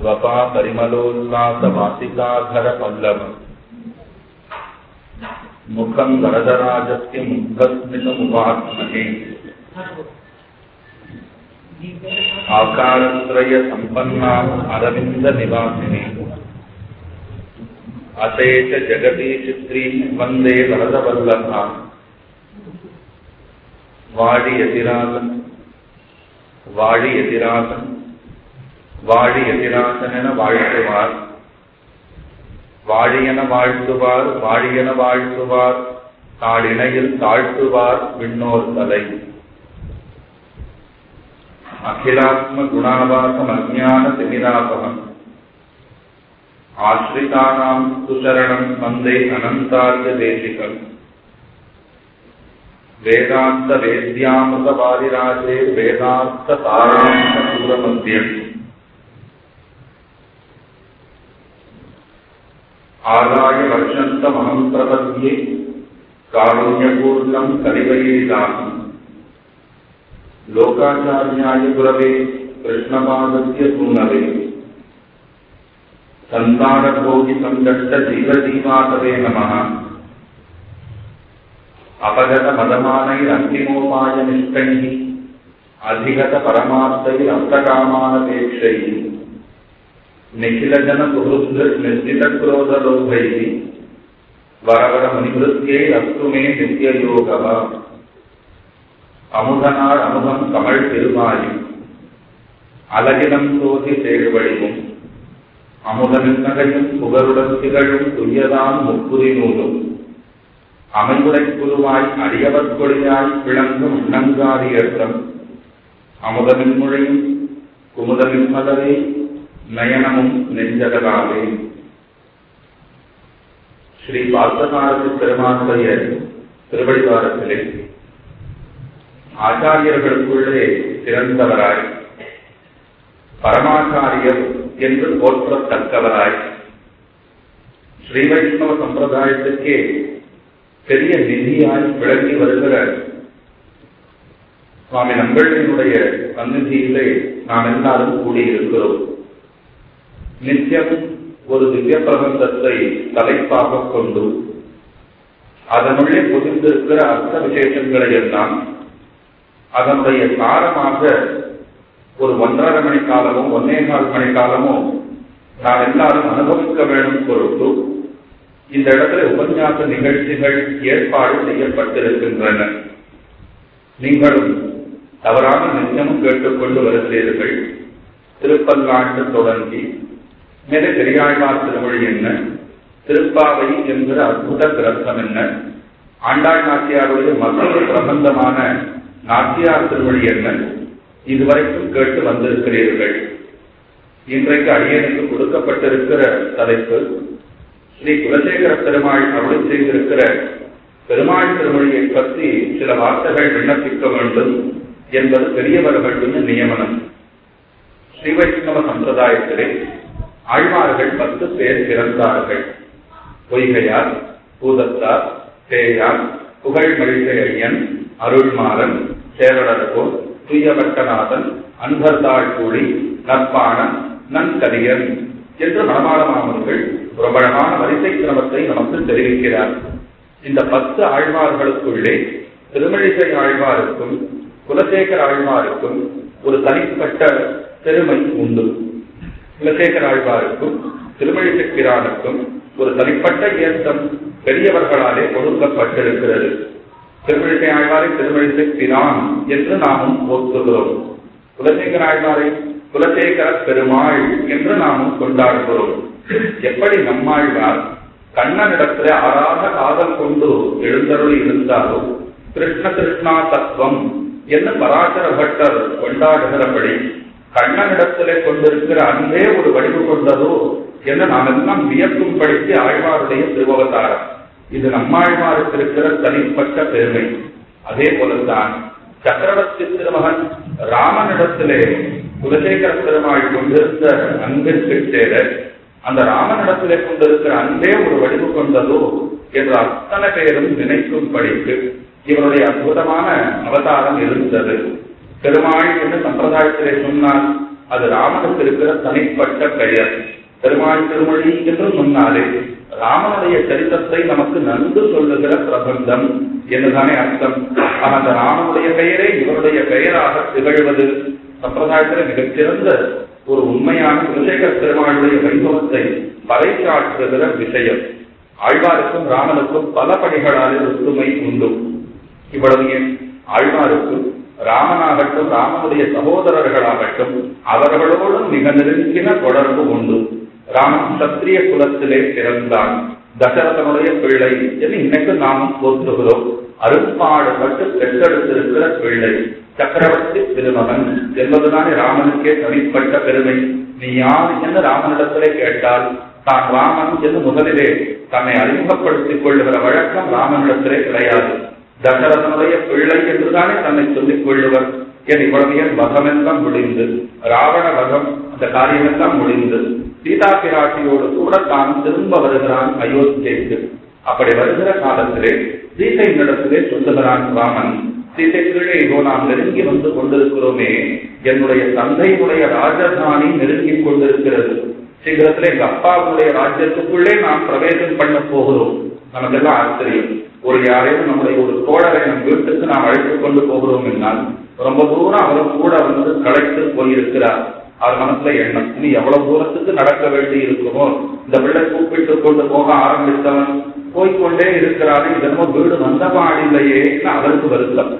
स्वपा परिमलोल्लासमासिकाघरपल्लव मुखं वरदराजस्य मुखस्मितमुपात्महे आकारत्रयसम्पन्नाम् अरविन्दनिवासिने। अते च जगति चित्रीं वाड़ी वरदवल्लभा। वाडियतिरासन् वाडियतिरासन् வாடி எதிராசன் வாடி எதிராசன் என வாழ்த்துவார் வாழியன வாழ்த்துவார் வாழியன வாழ்த்துவார் தாளிணையில் தாழ்த்துவார் விண்ணோர் தலை அகிலாத்ம குணாவாசம் அஜான திமிராபகம் ஆசிரிதானாம் சுசரணம் வந்தே அனந்தாரிய தேசிகம் வேதாந்த வேத்யாமிருத வாரிராஜே வேதாந்த சாராந்த சூரமத்தியம் आदाय रक्षन्तमहं प्रपद्ये कारुण्यपूर्णं कलिवैरिदासम् लोकाचार्याय गुरवे कृष्णपादस्य पूर्णवे सन्तानभोगिसङ्कष्टजीवजीवातवे नमः। अपगतपदमानैरन्तिमोपायनिष्ठैः अधिगतपरमार्थैरर्थकामानपेक्षैः ನಿಖಿಲಜನ ನಿಖಿಲ ಕ್ರೋಧಲೋಭೈ ವರವರ ಮನಿವೃತ್ತಿಯೈ ಅಸ್ತು ಮೇ ನಿತ್ಯ ಯೋಗವ. அமுதனார் அமுதம் கமல் திருமாயும் அழகிடம் தோதி சேருவழியும் அமுதமின்னகையும் புகருடன் திகழும் துய்யதான் முப்புரி நூலும் அமைவுரை குருவாய் அடியவர் கொடியாய் விளங்கும் அன்னங்காரி ஏற்றம் அமுதமின்மொழியும் குமுதமின்மலரை நயனமும் நெஞ்சகலாவே ஸ்ரீ பார்த்தசாரதி பெருமானுடைய திருவடிவாரத்திலே ஆச்சாரியர்களுக்குள்ளே சிறந்தவராய் பரமாச்சாரியர் என்று போற்றத்தக்கவராய் ஸ்ரீ வைஷ்ணவ சம்பிரதாயத்துக்கே பெரிய நிதியாய் விளங்கி வருகிற சுவாமி நம்பளினுடைய சந்நிதியிலே நாம் எல்லாரும் கூடியிருக்கிறோம். நித்தியம் ஒரு திவ்ய பிரபந்தத்தை தலைப்பாக கொண்டு அதனுள்ளே புதிந்திருக்கிற அர்த்த விசேஷங்களை எல்லாம் அதனுடைய சாரமாக ஒரு ஒன்றரை மணி காலமோ ஒன்னே கால் மணி காலமோ நாம் எல்லாரும் அனுபவிக்க வேண்டும் பொருட்டு இந்த இடத்துல உபன்யாச நிகழ்ச்சிகள் ஏற்பாடு செய்யப்பட்டிருக்கின்றன. நீங்களும் தவறான நிச்சயமும் கேட்டுக்கொண்டு வருகிறீர்கள். திருப்பல்லாண்டு தொடங்கி மேலே பெரியாழ்வார் திருமொழி என்ன? திருப்பாவை என்கிற அற்புத கிரந்தம் என்ன? ஆண்டாள் நாச்சியாருடைய மற்றொரு பிரபந்தமான நாச்சியார் திருமொழி என்ன? இதுவரைக்கும் கேட்டு வந்திருக்கிறீர்கள். இன்றைக்கு அடியனுக்கு கொடுக்கப்பட்டிருக்கிற தலைப்பு ஸ்ரீ குலசேகர பெருமாள் அருள் செய்திருக்கிற பெருமாள் திருமொழியை பற்றி சில வார்த்தைகள் விண்ணப்பிக்க வேண்டும் என்பது பெரியவர்களுடைய நியமனம். ஸ்ரீ வைஷ்ணவ சம்பிரதாயத்திலே ஆழ்வார்கள் பத்து பேர் பிறந்தார்கள். பொய்கையார் பூதத்தார் தேயார் புகழ்மழிசை ஐயன் அருள்மாறன் சேரடர்கோர் துய்யவட்டநாதன் அன்பர்தாள் கூலி நற்பாணன் நன்கதியன் என்று மனமாள பிரபலமான வரிசை கிரமத்தை நமக்கு தெரிவிக்கிறார். இந்த பத்து ஆழ்வார்களுக்குள்ளே திருமழிசை ஆழ்வாருக்கும் குலசேகர் ஆழ்வாருக்கும் ஒரு தனிப்பட்ட பெருமை உண்டு. குலசேகர் ஆழ்வாருக்கும் திருமழிசை பிரானுக்கும் ஒரு தனிப்பட்ட இயக்கம் பெரியவர்களாலே கொடுக்கப்பட்டிருக்கிறது. திருமழிசை ஆழ்வாரை திருமழிசை பிரான் என்று நாமும் போற்றுகிறோம் குலசேகர ஆழ்வாரை குலசேகர பெருமாள் என்று நாமும் கொண்டாடுகிறோம். எப்படி நம்மாழ்வார் கண்ணனிடத்துல ஆறாத காதல் கொண்டு எழுந்தருள் இருந்தாலும் கிருஷ்ண கிருஷ்ணா தத்துவம் என்று பராசர பட்டர் கொண்டாடுகிறபடி கண்ணனிடத்திலே கொண்டிருக்கிற அன்பே ஒரு வடிவு கொண்டதோ என்று நாம் எல்லாம் வியக்கும்படிக்கு ஆழ்வாருடைய திருவவதாரம். இது நம்மாழ்வாருக்கு இருக்கிற தனிப்பட்ட பெருமை. அதே போலத்தான் சக்கரவர்த்தி திருமகன் ராமனிடத்திலே குலசேகர பெருமாள் கொண்டிருந்த அன்பிற்கு சேர அந்த ராமனிடத்திலே கொண்டிருக்கிற அன்பே ஒரு வடிவு கொண்டதோ என்று அத்தனை பேரும் நினைக்கும் படிக்கு இவருடைய அற்புதமான அவதாரம் இருந்தது. பெருமாள் என்று சம்பிரதாயத்திலே சொன்னால் அது ராமனுக்கு இருக்கிற தனிப்பட்ட பெயர். பெருமாள் திருமொழி என்று சொன்னாலே ராமனுடைய சரித்திரத்தை நமக்கு நன்கு சொல்லுகிற பிரபந்தம் என்றுதானே அர்த்தம். அந்த ராமனுடைய பெயரே இவருடைய பெயராக திகழ்வது சம்பிரதாயத்தில் மிகச்சிறந்த ஒரு உண்மையான குலசேகர பெருமாளுடைய வைபவத்தை பறைச்சாற்றுகிற விஷயம். ஆழ்வாருக்கும் ராமனுக்கும் பல பணிகளாலே ஒற்றுமை உண்டு. இவ்வளவு ஏன்? ஆழ்வாருக்கும் ராமனாகட்டும் ராமனுடைய சகோதரர்களாகட்டும் அவர்களோடும் மிக நெருங்கின தொடர்பு உண்டு. ராமன் சத்திரிய குலத்திலே பிறந்தான். தசரதனுடைய பிள்ளை என்று இன்னைக்கு நாமும் போற்றுகிறோம் அருட்பாடுபட்டு பெற்றெடுத்திருக்கிற பிள்ளை. சக்கரவர்த்தி திருமகன் என்பதுதானே ராமனுக்கே தனிப்பட்ட பெருமை. நீ யார் என்று ராமனிடத்திலே கேட்டால் தான் ராமன் என்று முதலிலே தன்னை அறிமுகப்படுத்திக் கொள்ளுகிற வழக்கம் ராமனிடத்திலே கிடையாது. தசரதனுடைய பிள்ளை என்றுதானே தன்னை சொல்லிக் கொள்ளுவர். என் இவ்வளவு வதமெல்லாம் முடிந்து ராவண வதம் அந்த காரியமெல்லாம் முடிந்து சீதா பிராட்டியோடு கூட தான் திரும்ப வருகிறான் அயோத்தியைக்கு. அப்படி வருகிற காலத்திலே சீதை நடத்திலே சொல்லுகிறான் ராமன் சீதை கீழே இதோ நாம் நெருங்கி வந்து கொண்டிருக்கிறோமே. என்னுடைய தந்தையுடைய ராஜதானி நெருங்கி கொண்டிருக்கிறது. சீக்கிரத்துல எங்க அப்பாவுடைய ராஜ்யத்துக்குள்ளே நாம் பிரவேசம் பண்ண போகிறோம். நமக்கெல்லாம் ஆச்சரியம் ஒரு யாரையும் நம்முடைய ஒரு தோழரை நம் வீட்டுக்கு நாம் அழைத்துக் கொண்டு போகிறோம் என்றால் ரொம்ப தூரம் அவரும் கூட வந்து கலைத்து போயிருக்கிறார். அவர் மனசுல எண்ணம் இனி எவ்வளவு தூரத்துக்கு நடக்க வேண்டி இருக்குமோ? இந்த பிள்ளை கூப்பிட்டு கொண்டு போக ஆரம்பித்தவன் போய்கொண்டே இருக்கிறாரு இதனமோ வீடு வந்த பாடில்லையே அவருக்கு வருத்தம்.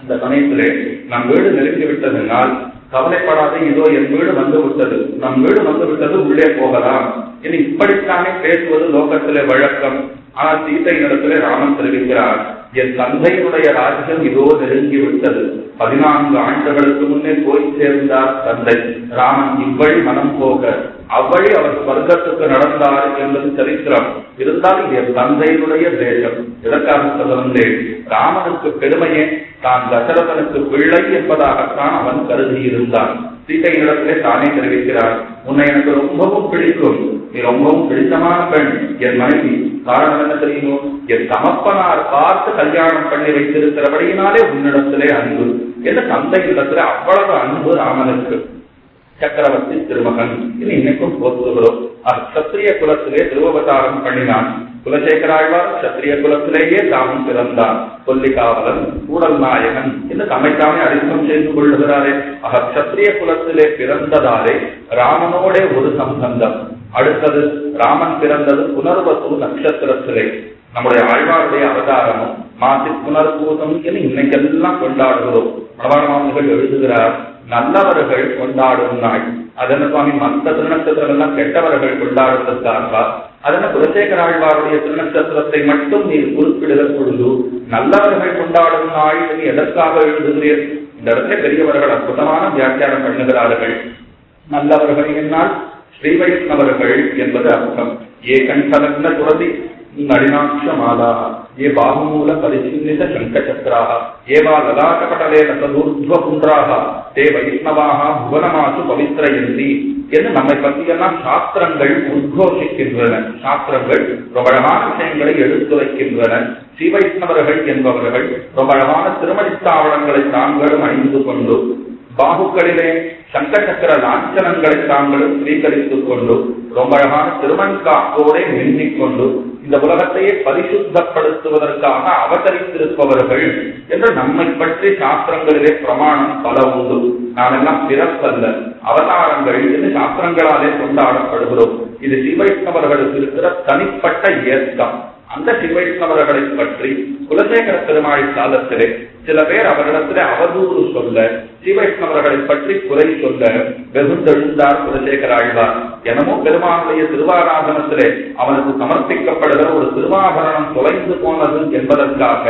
அந்த சமயத்திலே நம் வீடு நெருங்கி விட்டதனால் கவலைப்படாதே இதோ என் வீடு வந்து விட்டது நம் வீடு வந்து விட்டது உள்ளே போகலாம். என்று இப்படித்தானே பேசுவது லோகத்திலே வழக்கம். ஆனால் சீதை நிலத்திலே ராமன் தெரிவிக்கிறார் என் தந்தையினுடைய ராஜ்யம் இதோ நெருங்கி விட்டது பதினான்கு ஆண்டுகளுக்கு முன்னே போய் சேர்ந்தார் தந்தை. ராமன் இவ்வழி மனம் போக அவ்வழி அவர் ஸ்வர்க்கத்துக்கு நடந்தார் என்பது சரித்திரம். இருந்தாலும் என் தந்தையினுடைய தேசம் இதற்காக சொல்ல வந்தேன் ராமனுக்கு பெருமையே தான் தசரதனுக்கு பிள்ளை என்பதாகத்தான் அவன் கருதி இருந்தான் சீதையினிடத்திலே தானே தெரிவிக்கிறார். உன்னை எனக்கு ரொம்பவும் பிடிக்கும். நீ ரொம்பவும் பிடித்தமான பெண். என் மனைவி காரணம் என்ன தெரியுமோ? என் தமப்பனார் பார்த்து கல்யாணம் பண்ணி வைத்திருக்கிறபடியினாலே உன்னிடத்திலே அன்பு. என்ன தந்தை இடத்துல அவ்வளவு அன்பு ராமனுக்கு. சக்கரவர்த்தி திருமகன். இது இன்னைக்கும் போற்றுகிறோம் சத்திரிய குலத்திலே திருவவதாரம் பண்ணினான் குலசேகராழ்வார் சத்திரிய குலத்திலேயே தாமும் பிறந்தார். கொல்லிகாவலன் கூடல் நாயகன். என்று தம்மைத்தானே அறிமுகம் செய்து கொள்ளுகிறாரே. ஆக சத்திரிய குலத்திலே பிறந்ததாலே ராமனோட ஒரு சம்பந்தம். அடுத்தது ராமன் பிறந்தது புனர்வசு நட்சத்திரத்திலே. நம்முடைய ஆழ்வாருடைய அவதாரமும் மாசி புனர்பூதம் என்று இன்னைக்கெல்லாம் கொண்டாடுகிறோம். மனவாளமாமிகள் எழுதுகிறார் நல்லவர்கள் கொண்டாடும் நாள். அதன சுவாமி மற்ற திருநட்சத்திரம் எல்லாம் கெட்டவர்கள் கொண்டாடுவதற்காக அதன குலசேகர ஆழ்வாருடைய திருநட்சத்திரத்தை மட்டும் நீர் குறிப்பிடுகிற பொழுது நல்லவர்கள் கொண்டாடும் நாள் எதற்காக எழுதுகிறீர்? இந்த இடத்துல பெரியவர்கள் அற்புதமான வியாக்கியானம் பண்ணுகிறார்கள். நல்லவர்கள் என்னால் ஸ்ரீ வைஷ்ணவர்கள் என்பது அர்த்தம். ஏ கண்டலக்ன துறதி நளினாட்சமாலாः ये बाहुमूलपरिचिह्नित शङ्खचक्राः ये वा ललाटपटलेन तदूर्ध्वपुण्ड्राः ते வைஷ்ணவாக புவனமாசு பவித்ரயந்தி என்று நம்மை பற்றியெல்லாம் சாஸ்திரங்கள் உத்கோஷிக்கின்றன சாஸ்திரங்கள் ரொம்ப அழகான விஷயங்களை எடுத்துரைக்கின்றன ஸ்ரீ வைஷ்ணவர்கள் என்பவர்கள் ரொம்ப அழகான திருமணித்தாவளங்களை தாங்களும் அணிந்து கொண்டு பாகுக்களிலே சங்க சக்கர லாஞ்சனங்களை தாங்களும் ஸ்வீகரித்துக் கொண்டு ரொம்ப அழகான திருமண்காத்தோட மின்னிக் கொண்டு இந்த உலகத்தையே பரிசுத்தப்படுத்துவதற்காக அவதரித்திருப்பவர்கள் என்று நம்மை பற்றி சாஸ்திரங்களிலே பிரமாணம் பல உண்டு. நாமெல்லாம் பிறப்பல்ல. அவதாரங்கள் என்று சாஸ்திரங்களாலே கொண்டாடப்படுகிறோம். இது சிவைஷ்ணவர்களுக்கு இருக்கிற தனிப்பட்ட இயக்கம். அந்த சிவைஷ்ணவர்களை பற்றி குலசேகர பெருமாள் காலத்திலே சில பேர் அவரிடத்திலே அவதூறு சொல்ல சிவைஷ்ணவர்களை பற்றி குறை சொல்ல வெகுந்தெழுந்தார் குலசேகர ஆழ்வார். எனமோ பெருமானுடைய திருவாராதனத்திலே அவனுக்கு சமர்ப்பிக்கப்படுகிற ஒரு திருவாபரணம் தொலைந்து போனது என்பதற்காக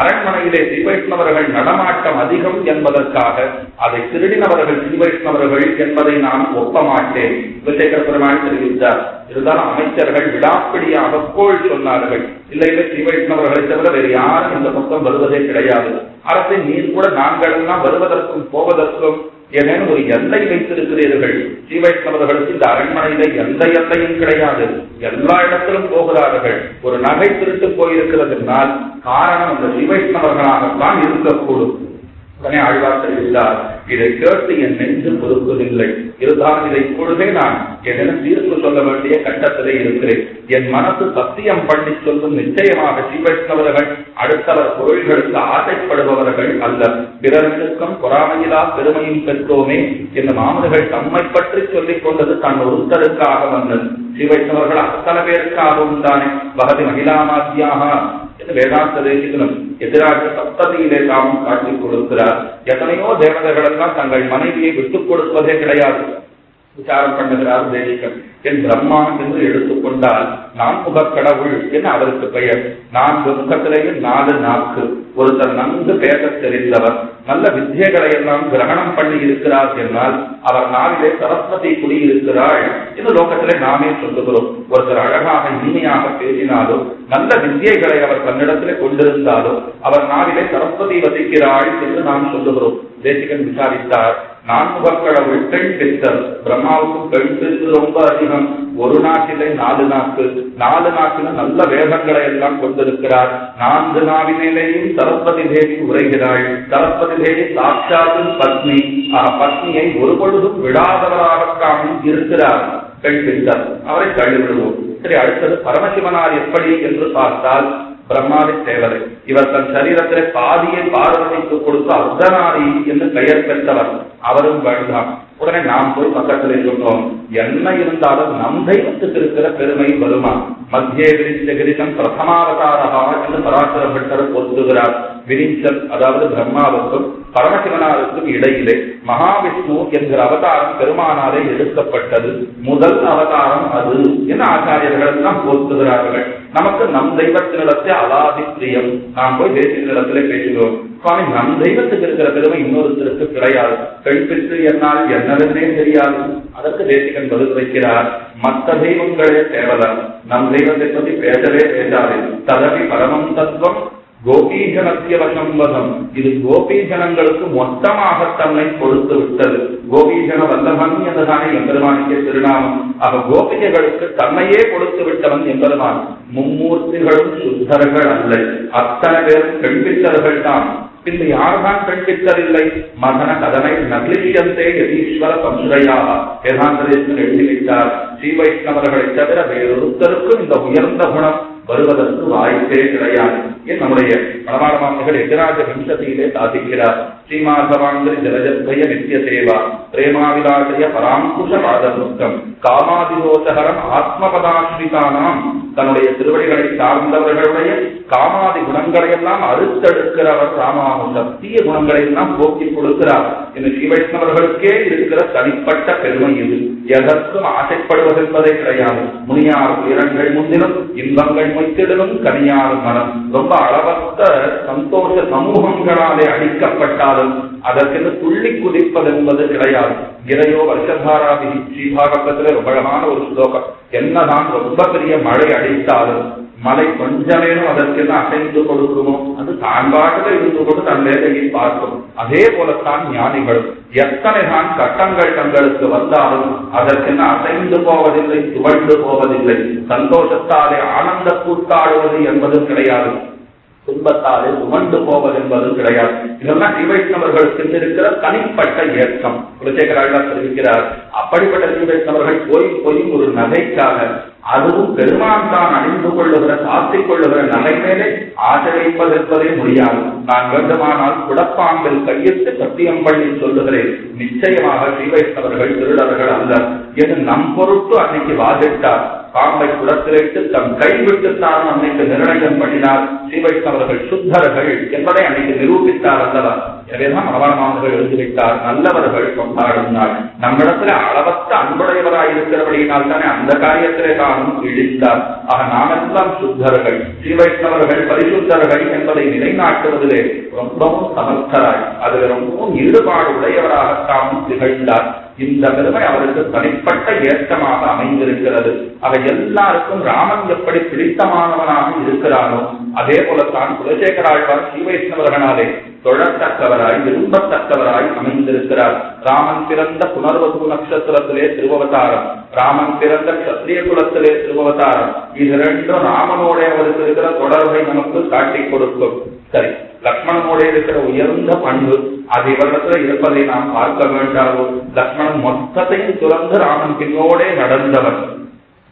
அரண்மனையிலே ஸ்ரீவைஷ்ணவர்கள் நடமாட்டம் அதிகம் என்பதற்காக அதை திருடினவர்கள் ஸ்ரீவைஷ்ணவர்கள் என்பதை நான் ஒப்ப மாட்டேன் குலசேகர பெருமாள் தெரிவித்தார். இருந்தாலும் அமைச்சர்கள் விடாப்பிடியாக கோள் சொன்னார்கள். இல்லை இல்லை ஸ்ரீவைஷ்ணவர்களை தவிர வேறு யாரும் இந்த பக்கம் வருவதே கிடையாது. அரசை நீர் கூட நாங்கள் எல்லாம் வருவதற்கும் போவதற்கும் ஏதேனும் ஒரு எல்லை வைத்திருக்கிறீர்கள். ஸ்ரீவைஷ்ணவர்களுக்கு இந்த அரண்மனையில எந்த எல்லையும் கிடையாது. எல்லா இடத்திலும் போகிறார்கள். ஒரு நகை திருட்டு போயிருக்கிறதுனால் காரணம் அந்த ஸ்ரீவைஷ்ணவர்களாகத்தான் இருக்கக்கூடும். உடனே ஆழ்வார் தெரிவித்தார் இதை கேட்டு என் நெஞ்சு பொறுப்பதில்லை இருந்தாலும் இதை இப்பொழுதே நான். என்னென்ன தீர்ப்பு சொல்ல வேண்டிய கட்டத்திலே இருக்கிறேன். என் மனசு சத்தியம் பண்ணி சொல்லும் நிச்சயமாக ஸ்ரீவைஷ்ணவர்கள் அடுத்தவர் பொருள்களுக்கு ஆசைப்படுபவர்கள் அல்ல. பிறர்களுக்கும் பொறாமையிலா பெருமையும் பெற்றோமே என்னும் மாமர்கள் தம்மை பற்றி சொல்லிக் கொண்டது தன் ஒருத்தருக்காக வந்தது. ஸ்ரீவைஷ்ணவர்கள் அத்தனை பேருக்காகவும் தானே. பகதி மகிழாமாத்தியாக வேதாந்த தேசிகனும் எதிராக சப்ததியிலே தாமும் காட்டிக் கொடுக்கிறார். எத்தனையோ தேவதைகள் தங்கள் மனைவியை விட்டுக் கொடுப்பதே கிடையாது. விசாரம் பண்ணுகிறார் தேசிகன் என் பிரம்மா என்று எடுத்துக்கொண்டால் நான்முக கடவுள் என்று அவருக்கு பெயர். நான்கு முகத்திலேயே நாலு நாக்கு. ஒருத்தர் நன்கு பேச தெரிந்தவர் நல்ல வித்தியைகளை எல்லாம் கிரகணம் பண்ணி இருக்கிறார் என்றால் அவர் நாளிலே சரஸ்வதி குடியிருக்கிறாள் இந்த லோகத்திலே நாமே சொல்லுகிறோம். ஒருத்தர் அழகாக இனிமையாக பேசினாலும் நல்ல வித்தியைகளை அவர் தன்னிடத்திலே கொண்டிருந்தாலும் அவர் நாளிலே சரஸ்வதி வசிக்கிறாள் என்று நாம் சொல்லுகிறோம். தேசிகன் விசாரித்தார். நான்கு நான்முகக்கடவுள் பெண் பெற்றல் பிரம்மாவுக்கும் பெண் பெற்று ரொம்ப அதிகம். ஒரு நாட்டிலே நாலு நாக்கு. நாலு நாட்டில நல்ல வேதங்களை எல்லாம் கொண்டிருக்கிறார் நான்கு நாவினிலேயும் சரஸ்வதி தேவி உரைகிறாள். சரஸ்வதி தேவி சாட்சாத்து பத்னி. பத்னியை ஒரு பொழுதும் விடாதவராக இருக்கிறார் பெண் பெற்றார் அவரை தள்ளிவிடுவோம். சரி அடுத்தது பரமசிவனார் எப்படி என்று பார்த்தால் பிரம்மாதி தேவதை இவர் தன் சரீரத்திலே பாதியை பார்வதிக்கு கொடுத்து அர்த்தநாதி என்று பெயர் பெற்றவர். அவரும் வேண்டாம் உடனே நாம் போய் பக்கத்தில் இருக்கின்றோம். என்ன இருந்தாலும் நம் தெய்வத்துக்கு இருக்கிற பெருமை வருமா? மத்திய விரிஞ்ச கிரிசம் பிரதமாவதாரா என்று பராசர பட்டர் பொருத்துகிறார் விரிஞ்சல் அதாவது பிரம்மாவுக்கும் பரமசிவனாருக்கும் இடையிலே மகாவிஷ்ணு என்கிற அவதாரம் பெருமானாலே எடுக்கப்பட்டது. முதல் அவதாரம் அது என ஆச்சாரியர்கள் எல்லாம் போத்துகிறார்கள் நமக்கு நம் தெய்வத்தினிடத்தை அலாதிப்பிரியம் நாம் போய் தேசியனிடத்திலே பேசுகிறோம். சுவாமி நம் தெய்வத்துக்கு இருக்கிற பெருமை இன்னொருத்தருக்கு கிடையாது. பெண் பெற்று என்னால் என்னவென்னே தெரியாது. அதற்கு தேசிகன் பதில் வைக்கிறார். மற்ற தெய்வங்களே தேவலாம் நம் தெய்வத்தை பற்றி பேசவே பேசாது ததவி பரமம் தத்துவம் கோபீஜனத்திய வசம்பதம் இது கோபீஜனங்களுக்கு மொத்தமாக தன்னை கொடுத்து விட்டது கோபீஜன வல்லவன் என்றுதானே எம்பெருமானிக்கு திருநாமம் அவ கோபிகைகளுக்கு தன்னையே கொடுத்து விட்டவன் எம்பெருமான் மும்மூர்த்திகளும் சுத்தர்கள் அல்ல அத்தனை பேரும் பெண்பித்தர்கள் தான் பின்பு யார்தான் கண்டித்ததில்லை மகன கதனை நக்லிஷியந்தே யதீஸ்வர சம்சுரையாக வேதாந்தரேசன் எழுதி வைத்தார். ஸ்ரீ வைஷ்ணவர்களை தவிர வேறொருத்தருக்கும் இந்த உயர்ந்த குணம் வருவதற்கு வாய்ப்பே கிடையாது. நம்முடைய மணவாளமாமிகள் எதிராஜ வம்சத்திலே சாதிக்கிறார். ஸ்ரீமாதவாங்கிரி ஜலஜத்வய நித்திய சேவா பிரேமாவிலாசய பராங்குஷ பாதமுக்கம் காமாதிரோசகரம் ஆத்மபதாஸ்ரிதானாம். தன்னுடைய திருவடிகளை சார்ந்தவர்களுடைய காமாதி குணங்களை எல்லாம் அறுத்தெடுக்கிறவர் ராமானுஜர். தீய குணங்களை எல்லாம் போக்கி கொடுக்கிறார் இந்த ஸ்ரீவைஷ்ணவர்களுக்கே இருக்கிற தனிப்பட்ட பெருமை இது. எதற்கும் ஆசைப்படுவதென்பதே கிடையாது. முனியார் உயரங்கள் முன்னிலும் இன்பங்கள் மொய்த்திடலும் கனியார் மனம். ரொம்ப அளவற்ற சந்தோஷ சமூகங்களாலே அழிக்கப்பட்டாலும் அதற்கென்று துள்ளி குதிப்பது என்பது கிடையாது. இறையோ வருஷதாராதி ஸ்ரீபாகவத்திலே ரொம்ப அழகான ஒரு ஸ்லோகம். என்னதான் ரொம்ப பெரிய மழை அடித்தாலும் மலை கொஞ்சமேனும் அதற்கெல்லாம் அசைந்து கொடுக்குமோ அது தான் இருந்து கொண்டு தன் வேலையை பார்க்கும். அதே போலத்தான் ஞானிகள் எத்தனை தான் கட்டங்கள் தங்களுக்கு வந்தாலும் அதற்கென்ன அசைந்து போவதில்லை துவண்டு போவதில்லை. சந்தோஷத்தாலே ஆனந்த கூத்தாடுவது என்பதும் கிடையாது. துன்பத்தாலே உமண்டு போவது என்பதும் கிடையாது. இதெல்லாம் திவைஷ்ணவர்கள் சென்றிருக்கிற தனிப்பட்ட ஏற்றம். குலசேகராஜா தெரிவிக்கிறார் அப்படிப்பட்ட திவைஷ்ணவர்கள் போய் போய் ஒரு நகைக்காக அதுவும் பெருமான் தான் அணிந்து கொள்ளுகிற சாத்திக் கொள்ளுகிற நகை மேலே ஆதரிப்பதென்பதே முடியாது. நான் வேண்டுமானால் குடப்பாம்பில் கையிட்டு சத்தியம் பண்ணி சொல்லுகிறேன். நிச்சயமாக திவைஷ்ணவர்கள் திருடர்கள் அல்ல. எது நம் பொருட்டு அன்னைக்கு வாதிட்டார். பாம்பை குடத்திலிட்டு தம் கைவிட்டுத்தான் அன்னைக்கு நிர்ணயம் பண்ணினார். ஸ்ரீவைஷ்ணவர்கள் சுத்தர்கள் என்பதை அன்னைக்கு நிரூபித்தார் அல்லவா? எனவேதான் மனவாளமானவர்கள் எழுதி வைத்தார் நல்லவர்கள் கொண்டாடும் நாள் நம்மிடத்துல அளவற்ற அன்புடையவராய் இருக்கிறபடியினால் தானே அந்த காரியத்திலே தானும் இழிந்தார். ஆக நாமெல்லாம் சுத்தர்கள். ஸ்ரீவைஷ்ணவர்கள் பரிசுத்தர்கள் என்பதை நிலைநாட்டுவதிலே ரொம்பவும் சமர்த்தராய் அதில் ரொம்பவும் ஈடுபாடு உடையவராக திகழ்ந்தார். இந்த பெருமை அவருக்கு தனிப்பட்ட ஏற்றமாக அமைந்திருக்கிறது. அவை எல்லாருக்கும் ராமன் எப்படி பிடித்தமானவனாக இருக்கிறானோ அதே போலத்தான் குலசேகராழ்வார் ஸ்ரீவைஷ்ணவர்களாலே தொழத்தக்கவராய் விரும்பத்தக்கவராய் அமைந்திருக்கிறார். ராமன் பிறந்த புனர்வசு நட்சத்திரத்திலே திருவவதாரம். ராமன் பிறந்த கத்திரிய குலத்திலே திருவவதாரம். இது ரெண்டும் ராமனோட அவருக்கு இருக்கிற தொடர்பை நமக்கு காட்டிக் கொடுக்கும். சரி. லக்ஷ்மணனோட இருக்கிற உயர்ந்த பண்பு அது இவரிடத்துல இருப்பதை நாம் பார்க்க வேண்டாமோ. லக்ஷ்மணன் மொத்தத்தையும் துறந்து ராமன் பின்னோடே நடந்தவன்.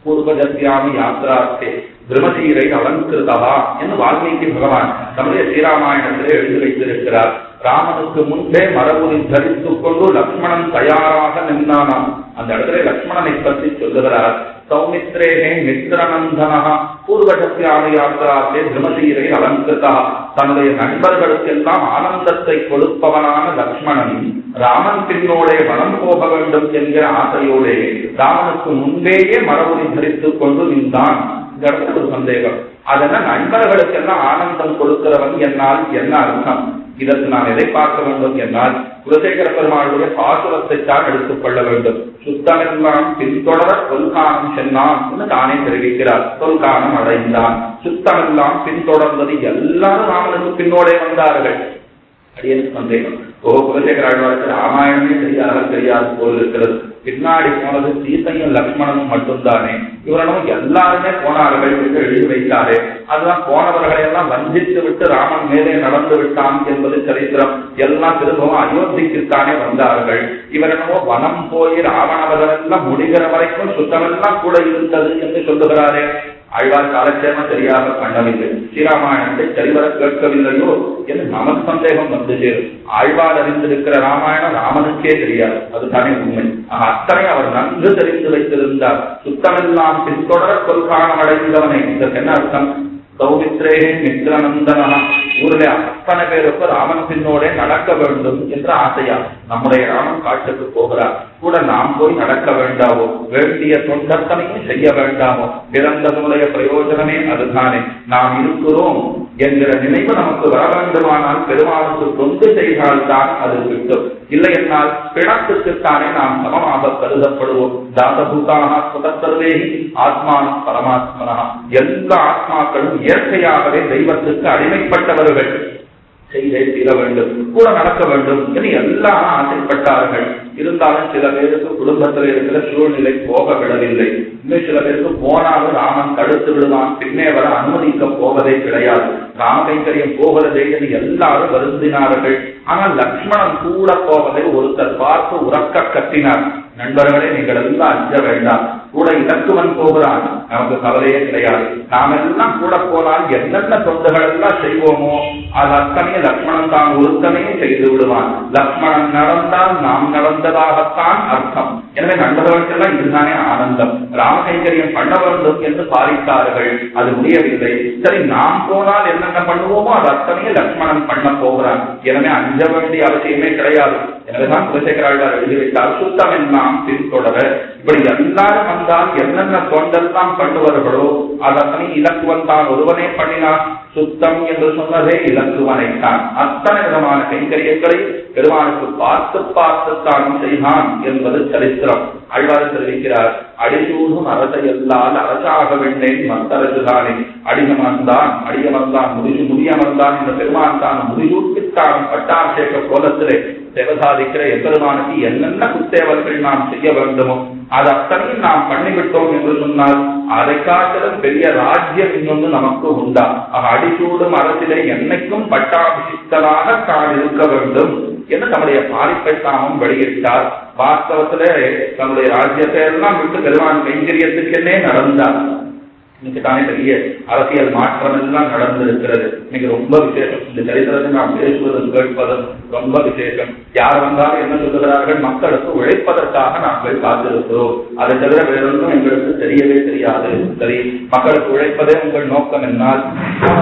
பூர்வஜத்யாமி யாத்திரார்த்தே திருமதீரை அலங்கிருதவா என்று வால்மீகி பகவான் நம்முடைய ஸ்ரீராமாயணத்திலே எழுதி வைத்திருக்கிறார். ராமனுக்கு முன்பே மரபுரி தரித்துக் கொண்டு லக்ஷ்மணன் தயாராக நின்றானாம். அந்த இடத்துல லக்ஷ்மணனை பற்றி சொல்லுகிறார். சௌமித்ரேகே மித்ரநந்தனா பூர்வசத்தியான யாத்திராத்தே திருமதீரை அலங்கிருத்தா. தன்னுடைய நண்பர்களுக்கெல்லாம் ஆனந்தத்தை கொடுப்பவனான லக்ஷ்மணன் ராமன் பின்னோடே வனம் போக வேண்டும் என்கிற ஆசையோடே ராமனுக்கு முன்பேயே மரபுரி தரித்துக் கொண்டு நின்றான். இந்த இடத்துல ஒரு சந்தேகம். அதெல்லாம் நண்பர்களுக்கெல்லாம் ஆனந்தம் கொடுக்கிறவன் என்னால் என்ன அர்த்தம்? இதற்கு நாம் எதை பார்க்க வேண்டும் என்றால் குலசேகர பெருமாளுடைய பாசுரத்தை தான் எடுத்துக் கொள்ள வேண்டும். சுத்தமெல்லாம் பின்தொடர தொல்காணம் சென்றான் என்று தானே தெரிவிக்கிறார். தொல்காணம் அடைந்தான். சுத்தமெல்லாம் பின்தொடர்ந்தது எல்லாரும் ராமனுக்கு பின்னோடே வந்தார்கள். அடியனுக்கு சந்தேகம் ஓ குலசேகர ஆழ்வாருக்கு ராமாயணமே தெரியாத தெரியாது போல் இருக்கிறது. பின்னாடி போனது சீத்தையும் லக்ஷ்மணனும் மட்டும்தானே. இவரனும் எல்லாருமே போனார்கள் என்று எழுதி வைத்தாரே. அதுதான் போனவர்களை எல்லாம் வஞ்சித்து விட்டு ராமன் மேலே நடந்து விட்டான் என்பது சரித்திரம். எல்லாம் திரும்பவும் அயோத்திக்குத்தானே வந்தார்கள். இவரெனவோ வனம் போய் ராவணவதெல்லாம் முடிகிற வரைக்கும் சுத்தமெல்லாம் கூட இருந்தது என்று சொல்லுகிறாரே. ஆழ்வார் காலட்சேமம் சரியாக பண்ணவில்லை. ஸ்ரீராமாயணத்தை சரிவர கேட்கவில்லையோ என்று நமக்கு சந்தேகம் வந்து ஆழ்வார் அறிந்திருக்கிற ராமாயணம் ராமனுக்கே தெரியாது. அதுதானே உண்மை. அத்தனை அவர் நன்கு தெரிந்து வைத்திருந்தார். சுத்தமெல்லாம் பின்தொடர கொள்காணம் அடைந்தவனை. இதற்கு என்ன அர்த்தம்? சௌமித்ரே மித்ரநந்தனா ஊரில் அத்தனை பேருக்கு ராமன் பின்னோட நடக்க வேண்டும் என்ற ஆசையா நம்முடைய ராமன் காட்டுக்கு போகிறார். கூட நாம் போய் நடக்க வேண்டாமோ? வேண்டிய தொண்டத்தனையும் செய்ய வேண்டாமோ? பிறந்தனுடைய பிரயோஜனமே அதுதானே. நாம் இருக்கிறோம் என்கிற நினைவு நமக்கு வர வேண்டுமானால் பெருமாளுக்கு தொண்டு செய்தால்தான் அது கிட்டும். இல்லை என்னால் பிணத்துக்குத்தானே நாம் சமமாக கருதப்படுவோம். தாசபூதாக சுதசர்வேகி ஆத்மான பரமாத்மனா எல்லா ஆத்மாக்களும் இயற்கையாகவே தெய்வத்துக்கு அடிமைப்பட்டவர்கள் செய்தே தீர வேண்டும் கூட நடக்க வேண்டும் என்று எல்லாம் ஆசைப்பட்டார்கள். இருந்தாலும் சில பேருக்கு குடும்பத்தில் இருக்கிற சூழ்நிலை போக விடவில்லை. இன்னும் சில பேருக்கு போனாலும் ராமன் தடுத்து விடுவான் பின்னே வர அனுமதிக்க போவதே கிடையாது. ராமகைங்கரியம் போகிறதே என்று எல்லாரும் வருந்தினார்கள். ஆனால் லக்ஷ்மணன் கூட போவதை ஒருத்தர் பார்த்து உறக்க கத்தினார் நண்பர்களே நீங்கள் எல்லாம் அஞ்ச வேண்டாம். கூட இலக்குவன் போகிறான். நமக்கு கவலையே கிடையாது. நாம் எல்லாம் கூட போனால் என்னென்ன தொண்டுகள் எல்லாம் செய்வோமோ அது அத்தனை லக்ஷ்மணன் தான் ஒருத்தனையும் செய்து விடுவான். லக்ஷ்மணன் நடந்தால் நாம் நடந்ததாகத்தான் அர்த்தம். எனவே நண்பர்களுக்கெல்லாம் இதுதானே ஆனந்தம். ராமகைங்கரியம் பண்ண வேண்டும் என்று பாதித்தார்கள். அது முடியவில்லை. சரி நாம் போனால் என்னென்ன பண்ணுவோமோ அது அத்தனையும் லக்ஷ்மணன் பண்ண போகிறான். எனவே அஞ்ச வேண்டிய அவசியமே கிடையாது. எனவேதான் குலசேகராழ்வார் எழுதி வைத்தார் சுத்தம் நாம் பின்தொடர. இப்படி எல்லாரும் தான் என்னென்ன தொண்டெல்லாம் பண்ணுவார்களோ அதனை இலக்குவன் தான். ஒருவனே பண்ணினான் சுத்தம் என்று சொன்னதே இலக்குவனைத்தான் அத்தனை விதமான கைங்கரியங்களை பெருமானுக்கு பார்த்து பார்த்துத்தான் செய்தான் என்பது சரித்திரம். ஆழ்வார் தெரிவிக்கிறார் அடிசூடும் அரசையல்லால் அரசாக வேண்டேன் மத்தரசுதானே. அடியமர்ந்தான் அடியமர்ந்தான் முடிசு முடியமர்ந்தான் என்ற பெருமான் தான் முடிசூட்டித்தான் பட்டாபிஷேக கோலத்திலே. தேவசாதிக்கிற எப்பெருமானுக்கு என்னென்ன குத்தேவர்கள் நாம் செய்ய வேண்டுமோ அது அத்தனையும் நாம் பண்ணிவிட்டோம் என்று சொன்னால் அதை காட்டிலும் பெரிய ராஜ்யம் இன்னொன்று நமக்கு உண்டா? அடிசூடும் அறத்திலே என்னைக்கும் பட்டாபிஷிக்தனாக தான் இருக்க வேண்டும் என்று தம்முடைய பாரிப்பை தாமும் வெளியிட்டார். வாஸ்தவத்திலே தன்னுடைய ராஜ்யத்தை எல்லாம் விட்டு பெருமான் கைங்கரியத்துக்கென்னே நடந்தார். இன்னைக்கு தானே பெரிய அரசியல் மாற்றம் எல்லாம் நடந்திருக்கிறது. இன்னைக்கு ரொம்ப விசேஷம். இந்த சரித்திரத்தை நாம் பேசுவதும் கேட்பதும் ரொம்ப விசேஷம். யார் வந்தாலும் என்ன சொல்லுகிறார்கள்? மக்களுக்கு உழைப்பதற்காக நாங்கள் காத்திருக்கிறோம். அதை தவிர வேறொன்றும் எங்களுக்கு தெரியவே தெரியாது. சரி மக்களுக்கு உழைப்பதே உங்கள் நோக்கம் என்னால்.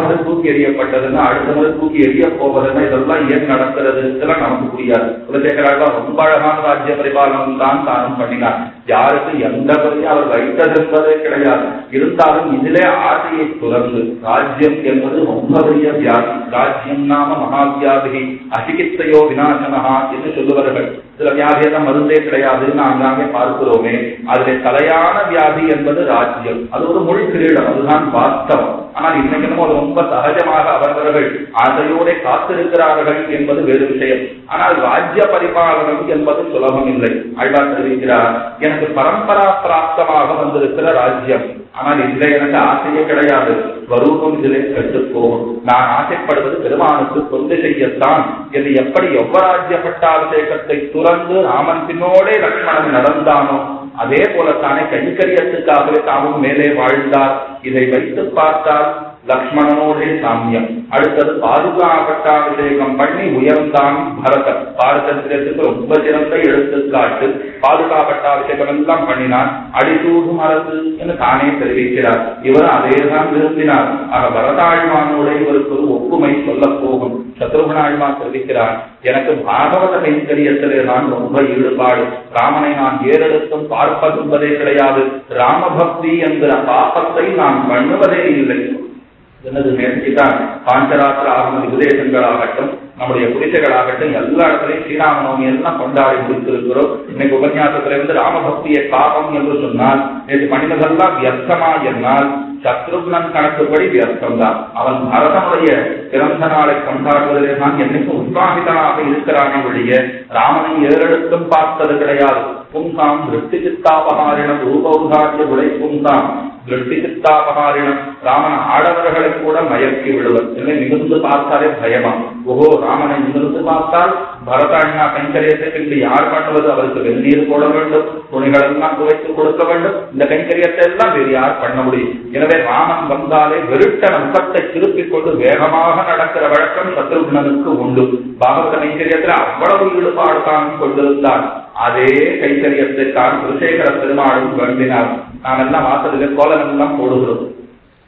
முதல் தூக்கி எறியப்பட்டதுன்னா அடுத்த முறை தூக்கி எறிய போவதுன்னா இதெல்லாம் ஏன் நடக்கிறது? இதெல்லாம் நமக்கு புரியாது. குலசேகராக ரொம்ப அழகான ராஜ்ய பரிபாலனம் தான் தானும் பண்ணினார். யாருக்கு எந்த வரையும் அவர் வைத்தது கிடையாது. இருந்தாலும் இதிலே ஆசையை துறந்து ராஜ்யம் என்பது ரொம்ப பெரிய வியாதி. ராஜ்யம் நாம மகாவியாதி அசிகித்தையோ விநாசனகா என்று சொல்லுவார்கள். சில வியாதியெல்லாம் மருந்தே கிடையாதுன்னு ஆங்காங்கே பார்க்கிறோமே. அதுல தலையான வியாதி என்பது ராஜ்யம். அது ஒரு மொழி கிரீடம். அதுதான் வாஸ்தவம். ஆனால் இன்னைக்கு நம்ம ரொம்ப சகஜமாக அவரவர்கள் அதையோட காத்திருக்கிறார்கள் என்பது வேறு விஷயம். ஆனால் ராஜ்ய பரிபாலனம் என்பது சுலபம் இல்லை. ஆழ்வார் தெரிவிக்கிறார் எனக்கு பரம்பரா பிராப்தமாக வந்திருக்கிற ராஜ்யம். ஆனால் இதுல எனக்கு ஆசையே கிடையாது. ஸ்வரூபம் இதிலே கட்டுப்போகும் நான் ஆசைப்படுவது பெருமானுக்கு தொண்டு செய்யத்தான். என்று எப்படி யௌவராஜ்ய பட்டாபிஷேகத்தை துறந்து ராமன் பின்னோடே லக்ஷ்மணன் நடந்தானோ அதே போலத்தானே கைங்கரியத்துக்காகவே தாமும் மேலே வாழ்ந்தார். இதை வைத்து பார்த்தால் லக்ஷ்மணனோடே சாமியம். அடுத்தது பாதுகா பட்டாபிஷேகம் பண்ணி உயர்ந்தான் பரதன். பாரதத்திற்கு ரொம்ப சிறந்த எடுத்துக்காட்டு பாதுகா பட்டாபிஷேகம் எல்லாம் பண்ணினார். அடிசூடும் அரசு என்று தானே தெரிவிக்கிறார். இவர் அதேதான் விரும்பினார். ஆக பரதாழ்வானோட இவருக்கு ஒரு ஒப்புமை சொல்ல போகும். சத்ருகுணாழ்வான் தெரிவிக்கிறார் எனக்கு பாகவத கைங்கரியத்திலே தான் ரொம்ப ஈடுபாடு. ராமனை நான் ஏறெடுத்தும் பார்ப்பதும்பதே கிடையாது. ராமபக்தி என்கிற பாப்பத்தை நான் பண்ணுவதே இல்லை. எனது நேர்த்திதான். பாஞ்சராத்திர ஆகம உபதேசங்களாகட்டும் நம்முடைய குடிசைகளாகட்டும் எல்லா இடத்துலையும் ஸ்ரீராமநவமி எல்லாம் கொண்டாடி முடித்திருக்கிறோம். இன்னைக்கு உபன்யாசத்துல இருந்து ராமபக்தியை பாபம் என்று சொன்னால் நேற்று மனிதர்கள்லாம் வியர்த்தமா என்னால் சத்ருக்னன் கணக்குப்படி வியர்த்தம் தான் அவன் பரதனுடைய பிறந்த நாளை கொண்டாடுவதிலே தான் என்னைக்கும் உற்சாகிதனாக இருக்கிறானே ஒழிய ராமனை ஏறெடுத்தும் பார்த்தது கிடையாது. பும்சாம் திருஷ்டி சித்தாபகாரிணம் ரூபௌதாரிய உடை பும்சாம் திருஷ்டி சித்தாபகாரிணம் ராமன் ஆடவர்களை கூட மயக்கி விடுவர். என்னை நிமிர்ந்து பார்த்தாலே பயமா. ஓஹோ ராமனை நிமிர்ந்து பார்த்தால் பரதாண்ணா கைங்கரியத்தை பின்பு யார் பண்ணுவது? அவருக்கு வெந்நீர் போட வேண்டும் துணிகள் எல்லாம் துவைத்து கொடுக்க வேண்டும். இந்த கைங்கரியத்தை எல்லாம் வேறு யார் பண்ண முடியும்? எனவே ராமன் வந்தாலே வெறுட்ட முகத்தை திருப்பிக் கொண்டு வேகமாக நடக்கிற வழக்கம் சத்ருக்னனுக்கு உண்டு. பாகவத கைங்கரியத்தில் அவ்வளவு ஈடுபாடு தான் கொண்டிருந்தான் அதே கைங்கரியத்தை தான் குலசேகர பெருமாளும் வேண்டினார் நாம் எல்லாம் வாசலிலே கோலங்கள் எல்லாம் போடுகிறோம்.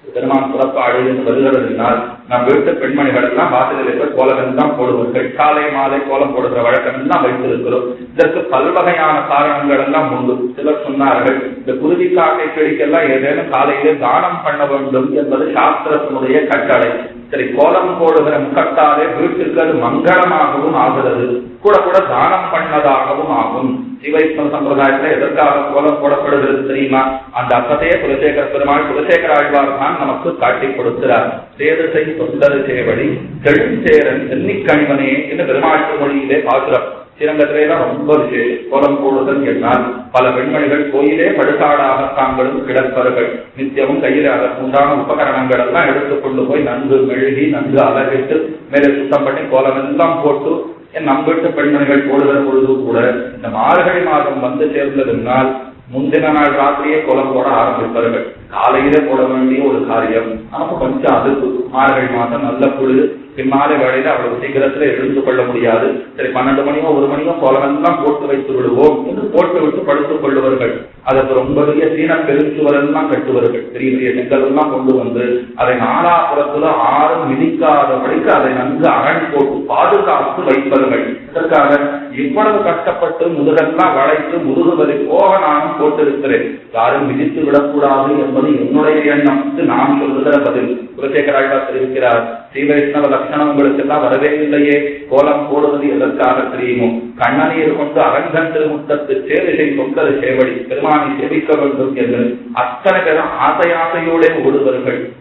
பெருமான் புறப்பாடு என்று வருகிறதுனால் நம் வீட்டு பெண்மணிகள் எல்லாம் வாசலில் போய் தான் போடுவார்கள் காலை மாலை கோலம் போடுகிற வழக்கம் எல்லாம் வைத்திருக்கிறோம். இதற்கு பல்வகையான காரணங்கள் எல்லாம் உண்டு. சிலர் சொன்னார்கள் இந்த குருதி காக்கை செடிக்கெல்லாம் ஏதேனும் காலையிலே தானம் பண்ண வேண்டும் என்பது சாஸ்திரத்தினுடைய கட்டளை. சரி கோலம் போடுகிற முகத்தாலே வீட்டுக்கு அது மங்களமாகவும் ஆகிறது. கூட கூட தானம் பண்ணதாகவும் ஆகும். சிவைஷ்ணவ சம்பிரதாயத்துல எதற்காக கோலம் போடப்படுகிறது தெரியுமா? அந்த அர்த்தத்தையே குலசேகர பெருமாள் குலசேகர ஆழ்வார் தான் நமக்கு காட்டி கொடுக்கிறார். சேதத்தை சொந்தது சேவடி தெழுஞ்சேரன் சென்னிக்கணிவனே என்று பெருமாள் மொழியிலே பார்க்கிறோம் ஸ்ரீரங்கத்திலேதான் ரொம்ப விசேஷம். கோலம் போடுதல் என்றால் பல பெண்மணிகள் கோயிலே படுகாடாக தாங்களும் கிடப்பவர்கள். நித்தியமும் கையில் அதற்குண்டான உபகரணங்கள் எல்லாம் எடுத்துக்கொண்டு போய் நன்கு மெழுகி நன்கு அலகிட்டு மேலே சுத்தம் பண்ணி கோலம் எல்லாம் போட்டு என் நம்பிட்டு பெண்மணிகள் போடுகிற பொழுது கூட இந்த மார்கழி மாதம் வந்து சேர்ந்ததுனால் முந்தின நாள் ராத்திரியே குளம் போட ஆரம்பிப்பார்கள். காலையிலே போட வேண்டிய ஒரு காரியம். நமக்கு கொஞ்சம் அதுக்கு மார்கழி மாதம் நல்ல குழு பின்னாலே வேலையில அவ்வளவு சீக்கிரத்துல எழுந்து கொள்ள முடியாது. சரி பன்னெண்டு மணியோ ஒரு மணியோ கோலம் போட்டு வைத்து விடுவோம் என்று போட்டு விட்டு படுத்துக் கொள்ளுவார்கள். அதற்கு ரொம்ப பெரிய சீன பெருஞ்சுவரெல்லாம் கட்டுவார்கள். பெரிய பெரிய செங்கல் எல்லாம் கொண்டு வந்து அதை நாலாபுரத்துல ஆறும் மிதிக்காதபடிக்கு அதை நன்கு அரண் போட்டு பாதுகாத்து வைப்பார்கள் இதற்காக இவ்வளவு கஷ்டப்பட்டு முதுகெல்லாம் வளைத்து முதுகுவதை போக நானும் போட்டிருக்கிறேன். யாரும் விதித்து விடக்கூடாது என்பது என்னுடைய எண்ணம். நான் சொல்லுகிற பதில். குலசேகராழ்வா தெரிவிக்கிறார். ஸ்ரீ வைஷ்ணவ லட்சணம் வரவே இல்லையே. கோலம் போடுவது எதற்காக தெரியுமோ? கண்ணனீர் கொண்டு அரங்கன் திருமுத்தத்து சேரிசை கொண்டது சேவடி. பெருமானை சேவிக்க வேண்டும் என்று அத்தனை பேரும் ஆசை ஆசையோட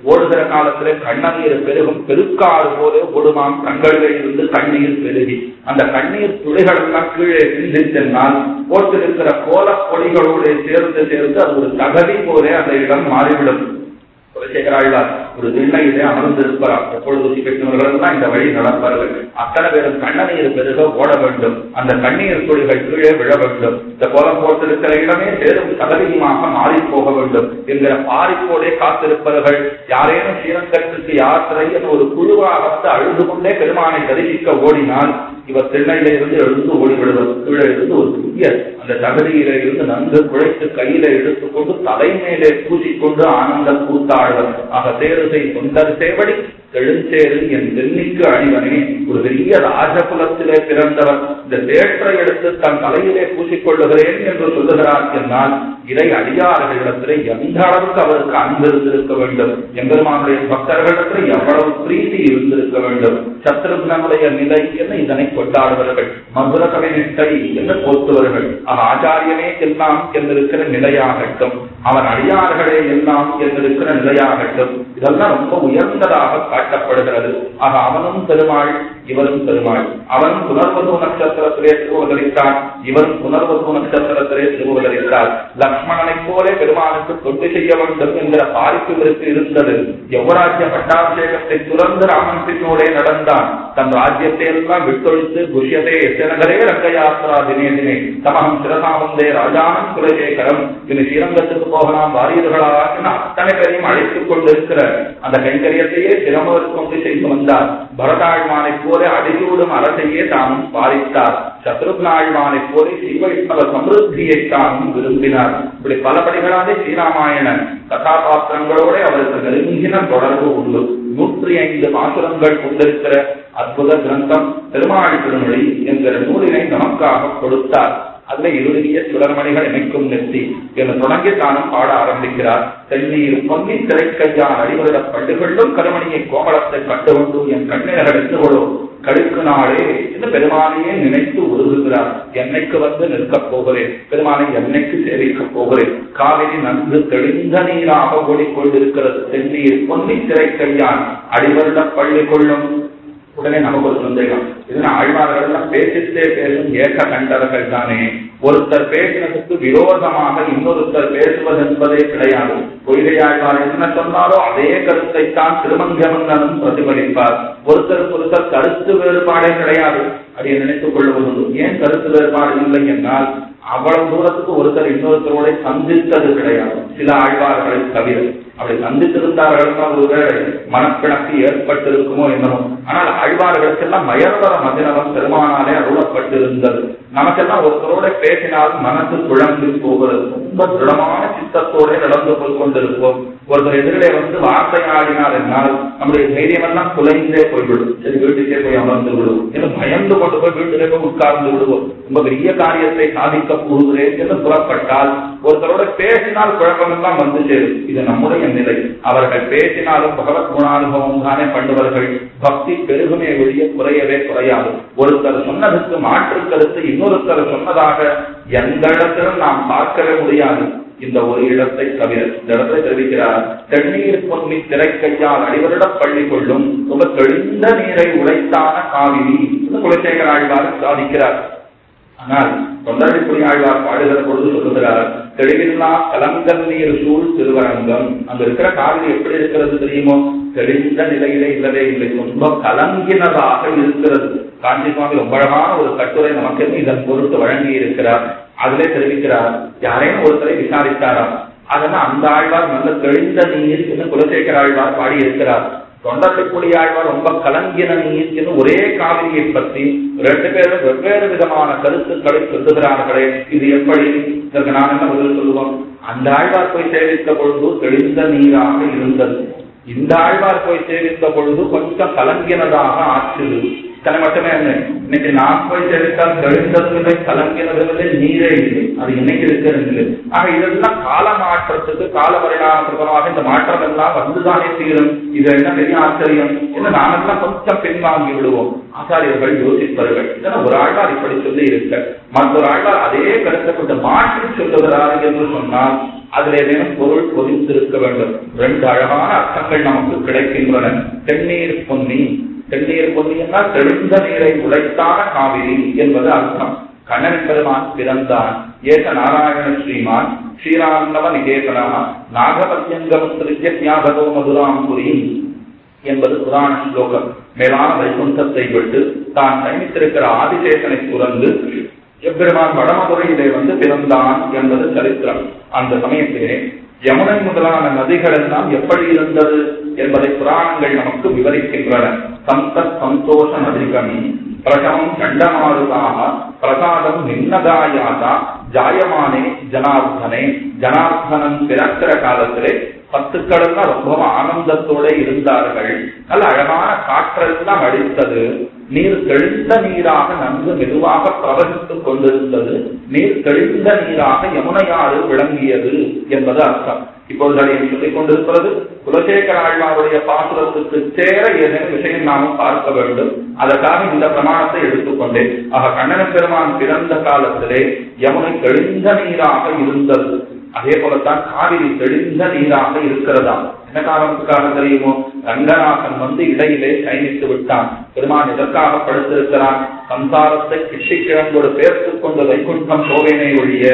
ஓடுகிற காலத்திலே கண்ணநீர் பெருகும் பெருக்காறு போல ஓடுமாம். கண்களில் இருந்து கண்ணீர் பெருகி. அந்த கண்ணீர் துளிகள் எல்லாம் கீழே சிந்தி சென்றால் போட்டிருக்கிற கோல பொடிகளோடு சேர்ந்து சேர்ந்து அது ஒரு தகதி போல அந்த இடம் மாறிவிடும். குலசேகராழ்வார் ஒரு திண்ணையிலே அமர்ந்திருப்பார். எப்பொழுது பெற்றவர்கள் இந்த வழி நடப்பார்கள். அத்தனை பேரும் கண்ணநீர் பெருக ஓட வேண்டும். அந்த கண்ணீர் துளிகள் கீழே விழ வேண்டும். இந்த கோலம் போட்டிருக்கிற இடமே சேரும் சதவீதமாக மாறி போக வேண்டும் என்கிற பாரிப்போடே காத்திருப்பவர்கள் யாரேனும் ஸ்ரீரங்கத்திற்கு யாத்திரை என்று ஒரு குழுவாக வந்து அழுது கொண்டே பெருமானை தரிசிக்க ஓடினால் இவர் திண்ணையில இருந்து எழுந்து ஓடிவிடுவது கீழே இருந்து ஒரு புதிய அந்த தகுதியில இருந்து நன்கு குழைத்து கையில எடுத்துக்கொண்டு தலைமையிலே பூசிக்கொண்டு ஆனந்த கூத்தாழ்வர் ஆக தேருசை தொண்டர் சேவடி தெழுஞ்சேரு என் தென்னிக்கு அணிவனே. ஒரு பெரிய ராஜகுலத்திலே பிறந்தவர் இந்த தேற்றை எடுத்து தன் தலையிலே பூசிக்கொள்ளுகிறேன் என்று சொல்லுகிறார். என்னால் இதை அடியார்களிடத்திலே எந்த அளவுக்கு அவருக்கு அன்பு இருந்திருக்க வேண்டும்? எம்பெருமானுடைய பக்தர்களிடத்தில் எவ்வளவு பிரீதி இருந்திருக்க வேண்டும்? சத்ருக்னனுடைய நிலை என்ன இதனை கொண்டாடுவர்கள் மதுர கவிநிஷ்டை என்று போத்துவர்கள் ஆச்சாரியனே எல்லாம் என்றிருக்கிற நிலையாகட்டும் அவன் அடியார்களே எல்லாம் என்றிருக்கிற நிலையாகட்டும் இதெல்லாம் ரொம்ப உயர்ந்ததாக காட்டப்படுகிறது. ஆக அவனும் பெருமாள் இவரும் பெருமாள். அவன் புனர்வது நட்சத்திரத்திலே திருவதரித்தார் இவரும் புனர்வது நட்சத்திரத்திலே திருவதரித்தார் லக்ஷ்மணனை போல பெருமானுக்கு தொண்டு செய்ய வேண்டும் என்கிற பாரிப்பு இவருக்கு இருந்தது. யுவராஜ்ய பட்டாபிஷேகத்தை துறந்து ராமன் பின்னோடே நடந்தான். தன் ராஜ்யத்தை எல்லாம் விட்டொழித்து குஷ்யதே எத்தனகரே ரங்கயாத்ரா தினே தினே. தமகம் சிரசாமந்தே ராஜானம் குலசேகரம். இனி ஸ்ரீரங்கத்துக்கு போகலாம் வாரியர்களா அத்தனை பேரையும் அழைத்துக் கொண்டிருக்கிற அந்த கைங்கரியத்தையே சிரமவர் கொண்டு செய்து வந்தார். பரதாழ்வானைப் போல அடிசூடும் அரசையே தானும் பாதித்தார். சத்ருக்னாழ்வானைப் போல ஸ்ரீவைஷ்ணவ சமிருத்தியை தானும் விரும்பினார். இப்படி பல படிகளாலே ஸ்ரீராமாயண கதாபாத்திரங்களோட அவருக்கு நெருங்கின தொடர்பு உண்டு. நூற்றி ஐந்து பாசுரங்கள் கொண்டிருக்கிற அற்புத கிரந்தம் பெருமாள் திருமொழி என்கிற நூலினை நமக்காக கொடுத்தார். அதுல இறுதிய சுடர்மணிகள் இணைக்கும் நெத்தி என்று தொடங்கி தானும் பாட ஆரம்பிக்கிறார். தென்னீர் பொன்னி திரைக்கையான் அடிவருட பண்டுகளும் கருமணியை கோமளத்தை கட்டுகொண்டு என் கண்ணினர்கள் எட்டுகளோ கடுக்கு நாளே என்று பெருமானையே நினைத்து உருகுகிறார். என்னைக்கு வந்து நிற்கப் போகிறேன்? பெருமானை என்னைக்கு சேவிக்கப் போகிறேன்? காவிரி நன்கு தெளிந்த நீராக ஓடிக்கொண்டிருக்கிறது. தென்னீர் பொன்னி திரைக்கையான் அடிவருட பள்ளி கொள்ளும் உடனே நமக்கு ஒரு சந்தேகம். இதுனா ஆழ்வார்கள் பேசிட்டே பேசும் ஏக கண்டவர்கள் தானே. ஒருத்தர் பேசினதுக்கு விரோதமாக இன்னொருத்தர் பேசுவது என்பதே கிடையாது. கொள்கையாழ்வார் என்ன சொன்னாரோ அதே கருத்தை தான் பிரதிபலிப்பார். ஒருத்தருக்கு ஒருத்தர் கருத்து வேறுபாடே கிடையாது. அதை நினைத்துக் கொள்வது ஏன் கருத்து வேறுபாடு இல்லை என்றால் அவ்வளவு தூரத்துக்கு ஒருத்தர் இன்னொருத்தரோட சந்தித்தது கிடையாது. சில ஆழ்வார்களை தவிர. அப்படி சந்தித்திருந்தார்கள் ஒருவேளை மனப்பிணக்கு ஏற்பட்டிருக்குமோ என்னமோ. ஆனால் ஆழ்வார்களுக்கெல்லாம் மயர்வர மதினவன் பெருமானாலே அருளப்பட்டிருந்தது. நமக்கெல்லாம் ஒருத்தரோட பேசினால் மனசு குழம்பு போகிறது. ரொம்ப திருடமான சித்தத்தோட நடந்து போய் கொண்டிருப்போம். ஒருத்தர் எதிரிலே வந்து வார்த்தை ஆடினார் என்னால் நம்முடைய தைரியம் எல்லாம் குலைந்தே போய்விடும். சரி வீட்டுக்கே போய் அமர்ந்து விடுவோம். என்று பயந்து கொண்டு போய் வீட்டிலே போய் உட்கார்ந்து விடுவோம். ரொம்ப பெரிய காரியத்தை சாதிக்க போகிறேன் என்று புறப்பட்டால் ஒருத்தரோட பேசினால் குழப்பமெல்லாம் வந்து சேரும். இது நம்முடைய நிலை. அவர்கள் பேசினாலும் பகவத் குணானுபவம் தானே பண்ணுவார்கள் பக்தி பெருகுமே வெளியே குறையவே குறையாது. ஒருத்தர் சொன்னதுக்கு மாற்று கருத்து இன்னொருத்தர் சொன்னதாக எந்த இடத்திலும் நாம் பார்க்கவே முடியாது. இந்த ஒரு இடத்தை தவிர இந்த இடத்தை தெரிவிக்கிறார். தண்ணீர் பொன்னி திரைக்கையால் அடிவரிடம் பள்ளி கொள்ளும். ரொம்ப தெளிந்த நீரை உழைத்தான காவிரி. குலசேகர ஆழ்வார் சாதிக்கிறார். ஆனால் தொண்டரைப்புடி ஆழ்வார் பாடுகிற பொழுது சொல்லுகிறார் தெளிவில்லா கலங்கல் நீர் சூழ் திருவரங்கம். அங்க இருக்கிற காவிரி எப்படி இருக்கிறது தெரியுமோ? தெளிந்த நிலையிலே இல்லவே இல்லை. ரொம்ப கலங்கினதாக இருக்கிறது. காஞ்சி சுவாமி ரொம்ப அழகான ஒரு கட்டுரை நமக்கு இதன் பொருட்டு வழங்கி இருக்கிறார். அதிலே தெரிவிக்கிறார் யாரையும் ஒருத்தரை விசாரித்தாராம் அதெல்லாம் அந்த ஆழ்வார் நல்ல தெளிந்த நீர் என்று குலசேகர ஆழ்வார் பாடி இருக்கிறார் தொண்டர்க்குடி ஆழ்வார் ரொம்ப கலங்கின நீர் ஒரே காவிரியை பற்றி ரெண்டு பேரும் வெவ்வேறு விதமான கருத்துக்களை சொல்லுகிறார்களே. இது எப்படி? இதற்கு நான் என்ன பதில் சொல்லுவோம்? அந்த ஆழ்வார் போய் சேவித்த பொழுது தெளிந்த நீராக இருந்தது. இந்த ஆழ்வார் போய் சேவித்த பொழுது கொஞ்சம் கலங்கினதாக ஆற்றுது இத்தனை மட்டுமே இன்னைக்கு நான் போய் சேவித்தால் தெளிந்ததும் இல்லை நீரே இல்லை. அது இன்னைக்கு இருக்கிறது ஆக இதெல்லாம் கால மாற்றத்துக்கு கால பரிணாமமாக இந்த மாற்றம் எல்லாம் வந்துதானே தீரும். இது என்ன பெரிய ஆச்சரியம்? என்ன நாமெல்லாம் கொஞ்சம் பின்வாங்கி விடுவோம். ஆச்சாரியர்கள் யோசிப்பார்கள் இதெல்லாம் ஒரு ஆழ்வார் இப்படி சொல்லி இருக்க. மற்றொரு ஆழ்வார் அதே கருத்தை கொண்டு மாற்றி சொல்லுகிறார் என்று சொன்னால் அதுல ஏதேனும் பொருள் பொதிந்திருக்க வேண்டும். ரெண்டு அழகான அர்த்தங்கள் நமக்கு கிடைக்கின்றன. தென்னீர் பொன்னி தெண்ணீர் பொன்னி தெழுந்த தெளிந்த நீரை உழைத்தான காவிரி என்பது அர்த்தம். கண்ணன் பெருமான் பிறந்தான். ஏக நாராயண ஸ்ரீமான் ஸ்ரீராமநவ நிகேதனா நாகபத்யங்கமஸ்திரிய தியாகதோ புரியும் என்பது புராண ஸ்லோகம். மேலான வைகுண்டத்தை விட்டு தான் சயனித்திருக்கிற ஆதிசேஷனை துறந்து எம்பெருமான் வடமதுரையிலே வந்து பிறந்தான் என்பது சரித்திரம். அந்த சமயத்திலே யமுனை முதலான நதிகள் எல்லாம் எப்படி இருந்தது? என்பதை புராணங்கள் நமக்கு விவரிக்கின்றன. சந்த சந்தோஷ அதிகம் பிரசமம் கண்டமாருதாக பிரசாதம் நின்னதாயாதா. ஜாயமானே ஜனார்த்தனே. ஜனார்த்தனன் பிறக்கிற காலத்திலே பத்துக்கள்லாம் ரொம்ப ஆனந்தத்தோட இருந்தார்கள். நல்ல அழகான காற்றெல்லாம் அடித்தது நீர் தெளிந்த நீராக நன்கு மெதுவாக பிரவகித்துக் கொண்டிருந்தது. நீர் தெளிந்த நீராக யமுனையாறு விளங்கியது என்பது அர்த்தம். இப்பொழுது அதை சொல்லிக் கொண்டிருக்கிறது. குலசேகர ஆழ்வாருடைய பாசுரத்துக்கு சேர ஏதேனும் விஷயம் நாமும் பார்க்க வேண்டும். அதற்காக இந்த பிரமாணத்தை எடுத்துக்கொண்டேன் ஆக கண்ணன பெருமான் பிறந்த காலத்திலே யமுனை தெளிந்த நீராக இருந்தது. அதே போலத்தான் காவிரி தெளிந்த நீராக இருக்கிறதா என்ன காரணத்துக்காக தெரியுமோ? ரங்கநாதன் வந்து இடையிலே சயனித்து விட்டான். பெருமான் எதற்காக படுத்திருக்கிறான்? சம்சாரத்தை கிட்டி கிழங்கோடு சேர்த்துக் கொண்டு வைகுண்டம் போவேனே ஒழிய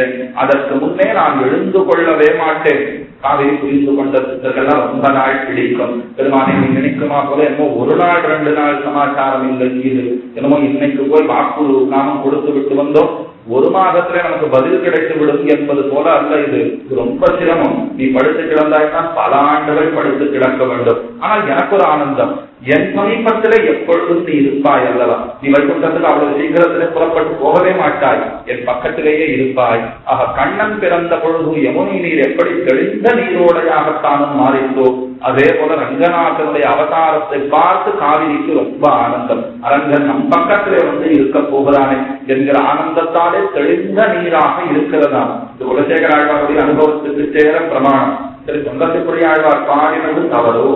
அதற்கு முன்னே நான் எழுந்து கொள்ளவே மாட்டேன். காவிரி புரிந்து கொண்ட சித்தர்கள்லாம் ரொம்ப நாள் பிடிக்கும் பெருமானை நீ நினைக்குமா போல என்னமோ ஒரு நாள் ரெண்டு நாள் சமாச்சாரம் இல்லை. இது என்னமோ இன்னைக்கு போய் வாக்குறு நாமம் கொடுத்து விட்டு வந்தோம். ஒரு மாதத்துல நமக்கு பதில் கிடைத்து விடும் என்பது போல அல்ல இது. ரொம்ப சிரமம். நீ படுத்து கிடந்தாய்னா பல ஆண்டுகள் படுத்து கிடக்க வேண்டும். ஆனால் எனக்கு ஒரு ஆனந்தம். என் சமீபத்திலே எப்பொழுதும் நீ இருப்பாய் அல்லவா? நீ வைகுண்டத்துக்கு அவ்வளவு சீக்கிரத்திலே புறப்பட்டு போகவே மாட்டாய். என் பக்கத்திலேயே இருப்பாய். ஆக கண்ணன் பிறந்த பொழுது யமுனை நீர் எப்படி தெளிந்த நீரோடையாகத்தானும் மாறித்தோ அதே போல ரங்கநாதனுடைய அவதாரத்தை பார்த்து காவிரிக்கு ரொம்ப ஆனந்தம். அரங்கன் நம் பக்கத்திலே வந்து இருக்க போகிறானே என்கிற ஆனந்தத்தாலே தெளிந்த நீராக இருக்கிறதா இது குலசேகர ஆழ்வாருடைய அனுபவத்துக்கு சேர பிரமாணம். சரி தொண்டசிப்புரி ஆழ்வார் பாடினது தவறோ?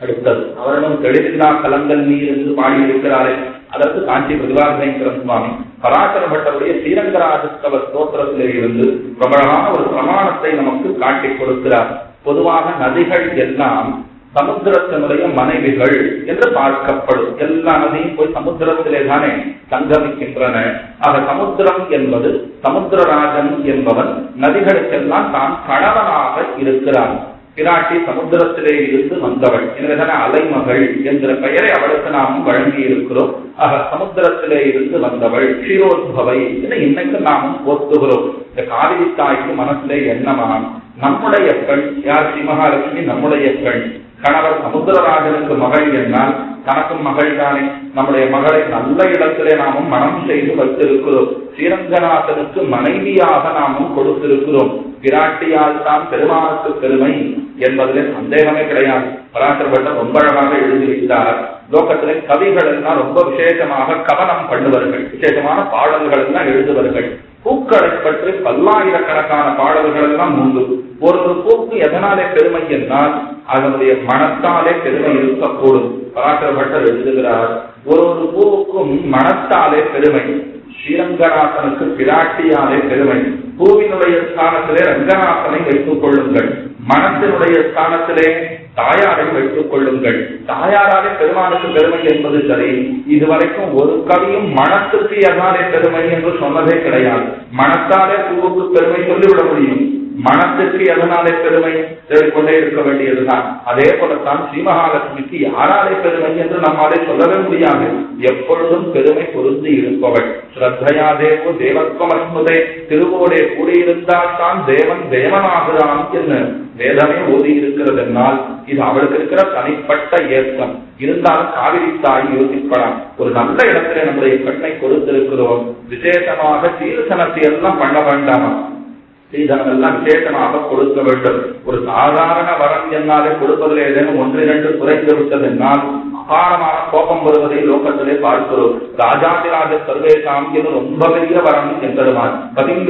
அடுத்தது அவரிடம் தெளிவில்லா கலங்கல் நீர் என்று பாடியிருக்கிறாரே. அதற்கு காஞ்சி பிரதிபாசங்கரன் சுவாமி பராசர பட்டருடைய ஸ்ரீரங்கராஜஸ்தவ ஸ்தோத்திரத்திலே இருந்து பிரபலமான ஒரு பிரமாணத்தை நமக்கு காட்டிக் கொடுக்கிறார். பொதுவாக நதிகள் எல்லாம் சமுத்திரத்தினுடைய மனைவிகள் என்று பார்க்கப்படும். எல்லா நதியும் போய் சமுத்திரத்திலே தானே சங்கமிக்கின்றன. ஆக சமுத்திரம் என்பது சமுத்திரராஜன் என்பவன் நதிகளுக்கெல்லாம் தான் கணவனாக இருக்கிறான். பிராட்டி சமுத்திரத்திலே இருந்து வந்தவள். எனவேதான அலைமகள் என்கிற பெயரை அவளுக்கு நாம் வழங்கி இருக்கிறோம் ஆக சமுத்திரத்திலே இருந்து வந்தவள் க்ஷீரோத்பவை என இன்னைக்கு நாமும் போத்துகிறோம் இந்த காவிரி தாய்க்கு மனசிலே என்னமாம் நம்முடைய பெண் யார் ஸ்ரீ மகாலட்சுமி நம்முடைய பெண். கணவர் சமுத்திரராஜனுக்கு மகள் என்றால் தனக்கும் மகள் தானே நம்முடைய மகளை நல்ல இடத்திலே நாமும் மனம் செய்து வைத்திருக்கிறோம். ஸ்ரீரங்கநாதனுக்கு மனைவியாக நாமும் கொடுத்திருக்கிறோம். பிராட்டியால் தான் பெருமானுக்கு பெருமை என்பதிலே சந்தேகமே கிடையாது. பராசரப்பட்ட ரொம்ப அழகாக எழுதி லோகத்திலே கவிகள் எல்லாம் ரொம்ப விசேஷமாக கவனம் பண்ணுவார்கள் விசேஷமான பாடல்கள் எல்லாம் எழுதுவார்கள் பூக்களை பற்றி பல்லாயிரக்கணக்கான பாடல்கள் எல்லாம் உண்டு. ஒரு ஒரு பூக்கு எதனாலே பெருமை என்றால் அதனுடைய மனத்தாலே பெருமை இருக்கக்கூடும். பராசரப்பட்டர் எழுதுகிறார் ஒரு ஒரு பூவுக்கும் மனத்தாலே பெருமை ஸ்ரீரங்கநாதனுக்கு பிராட்டியாலே பெருமை. பூவினுடைய ஸ்தானத்திலே ரங்கநாதனை வைத்துக் கொள்ளுங்கள். மனத்தினுடைய ஸ்தானத்திலே தாயாரை வைத்துக் கொள்ளுங்கள். தாயாராலே பெருமானுக்கு பெருமை என்பது சரி. இதுவரைக்கும் ஒரு கவியும் மனத்துக்கு எதாலே பெருமை என்று சொன்னதே கிடையாது. மனத்தாலே பூவுக்கு பெருமை சொல்லிவிட முடியும். மனத்திற்கு எதனாலே பெருமை தேடிக்கொண்டே இருக்க வேண்டியதுதான். அதே போலத்தான் ஸ்ரீமகாலட்சுமிக்கு யாராலே பெருமை என்று நம்மாலே சொல்லவே முடியாது. எப்பொழுதும் பெருமை பொருந்து இருப்பவள். ஸ்ரத்தையா தேவோ தேவத்வம் அஸ்முதே திருவோடே கூடியிருந்தால் தான் தேவன் தேவனாகிறான் என்று வேதமே ஓதி இருக்கிறது என்னால் இது அவளுக்கு இருக்கிற தனிப்பட்ட ஏக்கம் இருந்தாலும் காவிரி தாய் யோசிப்படாம் ஒரு நல்ல இடத்துல நம்முடைய பெண்ணை கொடுத்திருக்கிறோம். விசேஷமாக சீர்சனத்தை எல்லாம் பண்ண வேண்டாமா? ஸ்ரீதனமெல்லாம் விசேஷமாக கொடுக்க வேண்டும். ஒரு சாதாரண வரம் என்னாலே கொடுப்பதில் ஏதேனும் ஒன்று இரண்டு குறைத்து விட்டது என்றால் அபாரமான கோபம் வருவதை லோகத்திலே பார்க்கிறோம். ராஜாதிராஜ சர்வேசாம் என்று ரொம்ப பெரிய வரம் என்பதுமான் பதின்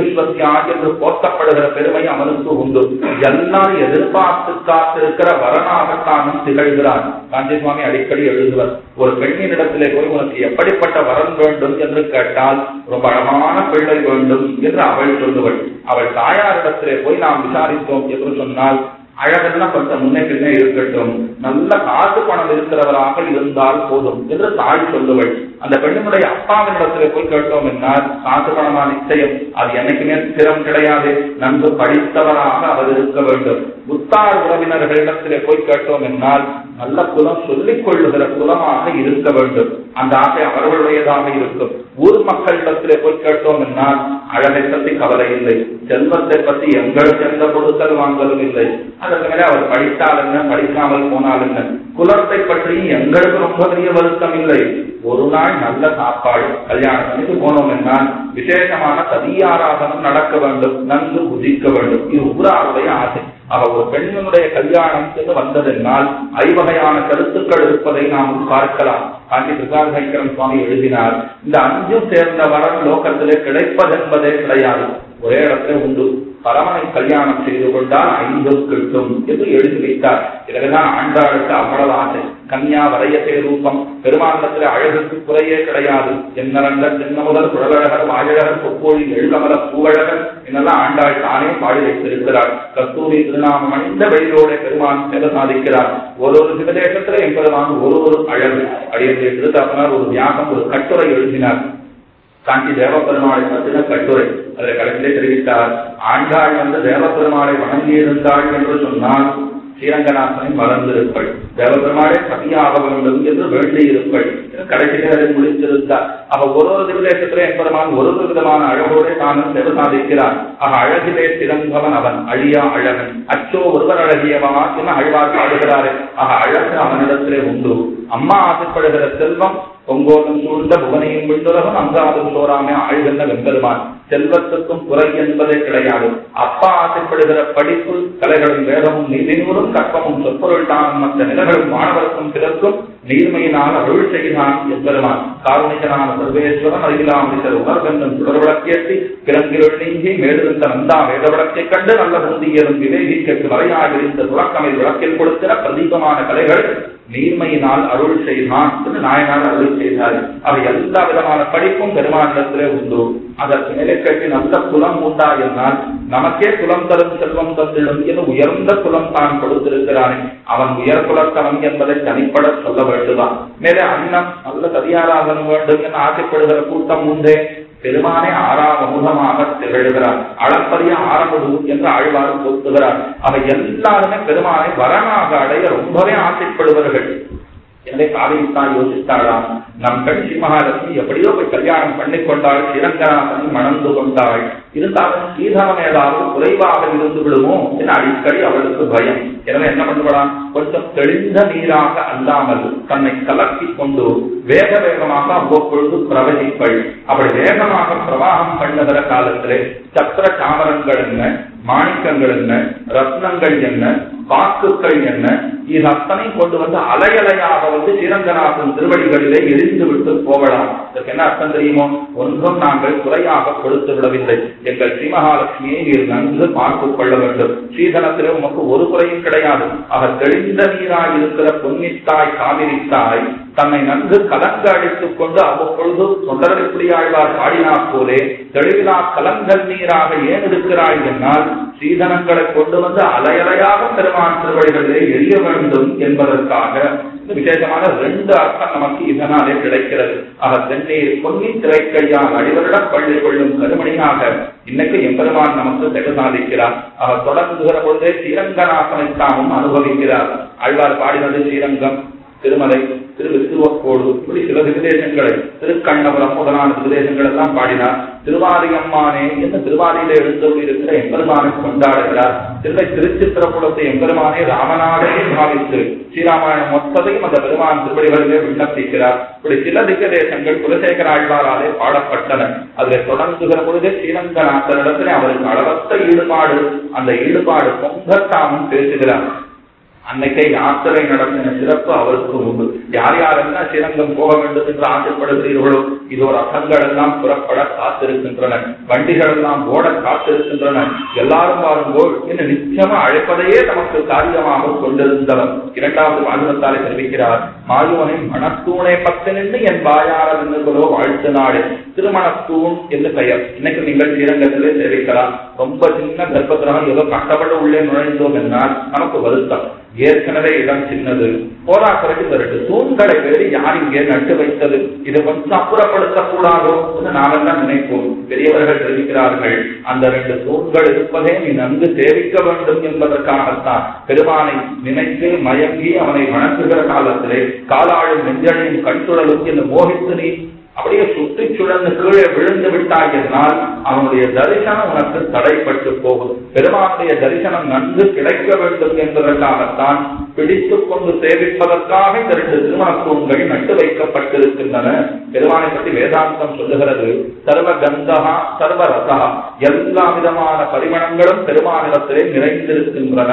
என்று போற்றப்படுகிற பெருமை அவனுக்கு உண்டு. எல்லாம் எதிர்பார்த்து காத்திருக்கிற வரனாகத்தானும் திகழ்கிறான். காஞ்சி சுவாமி அடிக்கடி எழுதுவர் ஒரு பெண்ணினிடத்திலே போய் உனக்கு எப்படிப்பட்ட வரம் வேண்டும்? என்று கேட்டால் ரொம்ப அழகான பிள்ளை வேண்டும் என்று அவள் சொல்லுவள். அவள் தாயாரிடத்திலே போய் நாம் விசாரித்தோம் என்று சொன்னால் அழகெல்லாம் முன்னேற்றமே இருக்கட்டும். நல்ல காசு பணம் இருக்கிறவராக இருந்தால் போதும் என்று தாய் சொல்லுவள். அந்த பெண்ணினுடைய இடத்துல போய் கேட்டோம் என்றால் காசு பணமா நிச்சயம் அது என்னைக்குமே ஸ்திரம் கிடையாது. நன்கு படித்தவராக அவர் இருக்க வேண்டும். உத்தார் உறவினர்களிடத்திலே போய் கேட்டோம் என்றால் நல்ல குலம் சொல்லிக் கொள்ளுகிற குலமாக இருக்க வேண்டும். அந்த ஆசை அவர்களுடையதாக இருக்கும். ஊர் மக்களிடத்திலே போய் கேட்டோம் என்றால் அழகை பற்றி கவலை இல்லை. செல்வத்தை பற்றி எங்களுக்கு எந்த கொடுத்தல் வாங்கலும் இல்லை. அதற்கு மேலே அவர் படித்தால் என்ன படிக்காமல் போனால் என்ன? குலத்தை பற்றி எங்களுக்கு ரொம்ப பெரிய வருத்தம் இல்லை. ஒரு நாள் நல்ல சாப்பாடு கல்யாணத்துக்கு போனோம் என்றால் விசேஷமான சதியாராதனம் நடக்க வேண்டும் நன்கு புதிக்க வேண்டும். இது உபராருடைய ஆசை. அவ ஒரு பெண்ணினுடைய கல்யாணம் என்று வந்ததென்னால் ஐவகையான கருத்துக்கள் இருப்பதை நாம் பார்க்கலாம். காஞ்சி பிரசாதங்கரன் சுவாமி எழுதினார் இந்த அஞ்சும் சேர்ந்த வரம் லோகத்திலே கிடைப்பதென்பதே கிடையாது. ஒரே இடத்துல உண்டு. பரமனை கல்யாணம் செய்து கொண்டால் ஐந்தும் கிட்டும் என்று எழுதி வைத்தார். எனவேதான் ஆண்டாளுக்கு அவ்வளவு ஆசை. கன்யா வரையசே ரூபம். பெருமாண்டத்தில் அழகுக்கு குறையே கிடையாது. என்னரங்க சின்னமுதல் குழலழகர் வாயழகர் பொக்கோழி எழுகமல பூவழகர் என்னெல்லாம் ஆண்டாள் தானே பாடி வைத்திருக்கிறார் கஸ்தூரி திருநாமம் அணிந்த வெளியோட பெருமான் செல்ல சாதிக்கிறார். ஒரு ஒரு சிவதேசத்துல எம்பெருமான் ஒரு ஒரு அழகு. அடியத்தை திருத்தாப்பனார் ஒரு வியாசம் ஒரு கட்டுரை எழுதினார். காஞ்சி தேவபெருமாளை பற்றின கட்டுரை. அதை கடைசியிலே தெரிவித்தார் ஆண்டாள் வந்து தேவபெருமாளை வணங்கியிருந்தாள் என்று சொன்னால் ஸ்ரீரங்கநாதனை மறந்திருப்பள். தேவபெருமாளே பதியாக வேண்டும் என்று வேண்டியிருப்பள். கடைசியில் அதை முடித்திருந்தார் அவ ஒரு ஒரு திவ்தேசத்திலே என்பெருமான் ஒரு ஒரு விதமான அழகோடு தானும் செவசாதிக்கிறார் ஆக அழகிலே சிறந்தவன் அவன் அழியா அழகன். அச்சோ ஒருவர் அழகியவனா என்ன அழ்வார் பாடுகிறாரு. ஆக அழகு அவனிடத்திலே உண்டு. அம்மா ஆசைப்படுகிற செல்வம் பொங்கோலும் சூழ்ந்த புவனையும் விண்ணுலகம் அங்காதும் சோறாமே ஆழ்கின்ற வெம்பெருமான். செல்வத்துக்கும் குறை என்பதே கிடையாது. அப்பா ஆசைப்படுகிற படிப்பு கலைகளும் வேதமும் நீதிநூறும் கற்பமும் சொற்பொருள் தானும் மற்ற நிலங்களும் மாணவருக்கும் பிறர்க்கும் நீர்மையினால் அருள் செய்தான் எம்பெருமான். காரணிகனான சர்வேஸ்வரன் அருகிலாமரிசர் உணர்வென்றும் சுடர் விளக்கேற்றி கிழங்கிருள் நீங்கி மேலிருந்த நந்தா வேத கண்டு நல்ல முந்தியலும் விவேகிக்கு வரையாகிருந்த துறக்கமை விளக்கில் கொடுக்கிற பிரதீபமான கலைகள் நீர்மையினால் அருள் செய்தான் நாயனால் நாயனார் அருள் செய்தார். அவை எல்லா விதமான படிப்பும் பெருமானிடத்திலே உண்டு. அதற்கு மேலே கேட்டு நல்ல குலம் உண்டா என்றால் நமக்கே குலம் தரும் செல்வம் தந்திடும் என உயர்ந்த குலம் தான் கொடுத்திருக்கிறானே. அவன் உயர் குலத்தவன் என்பதை தனிப்பட சொல்ல வேண்டுதான் மேலே அண்ணன் நல்ல தனியாராக வேண்டும் என ஆசைப்படுகிற கூட்டம் உண்டே. பெருமானே ஆறாம் அமுதமாக திகழ்கிறார் அளப்பரிய ஆரம்பது என்று ஆழ்வார் போத்துகிறார் அவை எல்லாருமே பெருமானை வரனாக அடைய ரொம்பவே ஆசைப்படுவார்கள் எனவே காவிரித்தான் யோசித்தாளாம் நம் கண் ஸ்ரீ எப்படியோ போய் கல்யாணம் பண்ணி கொண்டாள் ஸ்ரீரங்கநாதனை மணந்து கொண்டாள். இருந்தாலும் ஸ்ரீதரம் ஏதாவது குறைவாக இருந்து விடுமோ? என அடிக்கடி அவளுக்கு பயம். எனவே என்ன பண்ணுவலாம் கொஞ்சம் தெளிந்த நீராக அல்லாமல் தன்னை கலக்கி கொண்டு வேக வேகமாக அவ்வப்பொழுது பிரவகிப்பள். அப்படி வேகமாக பிரவாகம் பண்ணுகிற காலத்திலே சக்கர சாமரங்கள் என்ன? மாணிக்கங்கள் என்ன ரத்னங்கள் என்ன பாக்குக்கள் என்ன இது அத்தனை கொண்டு வந்து அலையலையாக வந்து ஸ்ரீரங்கநாதன் திருவடிகளிலே எரிந்து விட்டு போகலாம். இதற்கு என்ன அர்த்தம் தெரியுமோ? ஒன்றும் நாங்கள் குறையாக கொடுத்து விடவில்லை. எங்கள் ஸ்ரீ மகாலட்சுமியை நீர் நன்கு பார்த்துக் கொள்ள வேண்டும். ஸ்ரீதனத்திலே உமக்கு ஒரு குறையும் கிடையாது. அவர் தெளிந்த நீராய் இருக்கிற பொன்னித்தாய் காவிரித்தாய் தன்னை நன்கு கலங்க அடித்துக் கொண்டு அவ்வப்பொழுது தொண்டரடிப்புடியாழ்வார் பாடினா போலே தெளிவிலா கலங்கல் நீராக ஏன் இருக்கிறாய் என்னால்? சீதனங்களை கொண்டு வந்து அலையலையாக பெருமான் திருவழிகளிலே எரிய வேண்டும் என்பதற்காக. விசேஷமான ரெண்டு அர்த்தம் நமக்கு இதனாலே கிடைக்கிறது. ஆக தென்னீர் பொன்னி திரைக்கையால் அடிவரிடம் பள்ளி கொள்ளும் கருமணியாக இன்னைக்கு எம்பெருமான் நமக்கு தெக சாதிக்கிறார் அவர் தொடங்குகிற பொழுதே ஸ்ரீரங்கநாசனை தாமும் அனுபவிக்கிறார். ஆழ்வார் பாடினது ஸ்ரீரங்கம். திருமலை திரு திருவக்கோடு இப்படி சில விதேசங்களை திருக்கண்ணபுரம் முதலான விதேசங்கள் எல்லாம் பாடினார். திருவாரியம்மானே என்று திருவாரியில எழுந்தோடு இருக்கிற எம்பெருமானை கொண்டாடுகிறார். தில்லை திருச்சித்திரப்புலத்தை எம்பெருமானே ராமநாடே பாவித்து ஸ்ரீராமாயணம் மொத்தத்தையும் அந்த பெருமான் திருவடிகளிலே விண்ணப்பிக்கிறார். இப்படி சில திகதேசங்கள் குலசேகர ஆழ்வாராலே பாடப்பட்டன. அதில் தொடங்குகிற பொழுதே ஸ்ரீரங்கநாதனிடத்திலே அவருக்கு அளவற்ற ஈடுபாடு அந்த ஈடுபாடு பொங்கத்தாமும் பேசுகிறார். அன்னைக்கே யாத்திரை நடத்தின சிறப்பு அவருக்கு உண்டு. யார் யாரெல்லாம் ஸ்ரீரங்கம் போக வேண்டும் என்று ஆசைப்படுகிறீர்களோ இதோ ரசங்கள் எல்லாம் புறப்பட காத்திருக்கின்றன. வண்டிகள் எல்லாம் ஓட காத்திருக்கின்றன. எல்லாரும் வாரும்போது என்று நிச்சயமா அழைப்பதையே நமக்கு காரியமாக கொண்டிருந்தவன் இரண்டாவது மாநிலத்தாலே தெரிவிக்கிறார் மாயுவனை மனத்தூணை பத்து நின்று என் வாயார நின்றுகளோ வாழ்த்து நாடு. திருமணத்தூண் என்று பெயர். இன்னைக்கு நீங்கள் ஸ்ரீரங்கத்திலே தெரிவிக்கலாம். ரொம்ப சின்ன கர்ப்பத்தினால் ஏதோ கஷ்டப்பட்டு உள்ளே நுழைந்தோம் என்றால் நமக்கு வருத்தம். ஏற்கனவே இடம் சின்னது. போராக்குறைக்கு இந்த ரெண்டு தூண்களை வேறு யார் இங்கே நட்டு வைத்தது? இதை கொஞ்சம் அப்புறப்படுத்தக்கூடாதோ என்று நாமெல்லாம் நினைப்போம். பெரியவர்கள் தெரிவிக்கிறார்கள் அந்த ரெண்டு தூண்கள் இருப்பதே நீ நன்கு சேவிக்க வேண்டும் என்பதற்காகத்தான். பெருமானை நினைத்து மயங்கி அவனை வணங்குகிற காலத்திலே காலாளும் நெஞ்சனையும் கண்சுழலும் என்று மோகித்து நீ அப்படியே சுற்றி சுழந்து கீழே விழுந்து விட்டாய் என்றால் அவனுடைய தரிசனம் உனக்கு தடைப்பட்டு போகும். பெருமானுடைய தரிசனம் நன்கு கிடைக்க வேண்டும் என்பதற்காகத்தான் பிடித்துக் கொண்டு சேவிப்பதற்காக இந்த ரெண்டு திருமண தூண்கள் நட்டு வைக்கப்பட்டிருக்கின்றன. பெருமானை பற்றி வேதாந்தம் சொல்லுகிறது சர்வ கந்தகா சர்வ ரசகா எல்லா விதமான பரிமணங்களும் பெருமானிடத்திலே நிறைந்திருக்கின்றன.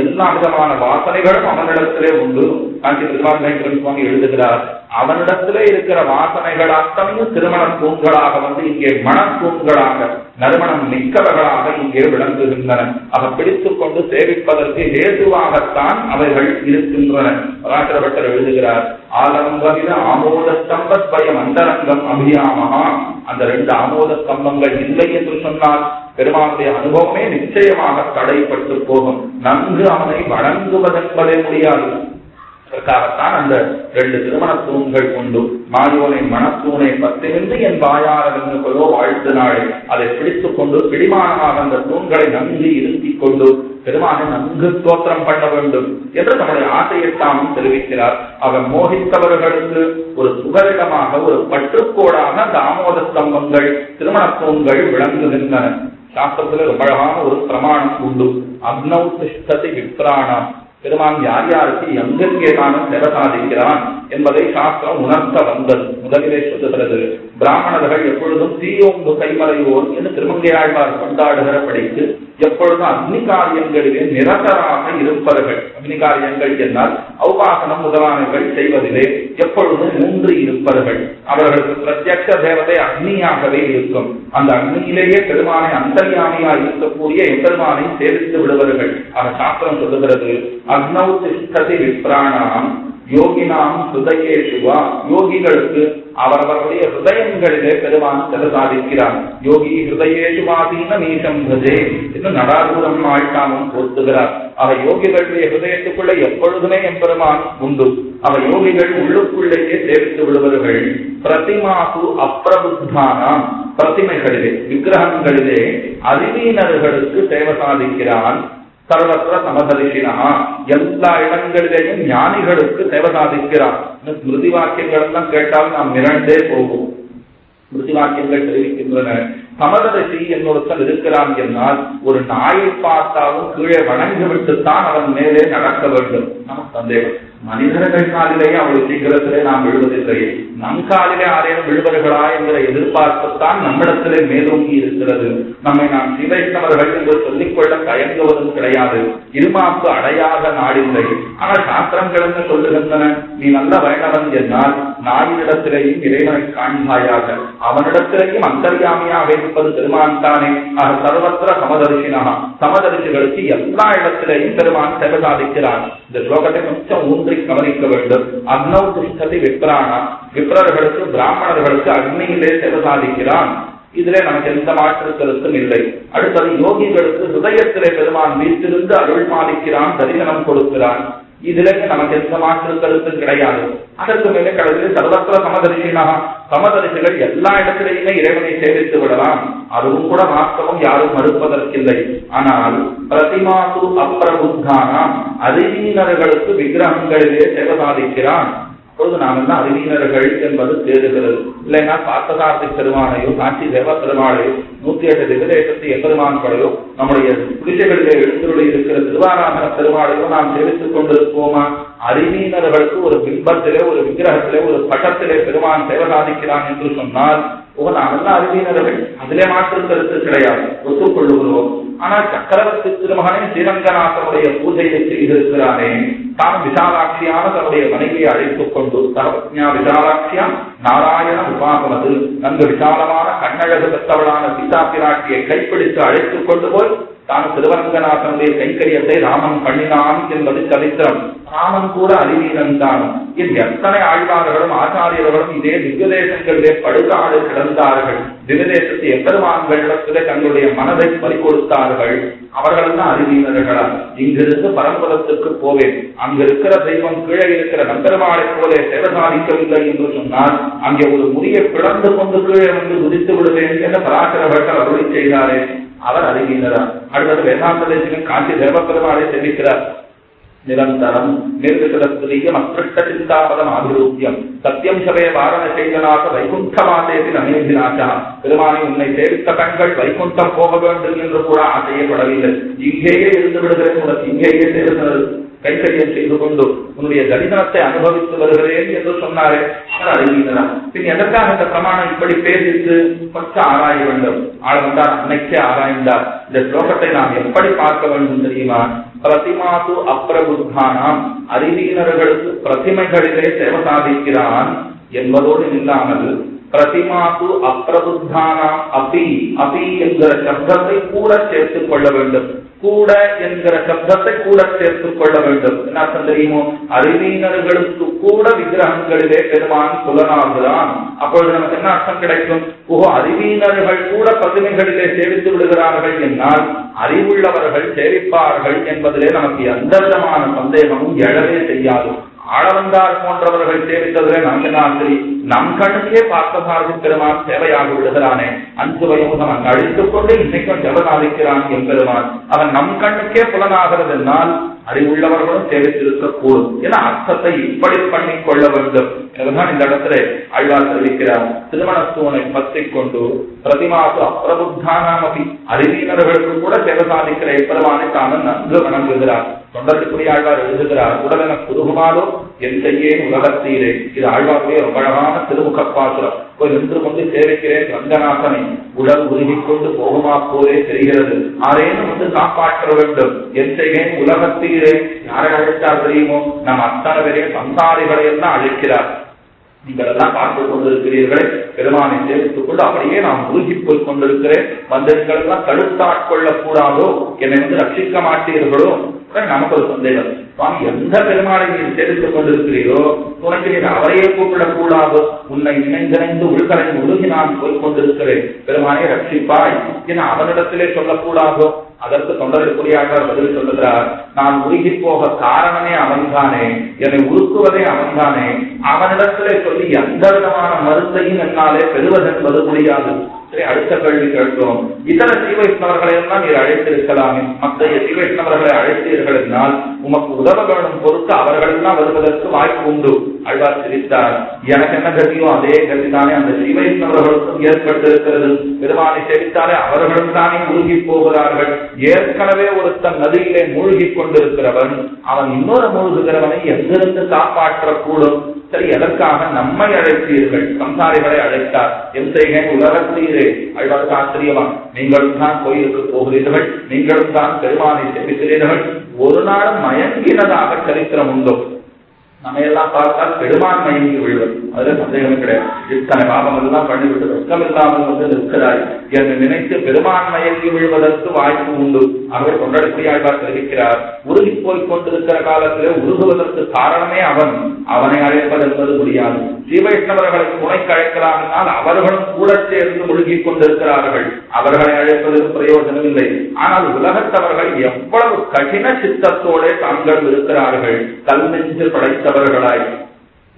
எல்லா விதமான வாசனைகளும் அவனிடத்திலே உண்டு. காஞ்சி பெருமாள் சுவாமி எழுதுகிறார் அவனிடத்திலே இருக்கிற வாசனைகள் அத்தனையும் திருமண தூண்களாக வந்து இங்கே மனத்தூண்களாக நறுமணம் மிக்கவர்களாக இங்கே விளங்குகின்றன. அதை பிடித்துக் கொண்டு சேவிப்பதற்கு ஏதுவாகத்தான் அவைகள் இருக்கின்றன பராசரப்பட்டர் எழுதுகிறார் ஆலம்பவித ஆமோத ஸ்தம்பத் பயம் அந்தரங்கம் அபியாமகா அந்த ரெண்டு ஆமோத ஸ்தம்பங்கள் இல்லை என்று சொன்னால் பெருமானுடைய அனுபவமே நிச்சயமாக தடைப்பட்டு போகும். நன்கு அவனை வணங்குவதென்பதே முடியாது. அதற்காகத்தான் அந்த ரெண்டு திருமண தூண்கள் கொண்டு மாயோனை மனத்தூணை பத்திருந்து என் வாயார கொள்ளோ வாழ்த்து நாளே அதை பிடித்துக் கொண்டு பிடிமானமாக அந்த தூண்களை நன்கு இருத்திக் கொண்டு பெருமானை நன்கு தோற்றம் பண்ண வேண்டும் என்று நம்முடைய ஆசையை தாமும் தெரிவிக்கிறார். அவர் மோகித்தவர்களுக்கு ஒரு புகலிடமாக ஒரு பற்றுக்கோடாக அந்த ஆமோத ஸ்தம்பங்கள் திருமண தூண்கள் விளங்குகின்றன. சாஸ்திரத்துல ரொம்ப அழகான ஒரு பிரமாணம் உண்டு. அக்னௌ திஷ்டதி விப்ராணம். பெருமான் யார் யாருக்கு எங்கெங்கேதான தானும் சேவை சாதிக்கிறான் என்பதை சாஸ்திரம் உணர்த்த வந்தது முதலிலே சொல்லுகிறது பிராமணர்கள் எப்பொழுதும் தீயோங்கு கைமறையோர் என்று திருமங்கையாழ்வார் கொண்டாடுகிறபடிக்கு எப்பொழுதும் அக்னி காரியங்களிலே நிரந்தராக இருப்பவர்கள். அக்னி காரியங்கள் என்றால் அவ்வாசனம் முதலானவர்கள் செய்வதிலே எப்பொழுதும் மூன்று இருப்பவர்கள். அவர்களுக்கு பிரத்யக்ஷ தேவதை அக்னியாகவே இருக்கும். அந்த அக்னியிலேயே பெருமானை அந்தர்யாமியா இருக்கக்கூடிய எம்பெருமானை சேவித்து விடுவார்கள் ஆக சாஸ்திரம் சொல்லுகிறது அக்னௌ திஷ்டதி விப்ராணாம் யோகினாம் ஹிருதயேசுவா யோகிகளுக்கு அவரவர்களுடைய ஹிருதயங்களிலே பெருமான் செல சாதிக்கிறான். யோகி ஹிருதயேசுவாதீன நீசம் பஜே என்று நடாதூரம் ஆழ்த்தாமும் பொருத்துகிறார் அவ யோகிகளுடைய ஹிருதயத்துக்குள்ளே எப்பொழுதுமே எம்பெருமான் உண்டு. அவ யோகிகள் உள்ளுக்குள்ளேயே சேவித்து விடுவார்கள் பிரதிமாசு அப்பிரபுத்தானாம் பிரதிமைகளிலே விக்கிரகங்களிலே அறிவீனர்களுக்கு சேவை சாதிக்கிறான். சர்வத்திர சமதரிசினா எல்லா இடங்களிலேயும் ஞானிகளுக்கு சேவை சாதிக்கிறான். ஸ்மிருதி வாக்கியங்கள் எல்லாம் கேட்டால் நாம் மிரண்டே போகும் ஸ்மிருதி வாக்கியங்கள் தெரிவிக்கின்றன. சமதரிசி என்னொருத்தன் இருக்கிறான் என்றால் ஒரு நாயை பார்த்தாலும் கீழே வணங்கி விட்டுத்தான் அவன் மேலே நடக்க வேண்டும். நமக்கு சந்தேகம். மனிதர்கள் காலிலேயே அவ்வளவு சீக்கிரத்திலே நாம் விழுவதில்லை. நம் காலிலே ஆரேனும் விழுவர்களா என்கிற எதிர்பார்ப்புத்தான் நம்மிடத்திலே மேலோங்கி இருக்கிறது. நம்மை நாம் சீவைத்தவர்கள் என்று சொல்லிக்கொள்ள தயங்குவதும் கிடையாது. இருமாப்பு அடையாத நாடில்லை. ஆனால் சாஸ்திரங்கள் என்ன சொல்லுகின்றன? நீ நல்ல வைணவன் என்றால் நாயினிடத்திலேயும் இறைவனை காண்பாயாக. அவனிடத்திலேயும் அந்தர்யாமியாக இருப்பது பெருமான் தானே ஆக சர்வத்திர சமதரிசினா சமதரிசிகளுக்கு எல்லா இடத்திலேயும் பெருமான் சேவை சாதிக்கிறான் இந்த ஸ்லோகத்தை கொஞ்சம் ஊன்றி கவனிக்க வேண்டும். அக்னௌ திஷ்டதி விப்ராணா. விப்ரர்களுக்கு பிராமணர்களுக்கு அக்னியிலே சேவை சாதிக்கிறான். இதிலே நமக்கு எந்த மாற்று கருத்தும் இல்லை. அடுத்தது யோகிகளுக்கு ஹிருதயத்திலே பெருமான் வீட்டிலிருந்து அருள் மாலிக்கிறான் தரிசனம் கொடுக்கிறான். இதுல நமக்கு எந்த மாற்று கருத்தும் கிடையாது. அதற்கு மேலே கடவுளில் சர்வத்திர சமதரிசினா சமதரிசிகள் எல்லா இடத்திலேயுமே இறைவனை சேவித்து விடலாம். அதுவும் கூட வாஸ்தவம் யாரும் மறுப்பதற்கில்லை. ஆனால் பிரதிமாசு அப்பிரபுத்தானாம் அறிவீனர்களுக்கு விக்கிரகங்களிலே சேவை சாதிக்கிறான். அப்பொழுது நாம் எல்லாம் அறிவியினர்கள் என்பது தேடுகிறது. இல்லைன்னா பார்த்தசாரதி பெருமானையோ காட்சி தேவ பெருமாளையோ நூத்தி எட்டு திகதேசத்து எம்பெருமான்களையோ நம்முடைய குடிசைகளிலே எழுந்துள்ள இருக்கிற திருவாராதன பெருமாளையோ நாம் சேவித்துக் கொண்டிருப்போமா? அறிவியினர்களுக்கு ஒரு பிம்பத்திலே ஒரு விக்கிரகத்திலே ஒரு பட்டத்திலே பெருமான் சேவை சாதிக்கிறான் என்று சொன்னால் ஓ நல்ல அறிவியினர்கள் அதிலே மாற்று கருத்து கிடையாது. ஒத்துக்கொள்ளுகிறோம். ஆனால் சக்கரவர்த்தி திருமகனே ஸ்ரீரங்கநாதனுடைய பூஜையை செய்திருக்கிறானே தான் விசாலாட்சியான தன்னுடைய மனைவியை அழைத்துக் கொண்டு சர்வஜா விசாலாட்சியா நாராயண உபாசனது நன்கு விசாலமான கண்ணழகு பெற்றவளான சீதா பிராட்டியை கைப்பிடித்து அழைத்துக் கொண்டு போய் தான் திருவரங்கநாதனுடைய கைக்கரியத்தை ராமன் பண்ணினான் என்பது சரித்திரம். ராமன் கூட அறிவீனன் தான். இன் எத்தனை ஆழ்வார்களும் ஆச்சாரியர்களும் இதே திவ்யதேசங்களிலே படுகாடு கிடந்தார்கள். திவ்யதேசத்து எம்பெருமான்களிடத்திலே தங்களுடைய மனதை பறிகொடுத்தார்கள். அவர்கள் தான் அறிவீனர்களா இங்கிருந்து பரம்பரத்துக்கு போவேன். அங்க இருக்கிற தெய்வம் கீழே இருக்கிற நம்பெருமாளை போல சேவை சாதிக்கவில்லை என்று சொன்னால் அங்கே ஒரு முடியை பிளந்து கொண்டு கீழே வந்து குதித்து விடுவேன் என்று பராசரவர்கள் அருளி செய்தாரே. அவர் அறிவீனரா அடுத்தது வேதாந்த தேசிகன் காஞ்சி தேவபெருமாளை தெரிவிக்கிறார் நிரந்தரம் நிர்விசதஸ்திரியம் அஸ்பிருஷ்ட சிந்தாபதம் ஆபிரூபியம் சத்தியம் சபே வாரண செய்தனாக வைகுண்டமாதேசி நமேதினாச்சா. பெருமானை உன்னை சேவித்த கண்கள் வைகுண்டம் போக வேண்டும் என்று கூட ஆசையப்படவில்லை. இங்கேயே இருந்து விடுகிறேன் உனக்கு இங்கேயே சேர்ந்தது. கைத்தறியம் செய்து கொண்டு உன்னுடைய தரிதனத்தை அனுபவித்து வருகிறேன் என்று சொன்னாரே. அவர் பின் எதற்காக இந்த பிரமாணம் இப்படி பேசித்து கொஞ்சம் ஆராய வேண்டும்? ஆளுந்தார் அன்னைக்கே ஆராய்ந்தார். இந்த ஸ்லோகத்தை நாம் எப்படி பார்க்க வேண்டும் தெரியுமா? பிரதிமாசு அப்பிரபுத்தானாம் அறிவீனர்களுக்கு பிரதிமைகளிலே சேவை சாதிக்கிறான் என்பதோடு இல்லாமல் பிரதிமாத்து அப்பிரபுத்தானாம் அபி அபி என்கிற சப்தத்தை கூட சேர்த்துக் கொள்ள வேண்டும். கூட என்கிற சப்தத்தை கூட சேர்த்துக் கொள்ள வேண்டும். என்ன அர்த்தம் தெரியுமோ? அறிவீனர்களுக்கு கூட விக்கிரகங்களிலே பெருமான் புலனாகிறான். அப்பொழுது நமக்கு என்ன அர்த்தம் கிடைக்கும்? ஓஹோ அறிவீனர்கள் கூட பசுமைகளிலே சேவித்து விடுகிறார்கள் என்னால் அறிவுள்ளவர்கள் சேவிப்பார்கள் என்பதிலே நமக்கு எந்த விதமான சந்தேகமும் எழவே செய்யாது. ஆளவந்தார் போன்றவர்கள் சேவித்ததிலே நமக்கு நம் கண்ணுக்கே பார்த்த பாரதி பெருமான் சேவையாக விடுகிறானே அன்பு வயமுகம் அங்கு அழித்துக் கொண்டு இன்னைக்கும் ஜபநாதிக்கிறான் எம்பெருமான். அவன் நம் கண்ணுக்கே புலனாகிறது என்னால் அறிவுள்ளவர்களும் சேவித்திருக்கக்கூடும் என அர்த்தத்தை இப்படி பண்ணிக் கொள்ள வேண்டும். எனவேதான் இந்த இடத்துல அழ்வார் தெரிவிக்கிறார் திருமணத்துவனை பற்றிக் கொண்டு பிரதிமாசு அப்பிரபுத்தானாமதி அறிவியினர்களுக்கு கூட சேவை சாதிக்கிற எப்பெருமானை தானும் நன்கு வணங்குகிறார். தொண்டர்களுக்குரிய ஆழ்வார் எழுதுகிறார் உடலென புதுகுமாலோ எந்தையேன் உலகத்தீரே. இது ஆழ்வாருடைய ரொம்ப அழகான திருமுகப்பாசுரம். போய் நின்று கொண்டு சேவிக்கிறேன் ரங்கநாதனை. உடல் உருகி கொண்டு போகுமா போரே தெரிகிறது. ஆரேனும் வந்து காப்பாற்ற வேண்டும். எந்தையேன் உலகத்தீரே. யாரை அழைத்தார் தெரியுமோ? நம் அத்தனை பேரையும் சம்சாரிகளை எல்லாம் அழைக்கிறார். நீங்கள் எல்லாம் பார்த்துக் கொண்டிருக்கிறீர்கள். பெருமானை சேர்த்துக் கொண்டு அப்படியே நான் உருகி போய் கொண்டிருக்கிறேன். வந்து நீங்கள் எல்லாம் கூடாதோ என்னை வந்து ரட்சிக்க மாட்டீர்களோ? நமக்கு ஒரு சந்தேகம். சுவாமி எந்த பெருமானை நீர் சேர்த்துக் கொண்டிருக்கிறீரோ? உனக்கு நீர் அவரையே கூப்பிடக் கூடாதோ உன்னை இணைந்திணைந்து உள்கரை உருகி நான் போய் கொண்டிருக்கிறேன். பெருமானை ரட்சிப்பாய். என அவனிடத்திலே சொல்லக்கூடாதோ? அதற்கு தொண்டர்களுக்குரிய பதில் சொல்லுகிறார் நான் உருகி போக காரணமே அவன்தானே என்னை உருக்குவதே அவன்தானே. அவனிடத்திலே சொல்லி எந்த விதமான மருந்தையும் என்னாலே பெறுவதென்பது முடியாது. சரி அடுத்த கேள்வி கேட்கிறோம் இதர சீவைஷ்ணவர்களை எல்லாம் நீர் அழைத்திருக்கலாமே. மற்ற சீவைஷ்ணவர்களை அழைத்தீர்கள் என்றால் உமக்கு உதவ வேணும் பொறுத்து அவர்களெல்லாம் வருவதற்கு வாய்ப்பு உண்டு. அழ்வார் சிரித்தார் எனக்கு என்ன கதியோ அதே கதி தானே அந்த சீவைஷ்ணவர்களுக்கும் ஏற்பட்டிருக்கிறது. பெருமானை சேவித்தாலே அவர்களும் தானே மூழ்கி போகிறார்கள். ஏற்கனவே ஒருத்தன் நதியிலே மூழ்கி கொண்டிருக்கிறவன் அவன் இன்னொரு மூழ்குகிறவனை எங்கிருந்து காப்பாற்றக்கூடும்? சரி எதற்காக நம்மை அழைத்தீர்கள்? சம்சாரிகளை அழைத்தார். என் உலகத்தீரே அழ்வார் ஆச்சரியமா? நீங்களும் தான் கோயிலுக்கு போகிறீர்கள். நீங்களும் தான் பெருமானை செபிக்கிறீர்கள். ஒரு நாள் மயங்கினதாக சரித்திரம் உண்டோ. நம்ம எல்லாம் பார்த்தால் பெருமான் மயங்கி விழுவது. அதுல சந்தேகமே கிடையாது. இத்தனை பாபம் எல்லாம் பண்ணிவிட்டு வெட்கம் இல்லாமல் வந்து நிற்கிறாய் என்று நினைத்து பெருமான் மயங்கி விழுவதற்கு வாய்ப்பு உண்டு. ஆகவே கொண்டாடக்கூடிய தெரிவிக்கிறார். உருகி போய் கொண்டிருக்கிற காலத்திலே உருகுவதற்கு காரணமே அவன். அவனை அழைப்பது என்பது முடியாது. ஸ்ரீவைஷ்ணவர்களை துணைக்கு அழைக்கலாம் என்றால் அவர்களும் கூட சேர்ந்து முழுகிக் கொண்டிருக்கிறார்கள். அவர்களை அழைப்பதற்கு பிரயோஜனம் இல்லை. ஆனால் உலகத்தவர்கள் எவ்வளவு கடின சித்தத்தோட தாங்கள் இருக்கிறார்கள். கல் நெஞ்சு படைத்தவர்களாய்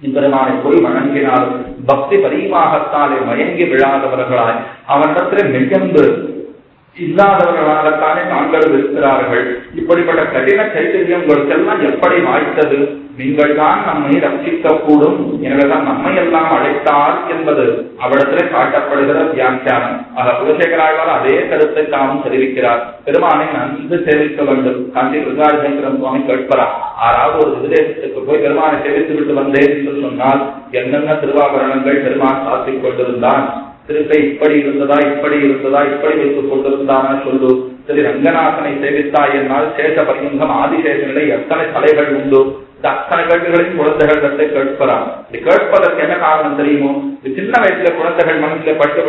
பெருமானை போய் வணங்கினால் பக்தி பரிமாகத்தாலே மயங்கி விழாதவர்களாய் அவனிடத்திலே மிகுந்து இல்லாதவர்களாகத்தானே தாங்கள் இருக்கிறார்கள். இப்படிப்பட்ட கடின சைத்தன்யங்களுக்கெல்லாம் எப்படி வாய்த்தது? நீங்கள் தான் நம்மை ரட்சிக்க கூடும் எனவேதான் நம்மை எல்லாம் அழைத்தார் என்பது அவ்விடத்திலே காட்டப்படுகிற வியாக்கியானம். ஆக குலசேகராழ்வார் அதே கருத்தை தாமும் தெரிவிக்கிறார். பெருமானை நன்கு சேவிக்க வேண்டும். காந்தி விருதாஜங்கரம் சுவாமி கேட்பறார் ஆறாவது ஒரு விதேசத்துக்கு போய் பெருமானை சேவித்து விட்டு வந்தேன் என்று சொன்னால் என்னென்ன திருவாபரணங்கள் பெருமான் சாத்திக் கொண்டிருந்தான்? திருப்பை இப்படி இருந்ததா இப்படி இருந்ததா இப்படி வைத்துக் கொண்டிருந்தான சொல்லு. சரி ரங்கநாதனை சேவித்தாய் என்னால் சேஷ பரியங்கம் ஆதிசேஷனிலே எத்தனை தலைகள் உண்டு? இந்த அத்தனை கேள்விகளையும் குழந்தைகளிடத்தை கேட்கிறார் இது கேட்பதற்கு என்ன காரணம் தெரியுமோ? இது சின்ன வயசுல குழந்தைகள் மனசுல பட்டு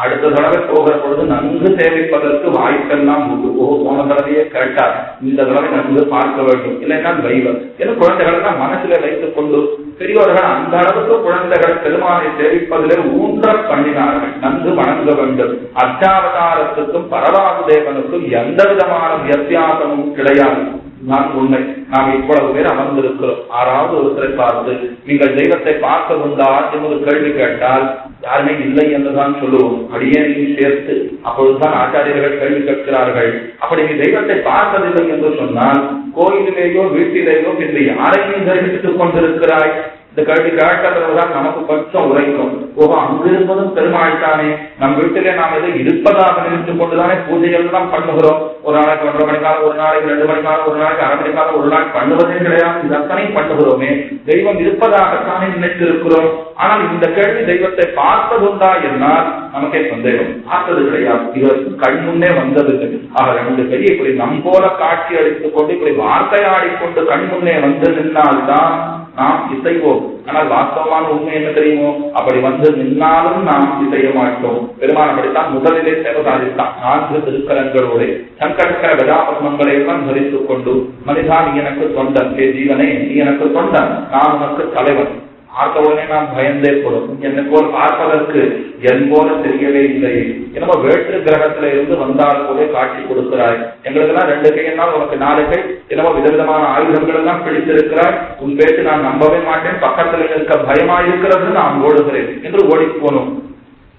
அடுத்த தடவை போகிற பொழுது நன்கு சேமிப்பதற்கு வாய்ப்பெல்லாம் உண்டு. ஓ போன தடவையே கேட்டார். இந்த தடவை நன்கு பார்க்க வேண்டும். இல்லைன்னா வைவர் ஏன்னா குழந்தைகள் தான் மனசுல வைத்துக் கொண்டு பெரியவர்கள் அந்த அளவுக்கு குழந்தைகள் பெருமானை சேவிப்பதிலே ஊன்ற பண்ணினார்கள். நன்கு வணங்க வேண்டும். அர்ச்சாவதாரத்துக்கும் பரவாது தேவனுக்கும் எந்த விதமான வித்தியாசமும் கிடையாது. நான் உண்மை நாம் இவ்வளவு பேர் அமர்ந்திருக்கிறோம். ஆறாவது ஒருத்தரை பார்த்து நீங்கள் தெய்வத்தை பார்த்ததுண்டா என்று கேள்வி கேட்டால் யாருமே இல்லை என்றுதான் சொல்லுவோம். அப்படியே நீங்கள் சேர்த்து. அப்பொழுதுதான் ஆச்சாரியர்கள் கேள்வி கேட்கிறார்கள். அப்படி நீ தெய்வத்தை பார்த்ததில்லை என்று சொன்னால் கோயிலிலேயோ வீட்டிலேயோ பின்பு யாரையும் தரிசித்துக் கொண்டிருக்கிறாய்? இந்த கேள்வி கேட்டதுதான் நமக்கு கொஞ்சம் உரைக்கும் ஓஹோ அங்கிருப்பதும் பெருமாள் தானே. நம் வீட்டிலே நாம் எது இருப்பதாக நினைத்து கொண்டுதானே பூஜைகள் எல்லாம் பண்ணுகிறோம். ஒரு நாளைக்கு ஒன்றரை மணிக்காக ஒரு நாளைக்கு ரெண்டு மணிக்காக ஒரு நாளைக்கு அரை மணிக்காக ஒரு நாள் பண்ணுவதே கிடையாது. இது அத்தனை பண்ணுகிறோமே. தெய்வம் இருப்பதாகத்தானே நினைத்திருக்கிறோம். ஆனால் இந்த கேள்வி தெய்வத்தை பார்த்ததுண்டா என்னால் நமக்கே சந்தேகம். பார்த்தது கிடையாது. இதற்கு கண் முன்னே வந்தது ஆக ரெண்டு பெரிய இப்படி நம் போல காட்சி அளித்துக் கொண்டு இப்படி வார்த்தையாடிக்கொண்டு கண் முன்னே வந்து நின்னால்தான் நாம் இசைவோம். ஆனால் வாஸ்தவமான உண்மை என்ன தெரியுமோ? அப்படி வந்து நின்னாலும் நாம் இசைய மாட்டோம். பெருமான் அப்படித்தான் முதலிலே சேவை சாதித்தான் நான்கு திருக்கரங்களோடு சங்கடக்கர கதாபத்மங்களை எல்லாம் தரித்துக் கொண்டு மனிதா நீ எனக்கு சொந்தன் ஏ ஜீவனே நீ எனக்கு சொந்தன் நான் உனக்கு தலைவன். பார்த்த உடனே நாம் பயந்தே போடும் என்னை போல் பார்ப்பதற்கு என் போல தெரியவே இல்லை. என்னமோ வேற்று கிரகத்துல இருந்து வந்தால் போல காட்சி கொடுக்கிறாய். எங்களுக்கெல்லாம் ரெண்டு கையினால் உனக்கு நாலு கை. என்னமோ விதவிதமான ஆயுதங்கள் எல்லாம் பிடித்திருக்கிறாய். உன் பேச்சு நான் நம்பவே மாட்டேன். பக்கத்துல இருக்க பயமா இருக்கிறது நான் ஓடுகிறேன் என்று ஓடி போனோம்.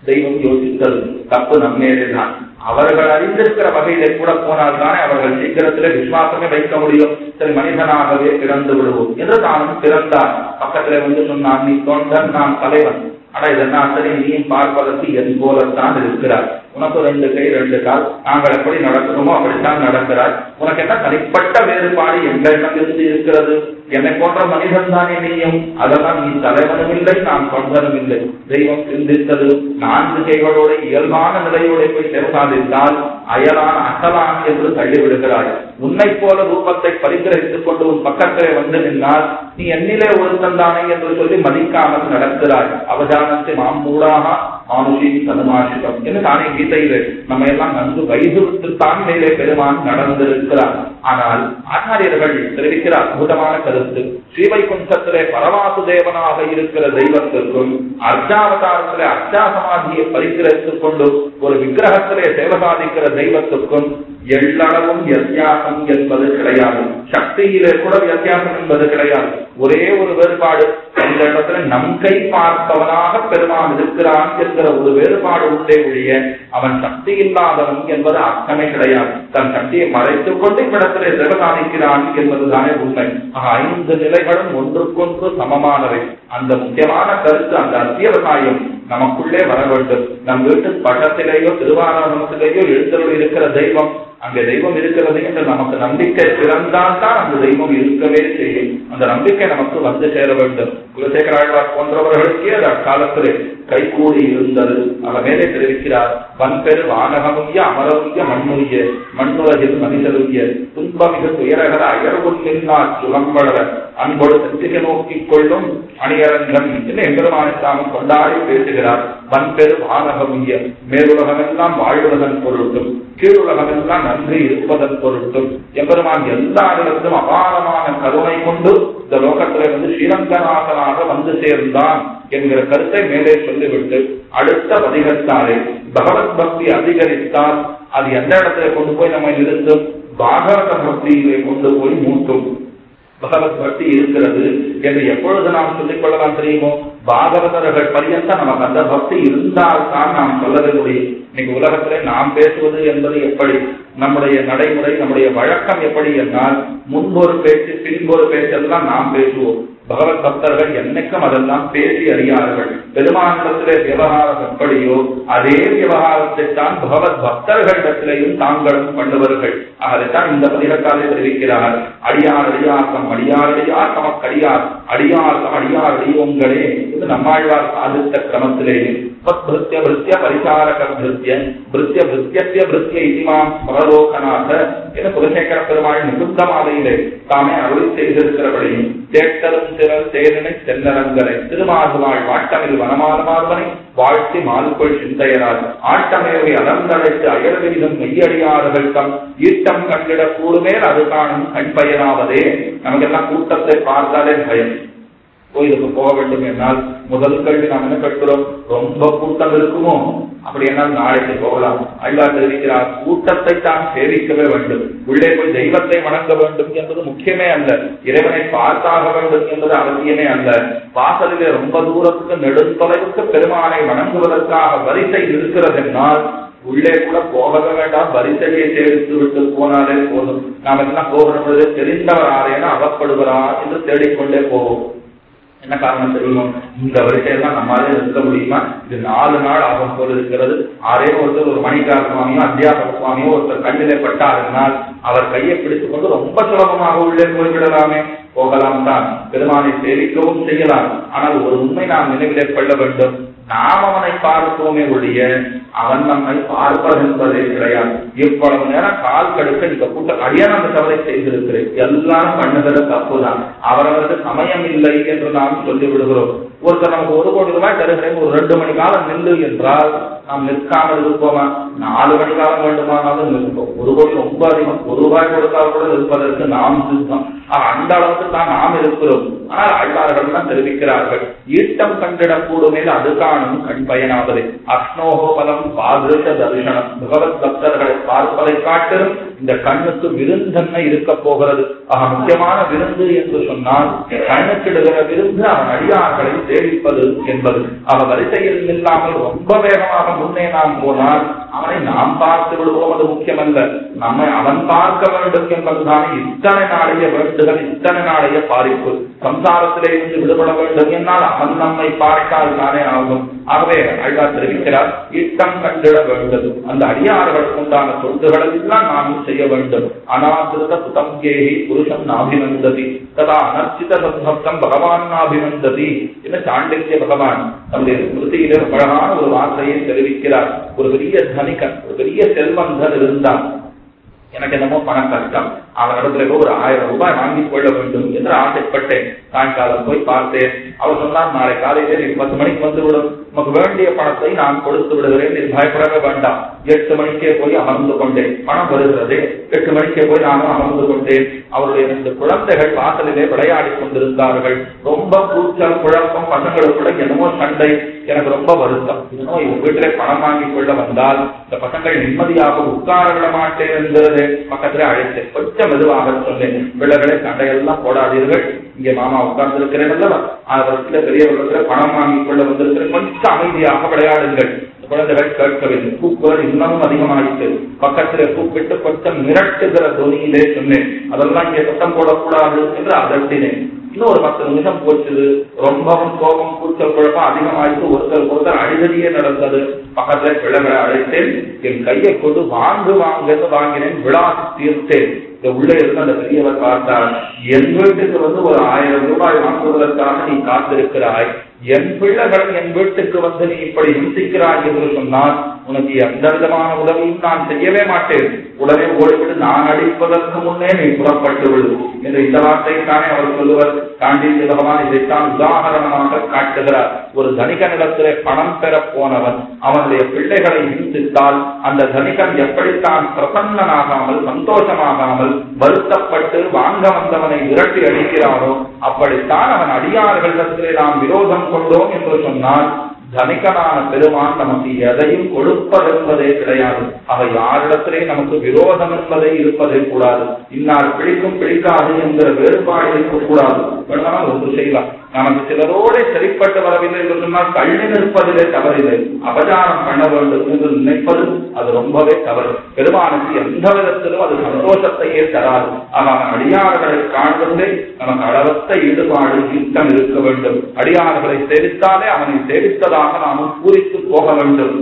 தெய்வம் யோசித்தது தப்பு நம்மேதான் அவர்கள் அறிந்திருக்கிற வகையில கூட போனால் தானே அவர்கள் சீக்கிரத்துல விசுவாசமே வைக்க முடியும். சரி மனிதனாகவே பிறந்து விடுவோம். என்று தானும் பிறந்தார். பக்கத்துல வந்து சொன்னான் நீ தொண்டன் நான் தலைவன். ஆனா இதெல்லாம் சரி நீயும் பார்ப்பதற்கு என் போலத்தான் இருக்கிறார் உனக்கு ரெண்டு கை ரெண்டு கால். நாங்கள் எப்படி நடக்கிறோமோ அப்படித்தான் நடக்கிறார். உனக்கு என்ன தனிப்பட்ட வேறுபாடு எங்களிடம் இருந்து இருக்கிறது? என்னை போன்ற மனிதன் தானே நீயும். அதெல்லாம் நீ தலைவனும் இல்லை நான் தொண்டனும் இல்லை. தெய்வம் சிந்தித்தது. நான்கு கைகளோட இயல்பான நிலையோட போய் செருசாதித்தால் அயலான் அசலான் என்று தள்ளிவிடுகிறாய். உன்னை போல ரூபத்தை பரிகிரகித்துக் கொண்டு உன் பக்கத்திலே வந்து நின்றால் நீ என்னிலே ஒருத்தன் தானே என்று சொல்லி மதிக்காமல் நடக்கிறாய். அவதானத்தை மாமூடாக ஆனுஷி சதுமாஷிதம் என்று தானே கீதையிலே நம்ம எல்லாம் நன்கு வயது மேலே பெருமான் நடந்திருக்கிறார். ஆனால் ஆச்சாரியர்கள் தெரிவிக்கிற அற்புதமான கருத்து ஸ்ரீவைகுண்டத்திலே பரவாசு தேவனாக இருக்கிற தெய்வத்திற்கும் அர்ச்சாவதாரத்திலே அர்ச்சா சமாதியை பரிகிரகித்துக் கொண்டு ஒரு விக்கிரகத்திலே சேவை சாதிக்கிற தெய்வத்துக்கும் எள்ளளவும் வித்தியாசம் என்பது கிடையாது. சக்தியிலே கூட வித்தியாசம் என்பது கிடையாது. ஒரே ஒரு வேறுபாடு இந்த இடத்துல நம் கை பார்ப்பவனாக பெருமான் இருக்கிறான் என்கிற ஒரு வேறுபாடு உள்ளே ஒழிய அவன் சக்தி இல்லாதவன் என்பது அர்த்தமே கிடையாது. தன் சக்தியை மறைத்துக் கொண்டு இவ்விடத்திலே சாதிக்கிறான் என்பதுதானே உண்மை. ஐந்து நிலைகளும் ஒன்றுக்கொன்று சமமானவை. அந்த முக்கியமான கருத்து அந்த அத்தியவசாயம் நமக்குள்ளே வர வேண்டும். நம் வீட்டு பட்டத்திலேயோ திருவாரணத்திலேயோ எழுத்தருள் இருக்கிற தெய்வம் அங்கே தெய்வம் இருக்கிறது என்று நமக்கு நம்பிக்கை பிறந்தால் தான் அந்த தெய்வம் இருக்கவே செய்யும். அந்த நம்பிக்கை நமக்கு வந்து சேர வேண்டும். குலசேகராழ்வார் போன்றவர்களுக்கே அது அக்காலத்திலே கைகூடி இருந்தது. அவர் மேலே தெரிவிக்கிறார் வன்பெரு வானகமுய்ய அமரவுய்ய மண்ணுய்ய மண்ணுலகில் மனிதருய்ய துன்பமிகு துயரகர அயர்வுன்னில்லா சுகம்பளர அன்போடு நோக்கி கொள்ளும் அணியரங்கம் என்று எம்பெருமானிஸ்லாமம் கொண்டாடி பேசுகிறார். வன்பெரு வானகமிய மேலுலகமெல்லாம் வாழ்வதன் பொருட்டும் கீழுலகமெல்லாம் நன்றி இருப்பதன் பொருட்டும். எம்பெருமான் எல்லா இடத்திலும் அபாரமான கருணை கொண்டு இந்த லோகத்திலே வந்து ஸ்ரீரங்கநாதனாக வந்து சேர்ந்தான் என்கிற கருத்தை மேலே சொல்லிவிட்டு அடுத்த பதிகத்தாலே பகவத் பக்தி அதிகரித்தால் அது எந்த இடத்துல கொண்டு போய் நம்ம நிறுத்தும் பாகவத பக்தியிலே கொண்டு போய் மூட்டும். பகவத் பக்தி இருக்கிறது என்று எப்பொழுது நாம் சொல்லிக் கொள்ளலாம் தெரியுமோ? பாகவதர்கள் பரியந்த நமக்கு அந்த பக்தி இருந்தால்தான் நாம் சொல்லவே முடியும். இன்னைக்கு உலகத்திலே நாம் பேசுவது என்பது எப்படி? நம்முடைய நடைமுறை நம்முடைய வழக்கம் எப்படி என்றால் முன்பொரு பேச்சு பின்பொரு பேச்செல்லாம் நாம் பேசுவோம். பகவத் பக்தர்கள் என்னைக்கும் அதெல்லாம் பேசி அறியார்கள் பெருமானிடத்திலே விவகாரம் எப்படியோ அதே விவகாரத்தை தான் பகவத் பக்தர்களிடத்திலேயும் தாங்களும் பண்ணுவார்கள். அதைத்தான் இந்த பதிகத்தாலே தெரிவிக்கிறார். அடியார் அடியார் தம் அடியார் அடியார் தமக்கடியார். அடியார்த்தம் அடியார் அடியோங்களே இது நம்மாழ்வார் சாதித்த கிரமத்திலேயே பத்பிருத்திய பிருத்திய பரிசாரக பிருத்திய பிருத்திய பிருத்தியத்திய பிருத்திய இதிமாம் ஸ்மரலோகநாத என குலசேகர பெருமாள் முகுந்த மாலையிலே தாமே அருள் செய்திருக்கிறபடியும் தேட்டரும் திரள் தேரினை தென்னரங்கரை திருமாதுவாள் வாட்டமில் வனமாதமாதவனை வாழ்த்தி மாலுக்குள் சிந்தையரால் ஆட்டமேவை அலந்தழைத்து அயர்வீதம் மெய்யடியார்கள் தம் ஈட்டம் கண்டிட கூடுமேல் அது காணும் கண் நமக்கெல்லாம் கூட்டத்தை பார்த்தாலே பயம். கோயிலுக்கு போக வேண்டும் என்றால் முதல் கல்வி நாம் என்ன கட்டுறோம் ரொம்ப கூட்டம் இருக்குமோ? அப்படி என்னால் நாளைக்கு போகலாம். அல்லா தெரிவிக்கிறார் கூட்டத்தை தான் சேவிக்கவே வேண்டும். உள்ளே போய் தெய்வத்தை வணங்க வேண்டும் என்பது முக்கியமே அல்ல. இறைவனை பார்த்தாக வேண்டும் என்பது அவசியமே அல்ல. வாசலிலே ரொம்ப தூரத்துக்கு நெடுந்தொலைவுக்கு பெருமானை வணங்குவதற்காக வரிசை இருக்கிறது என்றால் உள்ளே கூட போகவே வேண்டாம். வரிசையை சேவித்து விட்டு போனாலே போதும். நாம் என்ன போகிற பொழுது தெரிந்தவர் ஆரேன அகப்படுவரா என்று தேடிக்கொண்டே போவோம். என்ன காரணம் தெரியுமோ? இந்த வரிசையெல்லாம் நம்மளாலே நிறுத்த முடியுமா? இது நாலு நாள் ஆகும் போல இருக்கிறது. ஆரே ஒருத்தர் ஒரு மணிக்கார சுவாமியோ அத்தியாபக சுவாமியோ ஒருத்தர் கண்ணிலே பட்டாருனால் அவர் கையை பிடித்துக் கொண்டு ரொம்ப சுலபமாக உள்ளே போய்விடலாமே. போகலாம் தான். பெருமானை சேவிக்கவும் செய்யலாம். ஆனால் ஒரு உண்மை நாம் நினைவிலே கொள்ள வேண்டும். நாம் அவனை பார்ப்போமே ஒழிய அவன் நம்மை பார்ப்பது என்பதே கிடையாது. இவ்வளவு நேரம் கால் கடுக்க நீங்க கூட்ட அடியான அந்த தவறை செய்திருக்கிறேன். எல்லாம் பண்ணுகிற தப்புதான் அவரவருக்கு சமயம் இல்லை என்று நாம் சொல்லி விடுகிறோம் ஒருத்தர் நமக்கு ஒரு கோடி ரூபாய் தருகிறேன் ஒரு ரெண்டு மணி காலம் நின்று என்றால் நாம் நிற்காமல் இருப்போமா? நாலு மணி காலம் வேண்டுமானாலும் நிற்போம். ஒரு கோடி ரொம்ப அதிகம். ஒரு ரூபாய் கொடுத்தால் கூட இருப்பதற்கு நாம் சித்தம். அந்த அளவுக்கு தான் நாம் இருக்கிறோம். ஆனால் ஆழ்வார்கள் தான் தெரிவிக்கிறார்கள் ஈட்டம் கண்டிடக் கூடுமேல் அது காணும் கண் பயனாவது. அக்னோகோபலம் பாதிருஷ தரிசனம். பகவத் பக்தர்களை பார்ப்பதை காட்டிலும் இந்த கண்ணுக்கு விருந்தன்மை இருக்க போகிறது. ஆக முக்கியமான விருந்து என்று சொன்னால் கண்ணுக்கிடுகிற விருந்து அவன் அடியார்களை சேவிப்பது என்பது அவன் வரிசையில் இல்லாமல் ரொம்ப வேகமாக முன்னே நாம் போனால் அவனை நாம் பார்த்து விடுவோம். அது முக்கியமல்ல. நம்மை அவன் பார்க்க வேண்டும் என்பதுதானே இத்தனை நாளைய வேண்டுகள் இத்தனை நாளைய பாதிப்பு. சம்சாரத்திலே இருந்து விடுபட வேண்டும் என்னால் அவன் நம்மை பார்த்தால் தானே ஆகும். ஆகவே அழகா தெரிவிக்கிறார் ஈட்டம் கண்டிட வேண்டும். அந்த அடியார்களுக்கு உண்டான தொண்டுகளை எல்லாம் நாம் செய்ய வேண்டும். அனாதிருத சுதங்கேகி புருஷன் நாபிநந்ததி. ததா அனர்ச்சித சத்பக்தம் பகவான் நாபிநந்ததி. என சாண்டித்ய பகவான் தம்முடைய ஸ்மிருதியிலே அழகான ஒரு வார்த்தையை தெரிவிக்கிறார். ஒரு பெரிய தனிகன் ஒரு பெரிய செல்வந்தன் இருந்தான் எனக்கு என்னமோ பணம் கஷ்டம் அவனிடத்துல ஏதோ ஒரு ஆயிரம் ரூபாய் வாங்கி கொள்ள வேண்டும் என்று ஆசைப்பட்டேன். சாயங்காலம் போய் பார்த்தேன். அவர் சொன்னார் நாளை காலையிலே நீ பத்து மணிக்கு வந்து விடும் உனக்கு வேண்டிய பணத்தை நான் கொடுத்து விடுகிறேன். நீ பயப்படவே வேண்டாம். எட்டு மணிக்கே போய் அமர்ந்து கொண்டேன். பணம் வருகிறது. எட்டு மணிக்கே போய் நானும் அமர்ந்து கொண்டேன். அவருடைய ரெண்டு குழந்தைகள் வாசலிலே விளையாடி கொண்டிருந்தார்கள். ரொம்ப கூச்சல் குழப்பம் பசங்களுக்குள்ள என்னமோ சண்டை. எனக்கு ரொம்ப வருத்தம். இன்னும் இவங்க பணம் வாங்கி கொள்ள வந்தால் இந்த பசங்கள் நிம்மதியாக உட்கார விட மாட்டேன் என்பது பக்கத்திலே அழைத்தேன். கொஞ்சம் மெதுவாக சொன்னேன். பிள்ளைகளை சண்டையெல்லாம் போடாதீர்கள். இங்கே மாமா உட்கார்ந்து இருக்கிறேன் அல்லவா அவர்கிட்ட பெரியவர்களிடத்துல பணம் வாங்கி கொள்ள வந்திருக்கிறேன். கொஞ்சம் அமைதியாக விளையாடுங்கள். குழந்தைகள் கேட்கவில்லை. கூக்குரல் இன்னமும் அதிகமாயிட்டு பக்கத்துல கூப்பிட்டு கொஞ்சம் மிரட்டுகிற துணியிலே சொன்னேன். அதெல்லாம் இங்கே சத்தம் போடக்கூடாது என்று அதட்டினேன். இன்னும் ஒரு பத்து நிமிஷம் போச்சுது. ரொம்பவும் கோபம் கூச்சல் குழப்பம் அதிகமாயிட்டு ஒருத்தர் ஒருத்தர் அழுதடியே நடந்தது. பக்கத்துல பிள்ளைகளை அழைத்தேன். என் கையை கொண்டு வாங்கு வாங்கன்னு வாங்கினேன். விழாசி தீர்த்தேன். இந்த உள்ளே இருந்து அந்த பெரியவர் பார்த்தார் என் வீட்டுக்கு வந்து ஒரு ஆயிரம் ரூபாய் வாங்குவதற்காக நீ காத்திருக்கிறாய். என் பிள்ளைகள் என் வீட்டுக்கு வந்து நீ இப்படி ஹிம்சிக்கிறாய் என்று சொன்னால் உனக்கு எந்த விதமான உதவியும் நான் செய்யவே மாட்டேன். உடனே ஓடிவிட்டு நான் அடிப்பதற்கு முன்னே நீ புறப்பட்டு விடு என்று இந்த வார்த்தையை தானே அவர் சொல்லுவர். காண்டிய பகவான் இதைத்தான் உதாரணமாக காட்டுகிறார். ஒரு தனிகனிடத்திலே பணம் பெற போனவன் அவனுடைய பிள்ளைகளை ஹிம்சித்தால் அந்த தனிகன் எப்படித்தான் பிரசன்னனாகாமல் சந்தோஷமாகாமல் வருத்தப்பட்டு வாங்க வந்தவனை விரட்டி அடிக்கிறானோ அப்படித்தான் அவன் அடியார்களிடத்திலே நாம் விரோதம் கொண்டோம் என்று சொன்னால் தனிக்கனான பெருமான் நமக்கு எதையும் கொடுப்பதென்பதே கிடையாது. அவை யாரிடத்திலே நமக்கு விரோதம் என்பதே இருப்பதே கூடாது. இன்னார் பிடிக்கும் பிடிக்காது என்கிற வேறுபாடு இருக்கக்கூடாது. வேணாலும் ஒன்று செய்யலாம். நமக்கு சிலரோட சரிப்பட்டு வரவில்லை என்று சொன்னால் தள்ளி நிற்பதிலே தவறில்லை. அபஜானம் பண்ண வேண்டும் என்று நினைப்பது அது ரொம்பவே தவறு. பெருமானுக்கு எந்த விதத்திலும் அது சந்தோஷத்தையே தராது. அவன் அடியார்களை காண்பதிலே நமக்கு அளவத்த ஈடுபாடு யுத்தம் இருக்க வேண்டும். அடியார்களை சேவித்தாலே அவனை சேவித்ததாக நாமும் பூரித்து போக வேண்டும்.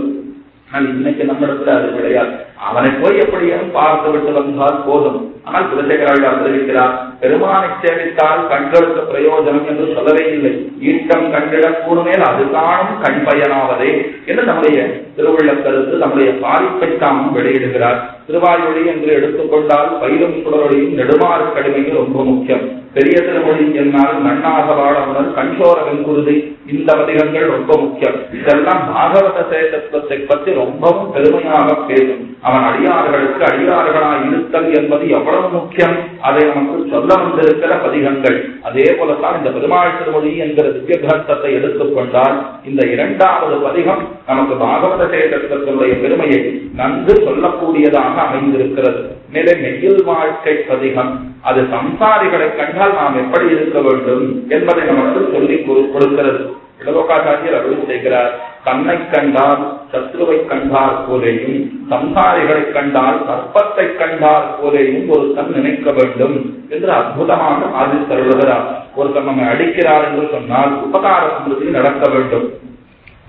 ஆனால் இன்னைக்கு நம்மிடத்துல அது கிடையாது. அவனை போய் எப்படியும் பார்த்து விட்டு வந்தால் போதும். ஆனால் குலசேகராழ்வார் தெரிவிக்கிறார் பெருமானை சேவித்தால் கண்களுக்கு பிரயோஜனம் என்று சொல்லவே இல்லை. ஈட்டம் கண்டிடக் கூடுமேல் அது காணும் கண் பயனாவதே என்று நம்முடைய திருவுள்ள கருத்து நம்முடைய பாரிப்பை தாமும் வெளியிடுகிறார். திருவாயொழி என்று எடுத்துக்கொண்டால் பயிலும் சுடரொழியும் நெடுமாறு கடுமையும் ரொம்ப முக்கியம். பெரிய திருமொழி என்னால் நன்னாக வாழவுடன் கண்சோர வெண்குருதி இந்த பதிகங்கள் ரொம்ப முக்கியம். இதெல்லாம் பாகவத சேதத்துவத்தை பற்றி ரொம்பவும் பெருமையாக பேசும். அவன் அடியார்களுக்கு அடியார்களா இருத்தல் என்பது எவ்வளவு முக்கியம்? அதை நமக்கு சொல்ல வந்திருக்கிற பதிகங்கள். அதே போலத்தான் இந்த பெருமாள் திருமொழி என்கிற திவ்ய கிரந்தத்தை எடுத்துக்கொண்டால் இந்த இரண்டாவது பதிகம் நமக்கு பாகவத சேதத்துவத்தினுடைய பெருமையை நன்கு சொல்லக்கூடியதாக அமைந்திருக்கிறது. மேலே மெயில் வாழ்க்கை பதிகம். அது சம்சாரிகளை கண்டால் நாம் எப்படி இருக்க வேண்டும் என்பதை நமக்கு சொல்லி கொடுக்கிறது. இளவோகாச்சாரியர் அருள் செய்கிறார். தன்னை கண்டால் சத்ருவை கண்டார் போலேயும் சம்சாரிகளை கண்டால் சர்ப்பத்தை கண்டார் போலேயும் ஒரு தன் நினைக்க வேண்டும் என்று அற்புதமாக ஆதி தருகிறார் ஒருத்தர் நம்மை அடிக்கிறார் என்று சொன்னால் உபகார ஸ்மிருதி நடக்க வேண்டும்.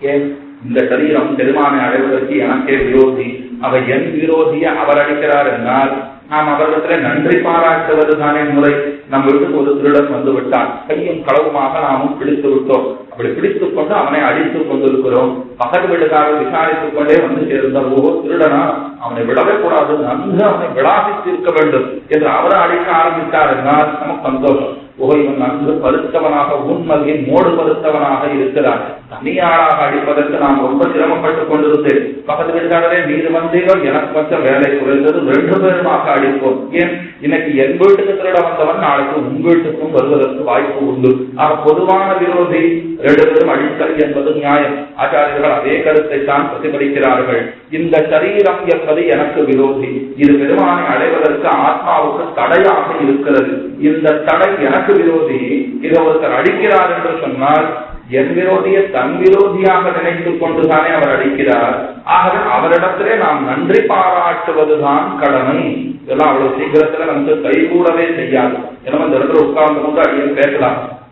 ஏன்? இந்த சரீரம் பெருமானை அடைவதற்கு எனக்கே விரோதி. அவர் என் விரோதிய அவர் அடிக்கிறார் என்றால் நாம் அவர்களிடத்தில் நன்றி பாராட்டுவது தானே முறை. நம் வீட்டுக்கு ஒரு திருடன் வந்து விட்டான் கையும் களவுமாக நாமும் பிடித்து விட்டோம். அப்படி பிடித்துக் கொண்டு அவனை அழித்துக் கொண்டிருக்கிறோம். பகல் வீடுக்காக விசாரித்துக் கொண்டே வந்து சேர்ந்தார் ஓ திருடனா அவனை விடவே கூடாது நன்கு அவனை விளாசித்து இருக்க வேண்டும் என்று அவரை அழிக்க ஆரம்பித்தார். என்றால் நமக்கு சந்தோஷம் ஓ இவன் நன்கு பருத்தவனாக உண்மையின் மோடு பருத்தவனாக இருக்கிறான். தனியாளாக அடிப்பதற்கு நான் ரொம்ப சிரமப்பட்டுக் கொண்டிருந்தேன் பக்கத்து வீட்டுக்காரரே நீர் வந்தீர்கள் எனக்கு கொஞ்சம் வேலை குறைந்தது ரெண்டு பேருமாக அடிப்போம் ஏன்? இன்னைக்கு என் வீட்டுக்கு திருட வந்தவன் நாளைக்கு உன் வீட்டுக்கும் வருவதற்கு வாய்ப்பு உண்டு. ஆக பொதுவான விரோதி ரெண்டு பேரும் அடித்தல் என்பது நியாயம். ஆச்சாரியர்கள் அதே கருத்தை தான் பிரதிபலிக்கிறார்கள். இந்த சரீரம் என்பது எனக்கு விரோதி. இது பெருமானை அடைவதற்கு ஆத்மாவுக்கு தடையாக இருக்கிறது. இந்த தடை எனக்கு விரோதி இதை ஒருத்தர் அடிக்கிறார் என்று சொன்னால் என் விரோதியை தன் விரோதியாக நினைத்துக் கொண்டுதானே அவர் அடிக்கிறார். ஆகவே அவரிடத்திலே நாம் நன்றி பாராட்டுவதுதான் கடமை. இதெல்லாம் அவ்வளவு சீக்கிரத்துல நமக்கு கைகூடவே செய்யாது. ஏன்னா இந்த இடத்துல உட்கார்ந்து கொண்டு அடியன் பேசலாம்.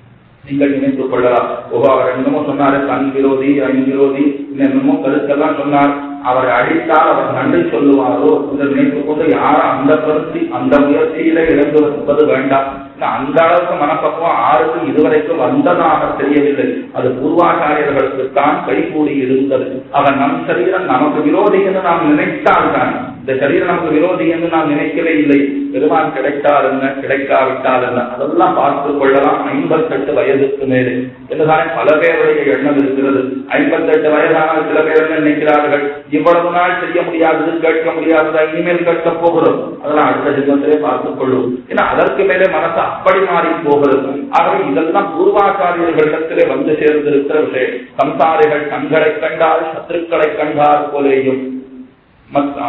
நீங்கள் நினைத்துக் கொள்ளலாம். ஓ அவர் என்னமோ சொன்னாரு தன் விரோதி ஐன் விரோதி. என்னமோ கருத்தெல்லாம் சொன்னார். அவரை அழித்தால் அவர் நன்றி சொல்லுவாரோ என்று நினைத்துக் கொண்டு யாரும் அந்த கருத்தி அந்த முயற்சியில இழந்து வைப்பது வேண்டாம் அந்த அளவுக்கு மனப்பக்குவம் ஆருக்கும் இதுவரைக்கும் வந்ததாக தெரியவில்லை. அது பூர்வாச்சாரியர்களுக்குத்தான் கைகூடி இருந்தது. அவன் நம் சரீரம் நமக்கு விரோதி என்று நாம் நினைத்தால்தான் இந்த சரீரம் நமக்கு விரோதி என்று நாம் நினைக்கவே இல்லை. பெருமான் கிடைத்தால் என்ன? கிடைக்காவிட்டால் என்ன? அதெல்லாம் பார்த்து கொள்ளலாம். ஐம்பத்தெட்டு வயதுக்கு மேலே. என்றுதானே பல பேருடைய எண்ணம் இருக்கிறது. ஐம்பத்தெட்டு வயதான சில பேர் என்ன நினைக்கிறார்கள்? இவ்வளவு நாள் செய்ய முடியாதது கேட்க முடியாததா? இனிமேல் கேட்க போகிறோம். அதெல்லாம் அடுத்த ஜென்மத்திலே பார்த்துக் கொள்ளும் ஏன்னா அதற்கு மேலே மனசு அப்படி மாறி போகிறது. ஆகவே இதெல்லாம் பூர்வாச்சாரியர்களிடத்திலே வந்து சேர்ந்திருக்கிற விஷயம். சம்சாரிகள் தங்களை கண்டால் சத்துருக்களை கண்டால் போலேயும்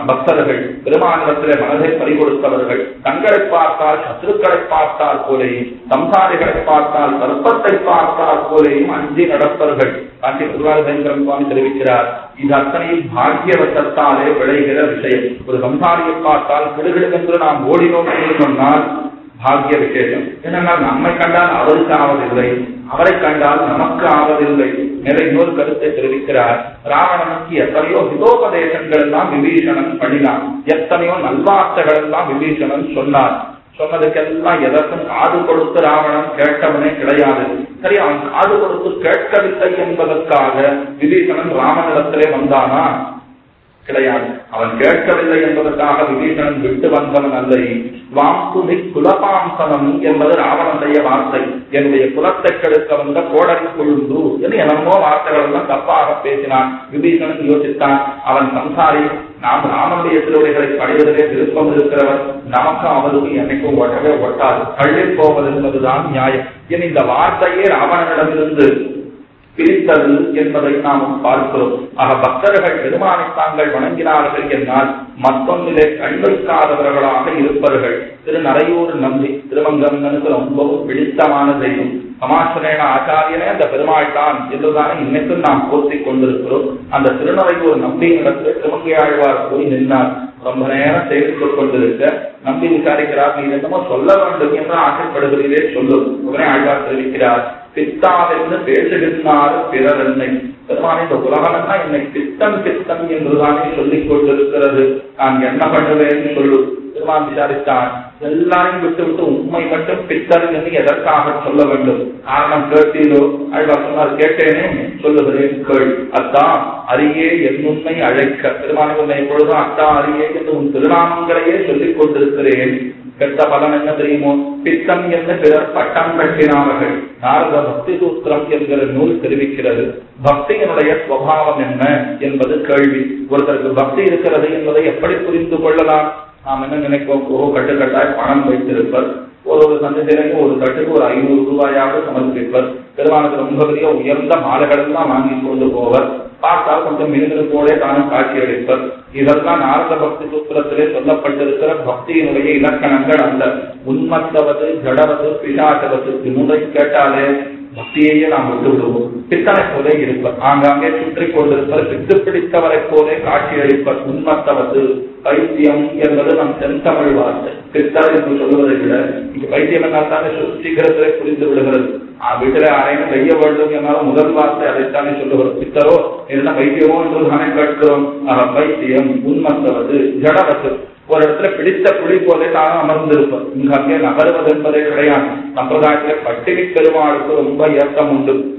பக்தர்கள் பெருமானிடத்திலே மனதை பறிகொடுத்தவர்கள் தங்களை பார்த்தால் சத்ருக்களை பார்த்தால் போலேயும் சம்சாரிகளை பார்த்தால் சர்ப்பத்தை பார்த்தால் போலேயும் அஞ்சு நடப்பர்கள் காஞ்சி திருவாரூரம் சுவாமி தெரிவிக்கிறார் இது அத்தனையும் பாக்கியவசத்தாலே விளைகிற விஷயம். ஒரு சம்சாரியை பார்த்தால் கிடுகிடுக்கென்று நாம் ஓடினோம் என்று சொன்னால் பாக்கிய விசேஷம் ஏனென்றால் நம்மை கண்டால் அவருக்கு ஆவதில்லை அவரை கண்டால் நமக்கு ஆவதில்லை மேலே இன்னொரு கருத்தை தெரிவிக்கிறார். ராவணனுக்கு எத்தனையோ ஹிதோபதேசங்கள் எல்லாம் விபீஷணன் பண்ணினான். எத்தனையோ நல்வார்த்தைகள் எல்லாம் விபீஷணன் சொன்னார். சொன்னதுக்கெல்லாம் எதற்கும் காது கொடுத்து ராவணன் கேட்டவனே கிடையாது. சரி அவன் காது கொடுத்து கேட்கவில்லை என்பதற்காக விபீஷணன் ராமனிடத்திலே வந்தானா? கிடையாது. அவன் கேட்கவில்லை என்பதற்காக விபீஷணன் விட்டு வந்தவன் அல்லை. வாங்குமி குலபாம்சனம் என்பது ராவணனுடைய வார்த்தை. என்னுடைய குலத்தை கெடுக்க வந்த கோடரி கொழுந்து என்று என்னமோ வார்த்தைகள் எல்லாம் தப்பாக பேசினான். விபீஷணன் யோசித்தான் அவன் சம்சாரி நாம் ராமனுடைய திருவடிகளை படைவதிலே விருப்பம் இருக்கிறவர். நமக்கும் அவருக்கு என்னைக்கும் ஒட்டவே ஒட்டாது. தள்ளி போவது என்பதுதான் நியாயம். என் இந்த வார்த்தையே ராவணனிடமிருந்து பிரித்தது என்பதை நாம் பார்க்கிறோம். ஆக பக்தர்கள் பெருமானை தாங்கள் வணங்கினார்கள் என்னால் மற்றொன்றிலே கண் வைக்காதவர்களாக இருப்பார்கள் திரு நரையூர் நம்பி திருமங்கங்கனுக்கு ரொம்பவும் பிடித்தமான தெய்வம் சமாசரேன ஆச்சாரியனே அந்த பெருமாள் தான் என்றுதானே இன்னைக்கும் நாம் போற்றிக் கொண்டிருக்கிறோம். அந்த திருநறையூர் நம்பியினிடத்தில் திருமங்கையாழ்வார் போய் நின்றார். ரொம்ப நேரம் சேவித்துக் கொண்டிருக்க நம்பி விசாரிக்கிறார் நீ என்னமோ சொல்ல வேண்டும் என்று ஆசைப்படுகிறீரே சொல்லும் உடனே ஆழ்வார் தெரிவிக்கிறார். பித்தாவென்று பேசுகின்றார் பிறர் என்னை. பெருமானே இந்த உலகம் என்னை பித்தம் பித்தன் என்றுதானே சொல்லிக் கொண்டிருக்கிறது. நான் என்ன பண்ணுவேன் சொல்லு. பெருமான் விசாரித்தான் எல்லாரையும் விட்டு விட்டு உண்மை மட்டும் பித்தர் என்று எதற்காக சொல்ல வேண்டும்? காரணம் கேட்டீரோ? அழ்வார் சொன்னார் கேட்டேனே சொல்லுகிறேன் கேள். அத்தான் அரியே என்னுண்மை அழைக்க. பெருமானை உன்னை எப்பொழுதும் அத்தான் அரியே என்று உன் திருநாமங்களையே சொல்லிக் கொண்டிருக்கிறேன். பெற்ற பலன் என்ன தெரியுமோ? பித்தம் என்று பிறர் பட்டம் கட்டினார்கள். நாரத பக்தி சூத்திரம் என்கிற நூல் தெரிவிக்கிறது. பக்தியினுடைய சுவாவம் என்ன என்பது கேள்வி. ஒருத்தருக்கு பக்தி இருக்கிறது என்பதை எப்படி புரிந்து கொள்ளலாம்? நாம் என்ன நினைப்போம்? ஓ கட்டுக்கட்டாய் பணம் வைத்திருப்பர். ஒரு ஒரு சந்தேகம் ஒரு கட்டுக்கு ஒரு ஐநூறு ரூபாயாவது சமர்ப்பிப்பர். பெருமானுக்கு ரொம்ப பெரிய உயர்ந்த மாலைகள் எல்லாம் வாங்கி கொண்டு போவர். பார்த்தால் கொஞ்சம் மினுமினுப்போலே தானும் காட்சி அளிப்பர் இதெல்லாம் நாரத பக்தி சூத்திரத்திலே சொல்லப்பட்டிருக்கிற பக்தியினுடைய இலக்கணங்கள் அல்ல. உண்மத்தவது ஜடவது பிசாசவது இம்முறை கேட்டாலே பக்தியையே நாம் விட்டு விடுவோம் பித்தனை போலே இருப்பர். ஆங்காங்கே சுற்றி கொண்டிருப்பர். பித்து பிடித்தவரை போலே காட்சி அளிப்பர் உண்மத்தவது பைத்தியம் என்பது நம் தென்தமிழ் வார்த்தை. பித்தர் என்று சொல்வதை விட இங்கு பைத்தியம் என்றால் தானே சீக்கிரத்திலே புரிந்து விடுகிறது. வீட்டிலே அரையும் செய்ய வேண்டும் என்னால் முதல் வார்த்தை அதைத்தானே சொல்லுகிறோம் பித்தரோ என்ன பைத்தியமோ என்று தானே கேட்கிறோம். பைத்தியம் உண்மத்தவது ஜடவது ஒரு இடத்துல பிடித்த புலி போல தானும் அமர்ந்திருப்பது. இங்க அங்கே நகருவது என்பதே கிடையாது. சம்பிரதாயத்தில் பட்டினி பெருமாளுக்கு ரொம்ப ஏற்றம் உண்டு.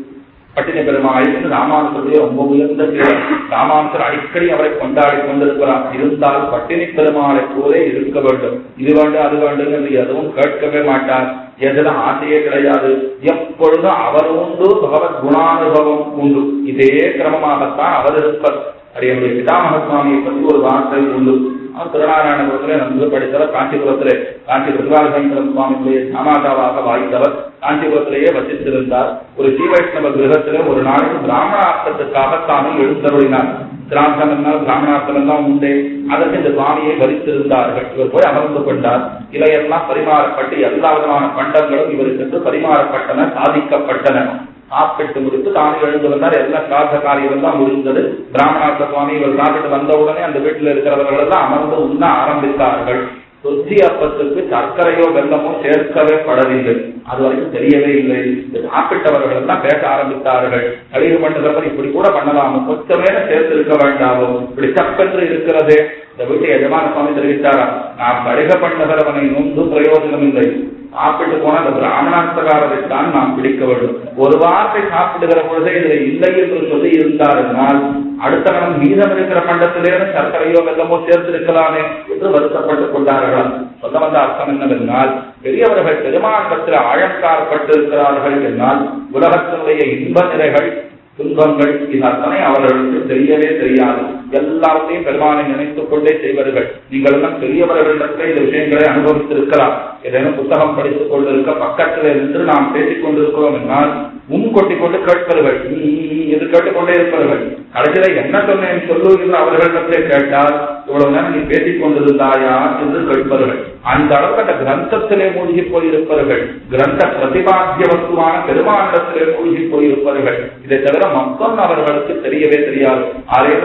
பட்டினி பெருமாள் ராமானுஜருடைய ரொம்ப உயர்ந்த பேர் ராமானுஜர் அடிக்கடி அவரை கொண்டாடி கொண்டிருக்கிறார். இருந்தால் பட்டினி பெருமாளை போலே இருக்க வேண்டும். இது வேண்டும் அது வேண்டும் என்று எதுவும் கேட்கவே மாட்டார். எதுல ஆசையே கிடையாது. எப்பொழுதும் அவர் உண்டு பகவத் குணானுபவம் உண்டு. இதே கிரமமாகத்தான் அவர் இருப்பர். என்னுடைய பிதாமக சுவாமியை பற்றி ஒரு வார்த்தை உண்டு. திருநாராயணபுரத்திலே நன்கு படித்தவர் காஞ்சிபுரத்திலே. காஞ்சி பிரதிபாலசங்கரம் சுவாமியுடைய சாமாதாவாக வாய்த்தவர் காஞ்சிபுரத்திலேயே வசித்திருந்தார். ஒரு ஸ்ரீவைஷ்ணவ கிரகத்திலே ஒரு நாளைக்கு பிராமணார்த்தத்துக்காக தானே எழுந்தருளினார். திராட்சம் என்னால் பிராமணார்த்தம் எல்லாம் உண்டு. அதற்கு இந்த சுவாமியை வரித்திருந்தார்கள். இவர் போய் அமர்ந்து கொண்டார். இவையெல்லாம் பரிமாறப்பட்டு எல்லா விதமான பண்டங்களும் இவருக்கு பரிமாறப்பட்டன சாதிக்கப்பட்டன. சாப்பிட்டு முடித்து தானும் எழுந்து வந்தார். எல்லா காத்த காரியம் எல்லாம் முடிந்தது. பிராமணார்த்த சுவாமி இவர் சாப்பிட்டு வந்த உடனே அந்த வீட்டில் இருக்கிறவர்கள் எல்லாம் அமர்ந்து உண்ண ஆரம்பித்தார்கள். சொத்தி அப்பத்துக்கு சர்க்கரையோ வெள்ளமோ சேர்க்கவே படவில்லை. அது வரைக்கும் தெரியவே இல்லை. சாப்பிட்டவர்கள் எல்லாம் பேச ஆரம்பித்தார்கள். கழிவு பண்ணுகிறவர் இப்படி கூட பண்ணலாமோ. கொஞ்சமே சேர்த்து இருக்க வேண்டாமோ? இப்படி சப்பென்று இருக்கிறதே. இந்த வீட்டை எஜமான சுவாமி தெரிவித்தாரா? நான் கழிக பண்ணுகிறவனை நொந்து பிரயோஜனம் இல்லை சாப்பிட்டு போன அந்த பிராமணார்த்தகாரரை தான் நாம் பிடிக்க வேண்டும். ஒரு வார்த்தை சாப்பிடுகிற பொழுதே இதுல இல்லை என்று சொல்லி இருந்தார் அடுத்த கணம் மீதம் இருக்கிற பண்டத்திலேயே சர்க்கரையோ வெள்ளமோ சேர்த்திருக்கலாமே என்று வருத்தப்பட்டுக் கொண்டார்களாம். சொல்ல வந்த அர்த்தம் என்னவென்றால் பெரியவர்கள் பெருமாண்டத்தில் ஆழக்காரப்பட்டிருக்கிறார்கள் என்றால் உலகத்தினுடைய இன்ப நிறைகள் துன்பங்கள் இது அத்தனை அவர்களுக்கு தெரியவே தெரியாது. எல்லாத்தையும் பெருமானை நினைத்துக் கொண்டே செய்வார்கள். நீங்கள் எல்லாம் பெரியவர்களிடத்தில் இந்த விஷயங்களை அனுபவித்திருக்கலாம். ஏதேனும் புத்தகம் படித்துக் கொண்டிருக்க பக்கத்தில் இருந்து நாம் பேசிக் கொண்டிருக்கிறோம் என்றால் முன் கொட்டி கொண்டு கேட்பார்கள் இது கேட்டுக்கொண்டே இருப்பார்கள் கடைசியில என்ன சொன்னேன் சொல்லு என்று அவர்களிடத்திலே கேட்டால் இவ்வளவு நேரம் நீ பேசிக் கொண்டிருந்தாயா? என்று கேட்பவர்கள். அந்த அளவுக்கு அந்த கிரந்தத்திலே மூழ்கி போயிருப்பார்கள் கிரந்த பிரதிபாத்திய வஸ்துவான பெருமாண்டத்திலே மூழ்கி போயிருப்பார்கள் இதை தவிர மொத்தம் அவர்களுக்கு தெரியவே தெரியாது. ஆலய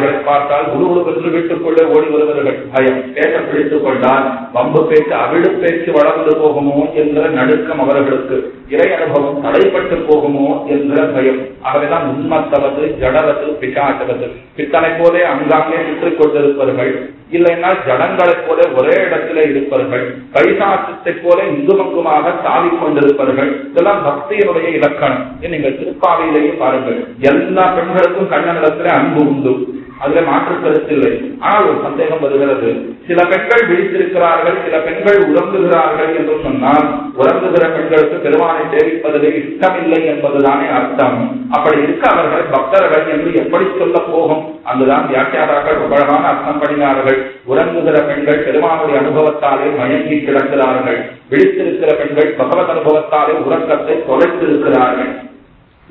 அவர்களை பார்த்தால் குரு குழு வீட்டுக்குள்ளே ஓடி வருவார்கள் பயம். பேச பிடித்துக் கொண்டால் வம்பு பேச்சு அவிழு பேச்சு வளர்ந்து போகுமோ என்ற நடுக்கம் அவர்களுக்கு. இறை அனுபவம் தடைப்பட்டு போகுமோ என்ற பயம். ஆகவேதான் உண்மத்தவது ஜடவது பிசாட்டவது பித்தனை போலே அங்காங்கே சுற்றிக் கொண்டிருப்பார்கள் இல்லைன்னா ஜடங்களைப் போல ஒரே இடத்துல இருப்பார்கள் கைசாசத்தை போல இந்துமங்குமாக தாவிக் கொண்டிருப்பார்கள் இதெல்லாம் பக்தியினுடைய இலக்கணம். நீங்கள் திருப்பாவையிலேயே பாருங்கள். எல்லா பெண்களுக்கும் கண்ணனிடத்திலே அன்பு உண்டு. அதுல மாற்று கருத்தில்லை ஆனால் ஒரு சந்தேகம் வருகிறது. சில பெண்கள் விழித்திருக்கிறார்கள் சில பெண்கள் உறங்குகிறார்கள் என்று சொன்னால் உறங்குகிற பெண்களுக்கு பெருமானை சேவிப்பதிலே இஷ்டமில்லை என்பதுதானே அர்த்தம். அப்படி இருக்க அவர்கள் பக்தர்கள் என்று எப்படி சொல்ல போகும்? அங்குதான் வியாக்கியாதாக்கள் அழகான அர்த்தம் பண்ணினார்கள். உறங்குகிற பெண்கள் பெருமானுடைய அனுபவத்தாலே மயங்கி கிடக்கிறார்கள். விழித்திருக்கிற பெண்கள் பகவத் அனுபவத்தாலே உறக்கத்தை தொலைத்திருக்கிறார்கள்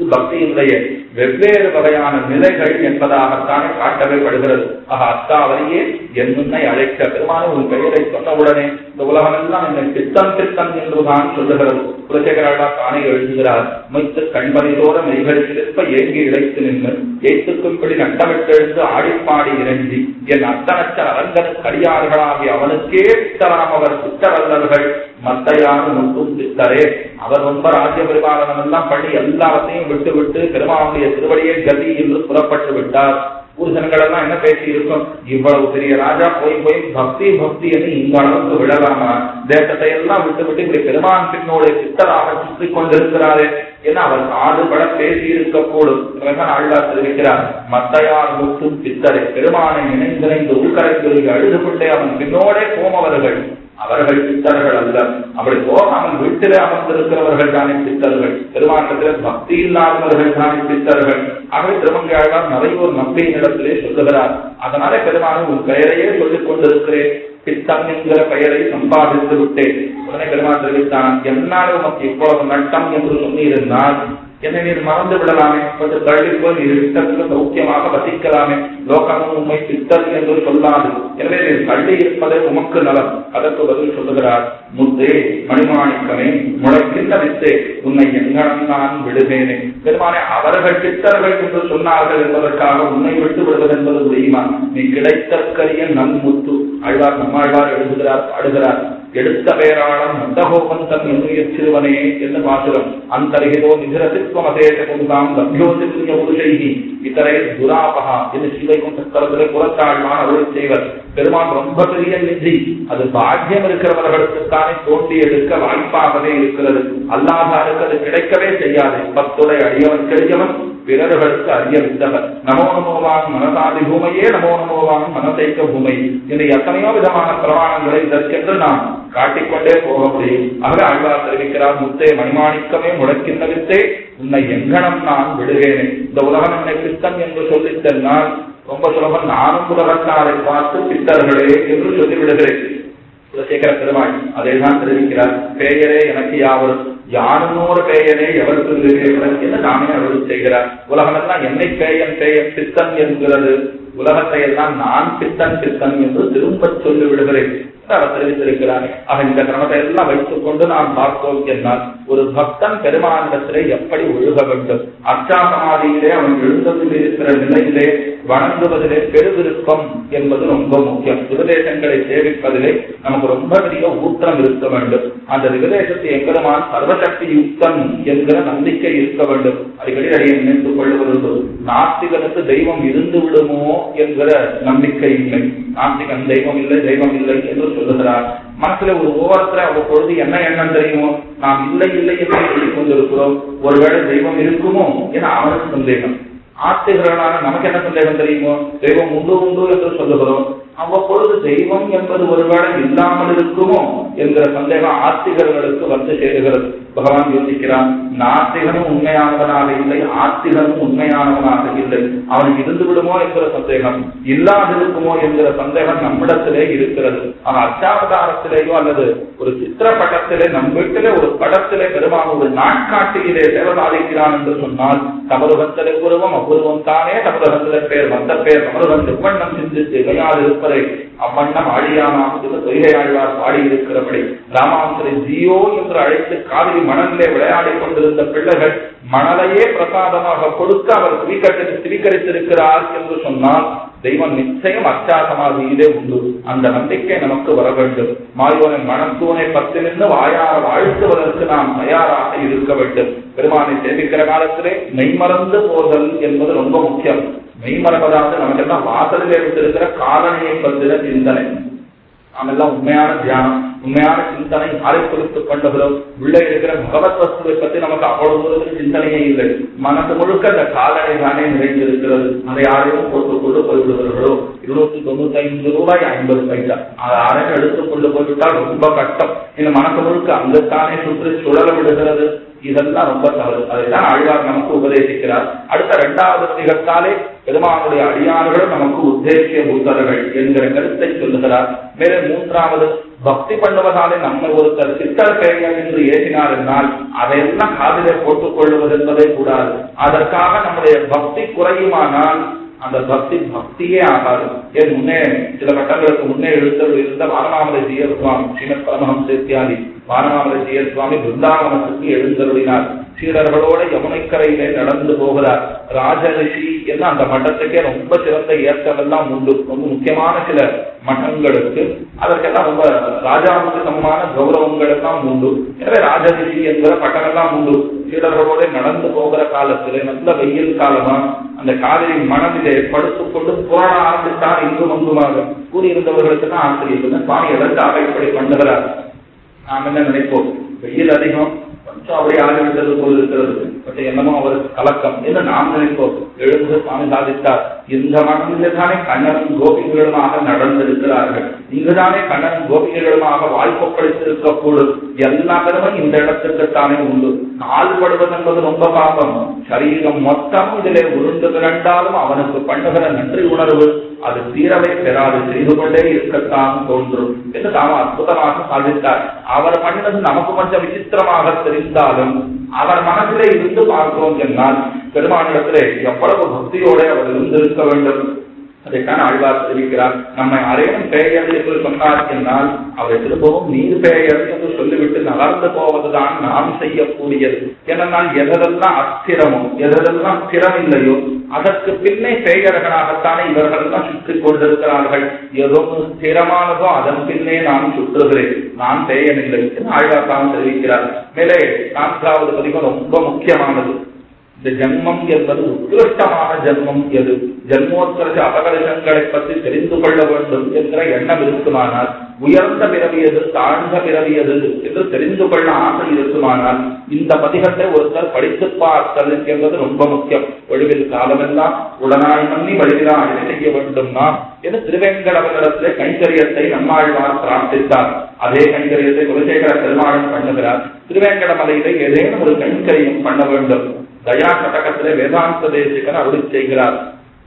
பக்தியினுடைய வெவ்வேறு வகையான நிலைகள் என்பதாகத்தானே காட்டவே படுகிறது ஆக அத்தாவரையே என் முன்னை அழைக்க பெருமான ஒரு பெயரை சொன்னவுடனே இந்த உலகம் எல்லாம் என்னை சித்தம் சித்தம் என்றுதான் சொல்லுகிறது. குலசேகரா தானே எழுதுகிறார் மைத்து கண்பரிதோர மெய்கள் திருப்ப ஏங்கி இழைத்து நின்று ஏத்துக்கும்படி நட்டமிட்டெழுந்து ஆடிப்பாடி இறங்கி என் அத்தனச்ச அரங்கனுக்கு அடியார்களாகிய அவனுக்கே சித்தராம் அவர் பித்தரல்லர்கள் மத்தையாக முட்டும் பித்தரே அவர் ரொம்ப ராஜ்ய பரிபாலனம் எல்லாம் பண்ணி எல்லாத்தையும் விட்டு விட்டு பெருமாவுடைய திருவடியே கதி என்று புறப்பட்டு விட்டார். ஊர் எல்லாம் என்ன பேசி இருக்கும்? இவ்வளவு பெரிய ராஜா போய் போய் பக்தி பக்தி என்று இந்த அளவுக்கு விடலாமா தேசத்தை எல்லாம் விட்டு விட்டு இப்படி பெருமான் பின்னோட சித்தராக சுற்றி கொண்டிருக்கிறாரே என அவர் ஆடுபட பேசி இருக்க கூடும் ஆழ்வார் தெரிவிக்கிறார். மத்தையார் முத்தும் சித்தரை பெருமானை நினைந்திணைந்து உள்கரைக்கு அழுது கொண்டே அவன் பின்னோடே போமவர்கள் அவர்கள் சித்தர்கள் அல்ல. அப்படி போகாமல் வீட்டிலே அமர்ந்திருக்கிறவர்கள் தானே சித்தர்கள். பெருமாற்றத்தில் பக்தி இல்லாதவர்கள் தானே சித்தர்கள். ஆகவே திருமங்கையாழ்வார் நிறைய நம்பியின் இடத்திலே சொல்லுகிறார். அதனாலே பெருமானும் உன் பெயரையே சொல்லிக் கொண்டிருக்கிறேன். சித்தம் என்கிற பெயரை சம்பாதித்து விட்டேன். உடனே பெருமாள் தெரிவித்தான் என்னால் உனக்கு இவ்வளவு நட்டம் என்று சொன்னிருந்தால் என்னை நீர் மறந்து விடலாமே. கொஞ்சம் தள்ளி போய் சௌக்கியமாக வசிக்கலாமே. லோகமும் உண்மை பித்தல் என்று சொல்லாது. எனவே நீர் தள்ளி இருப்பதே உமக்கு நலம். அதற்கு பதில் சொல்லுகிறார் முத்தே மணிமாணிக்கமே முளைக்கின்ற வித்தே உன்னை எங்கனம் நான் விடுவேனே. பெருமானே அவர்கள் சித்தர்கள் என்று சொன்னார்கள் என்பதற்காக உன்னை விட்டு விடுவது என்பது முடியுமா? நீ கிடைத்தற்கரிய நன்முத்து. அழ்வார் நம்மாழ்வார் எழுதுகிறார் அழுகிறார் எடுத்த பேராளம் நந்தகோபந்தம் என்னுயிர் சிறுவனே என்று பாசுரம். அந்தரிகிதோ நிதிரசித்வம் அசேஷ புந்தாம் லப்யோதி புண்ணிய புருஷைகி இத்தரை துராபகா என்று ஸ்ரீவைகுண்டஸ்தலத்திலே புறத்தாழ்வான் அருள் செய்வர் பெருமான் ரொம்ப பெரிய நிதி அது பாக்கியம் இருக்கிறவர்களுக்குத்தானே தோண்டி எடுக்க வாய்ப்பாகவே இருக்கிறது. அல்லாதாருக்கு அது கிடைக்கவே செய்யாது. பத்துடைய அடியவன் கெடியவன் பிறர்களுக்கு அறிய வித்தவர் நமோ நமோவான் மனசாதி பூமையே நமோ நமோவான் மனசைக்க பூமை. என்று எத்தனையோ விதமான பிரமாணங்களை இதற்கென்று நாம் காட்டிக்கொண்டே போக முடியும். ஆக ஆழ்வார் தெரிவிக்கிறார் முத்தே மணிமாணிக்கமே முடக்கின்ற வித்தே உன்னை எங்கனம் நான் விடுவேன். இந்த உலகம் என்னை பித்தம் என்று சொல்லித் தன்னால் ரொம்ப சுலபம் நானும் உலகத்தாரை பார்த்து பித்தர்களே என்று சொல்லிவிடுகிறேன். குலசேகர பெருமாள் அதைதான் தெரிவிக்கிறார். பெயரே எனக்கு யாவரும் யானோட பெயரே எவருக்கு இருக்கிறேன் என்று நாமே அருள் செய்கிறார். உலகமெல்லாம் என்னை பேயன் பேயன் பித்தன் என்கிறது. உலகத்தை எல்லாம் நான் சித்தன் சித்தன் என்று திரும்ப சொல்லி விடுகிறேன் அவர் தெரிவித்திருக்கிறார் ஆக இந்த கிரமத்தை எல்லாம் வைத்துக் கொண்டு நாம் பார்த்தோம் என்றால் ஒரு பக்தன் பெருமானிடத்திலே எப்படி ஒழுக வேண்டும் அர்ச்சாசமாதியிலே அவன் எழுந்ததில் இருக்கிற நிலையிலே வணங்குவதிலே பெருவிருப்பம் என்பது ரொம்ப முக்கியம். விவதேசங்களை சேவிப்பதிலே நமக்கு ரொம்ப பெரிய ஊற்றம் இருக்க வேண்டும் அந்த விபதேசத்தை எங்கெருமான் சர்வசக்தி யுக்தம் என்கிற நம்பிக்கை இருக்க வேண்டும் அடிக்கடி அதை நினைத்துக் கொள்வதுண்டு நாஸ்திகனுக்கு தெய்வம் இருந்து விடுமோ என்கிற நம்பிக்கை இல்லை நாஸ்திகன் தெய்வம் இல்லை தெய்வம் இல்லை என்று சொல்லுகிறார் மனசுல ஒரு ஓரத்துல அவ்வப்பொழுது என்ன எண்ணம் தெரியுமோ? நாம் இல்லை இல்லை என்று சொல்லிக் கொண்டிருக்கிறோம். ஒருவேளை தெய்வம் இருக்குமோ என அவனுக்கு சந்தேகம். ஆஸ்திகர்களான நமக்கு என்ன சந்தேகம் தெரியுமோ? தெய்வம் உண்டு உண்டு என்று சொல்லுகிறோம். அவ்வப்பொழுது தெய்வம் என்பது ஒருவேளை இல்லாமல் இருக்குமோ என்கிற சந்தேகம் ஆத்திகர்களுக்கு வந்து சேருகிறது. பகவான் யோசிக்கிறான் நாத்திகனும் உண்மையானவனாக இல்லை ஆத்திகனும் உண்மையானவனாக இல்லை. அவன் இருந்து விடுமோ? என்கிற சந்தேகம். இல்லாதிருக்குமோ என்கிற சந்தேகம் நம்மிடத்திலே இருக்கிறது. அவன் அச்சாவதாரத்திலேயோ அல்லது ஒரு சித்திரப்பட்டத்திலே நம் வீட்டிலே ஒரு படத்திலே பெருமான ஒரு நாட்காட்டியிலே சேவை சாதிக்கிறான் என்று சொன்னால் தவறு வந்தலை கூறுவோம் தானே தமருகத்திலே பேர் வந்த பேர் தமருகன் செவ்வண்ணம் சிந்தித்து இவையாது இருப்பதை அவ்வண்ணம் அழியானாம் என்று தொய்கை ஆழ்வார் பாடியிருக்கிறபடி ராமாவசரை ஜியோ என்று அழைத்து காவிரி மணலிலே விளையாடிக் கொண்டிருந்த பிள்ளைகள் மணலையே பிரசாதமாக கொடுத்து அவர் ஸ்வீகரித்து ஸ்வீகரித்திருக்கிறார் என்று சொன்னால் தெய்வம் நிச்சயம் அச்சாசமாதியிலே உண்டு. அந்த நம்பிக்கை நமக்கு வர வேண்டும். மாயோனை மனத்தூனை நின்று வாயார வாழ்த்துவதற்கு நாம் தயாராக இருக்க வேண்டும். பெருமானை சேமிக்கிற காலத்திலே மெய்மறந்து போதல் என்பது ரொம்ப முக்கியம். மெய்மறப்பதாவது நமக்கெல்லாம் வாசலில் வைத்திருக்கிற காலனியை பற்றின சிந்தனை. நாம் எல்லாம் உண்மையான தியானம். உண்மையான சிந்தனை யாரை குறித்து பண்ணுகிறோம் உள்ளே இருக்கிற பகவத் வஸ்துவை பற்றி நமக்கு அவ்வளவு தூரத்தில் சிந்தனையே இல்லை. மனது முழுக்க அந்த காலனை தானே நிறைந்திருக்கிறது. அதை யாரையும் போட்டுக்கொண்டு போய்விடுவார்களோ இருநூத்தி தொண்ணூத்தி ஐந்து ரூபாய் ஐம்பது பைசா. அதை யாரையும் எடுத்துக்கொண்டு போய்விட்டால் ரொம்ப கஷ்டம். இந்த மனது முழுக்க அங்குத்தானே சுற்றி சுழல விடுகிறது. இதெல்லாம் ரொம்ப தவறு. அதைதான் ஆழ்வார் நமக்கு உபதேசிக்கிறார். அடுத்த இரண்டாவது நிகழ்த்தாலே பெருமானுடைய அடியார்களும் நமக்கு உத்தேசிய புத்தர்கள் என்கிற கருத்தை சொல்லுகிறார். மேலே மூன்றாவது பக்தி பண்ணுவதாலே நம்ம ஒருத்தர் சித்தர் பெயர்கள் என்று ஏற்றினார் என்றால் அதையெல்லாம் காதிலே போட்டுக் கொள்வது என்பதே கூடாது. அதற்காக நம்முடைய பக்தி குறையுமானால் அந்த பக்தி பக்தியே ஆகாது. ஏன் முன்னே சில கட்டங்களுக்கு முன்னே எழுத்தல் இருந்த வாரணாமலை ஜீயர் சுவாமி ஸ்ரீமத் பரமஹம் சேத்தியாதி வாரணாமலை ஜீயர் சுவாமி பிருந்தாவனத்துக்கு எழுந்தருளினார். சீடர்களோட யமுனைக்கரையிலே நடந்து போகிறார் ராஜரிஷி என்ன அந்த மட்டத்துக்கே ரொம்ப சிறந்த ஏற்றமெல்லாம் உண்டு. ரொம்ப முக்கியமான சில மட்டங்களுக்கு அதற்கெல்லாம் ரொம்ப ராஜாவுக்கு சமமான கௌரவங்கள் எல்லாம் உண்டு. எனவே ராஜரிஷி என்கிற பட்டமெல்லாம் உண்டு. சீடர்களோட நடந்து போகிற காலத்துல நல்ல வெயில் காலமா அந்த காவிரி மனதிலே படுத்துக் கொண்டு புராண ஆரம்பித்தார் இங்கும் அங்குமாக கூறியிருந்தவர்களுக்கு தான் ஆசிரியர் சுவாமி எதற்காக இப்படி பண்ணுகிறார். நாம் என்ன நினைப்போம்? வெயில் அதிகம். கொஞ்சம் அப்படியே ஆகிவிட்டது போல் இருக்கிறது. பட் என்னமோ அவருக்கு கலக்கம். என்று நாம் நினைப்போம். எழுந்து சுவாமி சாதித்தார். இந்த மனதிலே தானே கண்ணனும் கோபிகளுமாக நடந்திருக்கிறார்கள். இங்குதானே கண்ணனும் கோபிகளுமாக வாய்ப்பளித்திருக்கக்கூடும் எல்லா பெருமை இந்த இடத்துக்குத்தானே உண்டு. கால்படுவது என்பது ரொம்ப பாபம். சரீரம் மொத்தமும் இதிலே உருண்டு திரண்டாலும் அவனுக்கு பண்ணுகிற நன்றி உணர்வு அது தீரவே பெறாது. செய்து கொண்டே இருக்கத்தான் தோன்றும் என்று தாம் அற்புதமாக சாதித்தார். அவர் பண்ணினது நமக்கு கொஞ்சம் விசித்திரமாக தெரிந்தாலும் அவர் மனதிலே இருந்து பார்க்கிறோம் என்றால் பெருமானிடத்திலே எவ்வளவு பக்தியோட அவர் இருந்திருக்க வேண்டும். அதைத்தான் ஆழ்வார் தெரிவிக்கிறார் நம்மை அறையும் பெயர் என்று சொன்னார் என்றால் அவரை திரும்பவும் நீர் பெயர் என்று சொல்லிவிட்டு நகர்ந்து போவதுதான் நாம் செய்யக்கூடியது. ஏனென்றால் எதெல்லாம் அஸ்திரமோ எதெல்லாம் ஸ்திரம் இல்லையோ அதற்கு பின்னே பெயர்களாகத்தானே இவர்கள் எல்லாம் சுற்றிக் கொண்டிருக்கிறார்கள். எதோ ஸ்திரமானதோ அதன் பின்னே நான் சுற்றுகிறேன். நான் பெயனில்லை என்று ஆழ்வார் தான் தெரிவிக்கிறார். மேலே நான்காவது பதிவு ரொம்ப முக்கியமானது. இந்த ஜன்மம் என்பது உத்கிருஷ்டமான ஜன்மம் எது? ஜன்மோத்தரச அபகர்ஷங்களை பற்றி தெரிந்து கொள்ள வேண்டும் என்கிற எண்ணம் இருக்குமானால் உயர்ந்த பிறவி எது தாழ்ந்த பிறவி எது என்று தெரிந்து கொள்ள ஆசை இருக்குமானால் இந்த பதிகத்தை ஒருத்தர் படித்து பார்த்தல் என்பது ரொம்ப முக்கியம். ஒழிவில் காலமெல்லாம் உடனாய் மன்னி வழிவிலாய் செய்ய வேண்டும்னா என்று திருவேங்கடவனிடத்திலே கைங்கரியத்தை நம்மாழ்வார் பிரார்த்தித்தார். அதே கைங்கரியத்தை குலசேகர பெருமாளும் பண்ணுகிறார். திருவேங்கடமலையிலே ஏதேனும் ஒரு கைங்கரியம் பண்ண வேண்டும். தயா கட்டகத்திலே வேதாந்த தேசிகன் அருளி செய்கிறார்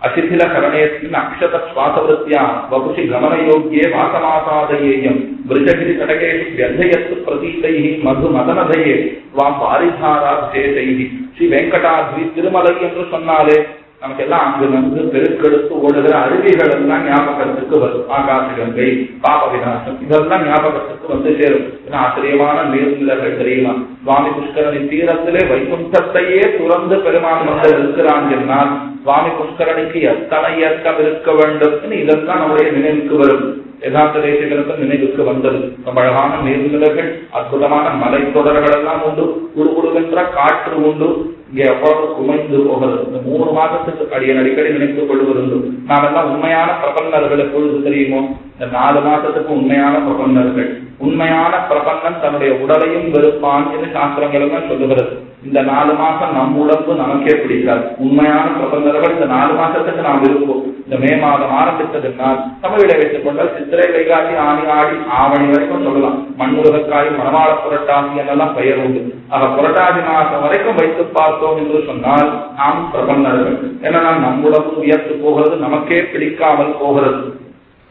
அசிதில கரணேஸ்மின் அக்ஷத சுவாசவருத்தியா வபுஷி கமனயோக்கியே வாசமாசாதயேயம். விருஜகிரி கடகேஷு வியர்ஜயத்து பிரதீதைஹி மது மதனதையே வாம் பாரிதாரா விசேஷைஹி ஸ்ரீ வெங்கடாத்ரி திருமலை என்று சொன்னாலே நமக்கு எல்லாம் அங்கு நன்கு பெருக்கெடுத்து ஓடுகிற அருவிகள் எல்லாம் ஞாபகத்துக்கு வரும் ஆகாசகங்கை பாப விநாசம் இதெல்லாம் ஞாபகத்துக்கு வந்து சேரும். ஏன்னா ஆச்சரியமான நீர்நிலைகள் தெரியுமா? சுவாமி புஷ்கரணி தீரத்திலே வைகுண்டத்தையே துறந்து பெருமான் வந்து இருக்கிறான் என்னால் சுவாமி புஷ்கரணிக்கு எத்தனை ஏற்கம் இருக்க வேண்டும்? இதெல்லாம் நம்முடைய நினைவுக்கு வரும். யதார்த்த தேசிகளுக்கும் நினைவுக்கு வந்தது. ரொம்ப அழகான நீர்நிலைகள் அற்புதமான மலைத்தொடர்கள் எல்லாம் உண்டு. குடுகுடுவென்ற காற்று உண்டு. இங்கே எவ்வளவு குமைந்து போகிறது. இந்த மூணு மாதத்துக்கு அடியன் அடிக்கடி நினைத்துக் கொள்வதுண்டு. நாம் எல்லாம் உண்மையான பிரபன்னர்கள் எப்பொழுது தெரியுமோ? இந்த நாலு மாதத்துக்கு உண்மையான பிரபன்னர்கள். உண்மையான பிரபன்னன் தன்னுடைய உடலையும் வெறுப்பான் என்று சாஸ்திரங்கள் எல்லாம் சொல்லுகிறது. இந்த நாலு மாசம் நம் உடம்பு நமக்கே பிடிக்காது. உண்மையான பிரபந்தர்கள் இந்த நாலு மாசத்துக்கு நாம் இருப்போம் இந்த மே மாதம் ஆரம்பித்ததுனால் தமிழில வைத்துக் கொண்டால் சித்திரை வைகாசி ஆணி ஆடி ஆவணி வரைக்கும் சொல்லலாம். மண்முருகக்காய் மணவாள புரட்டாசி என்னெல்லாம் பெயர் உண்டு. ஆக புரட்டாசி மாசம் வரைக்கும் வைத்து பார்த்தோம் என்று சொன்னால் நாம் பிரபந்தர்கள் ஏன்னா நம் உடம்பு உயர்த்து போகிறது நமக்கே பிடிக்காமல் போகிறது.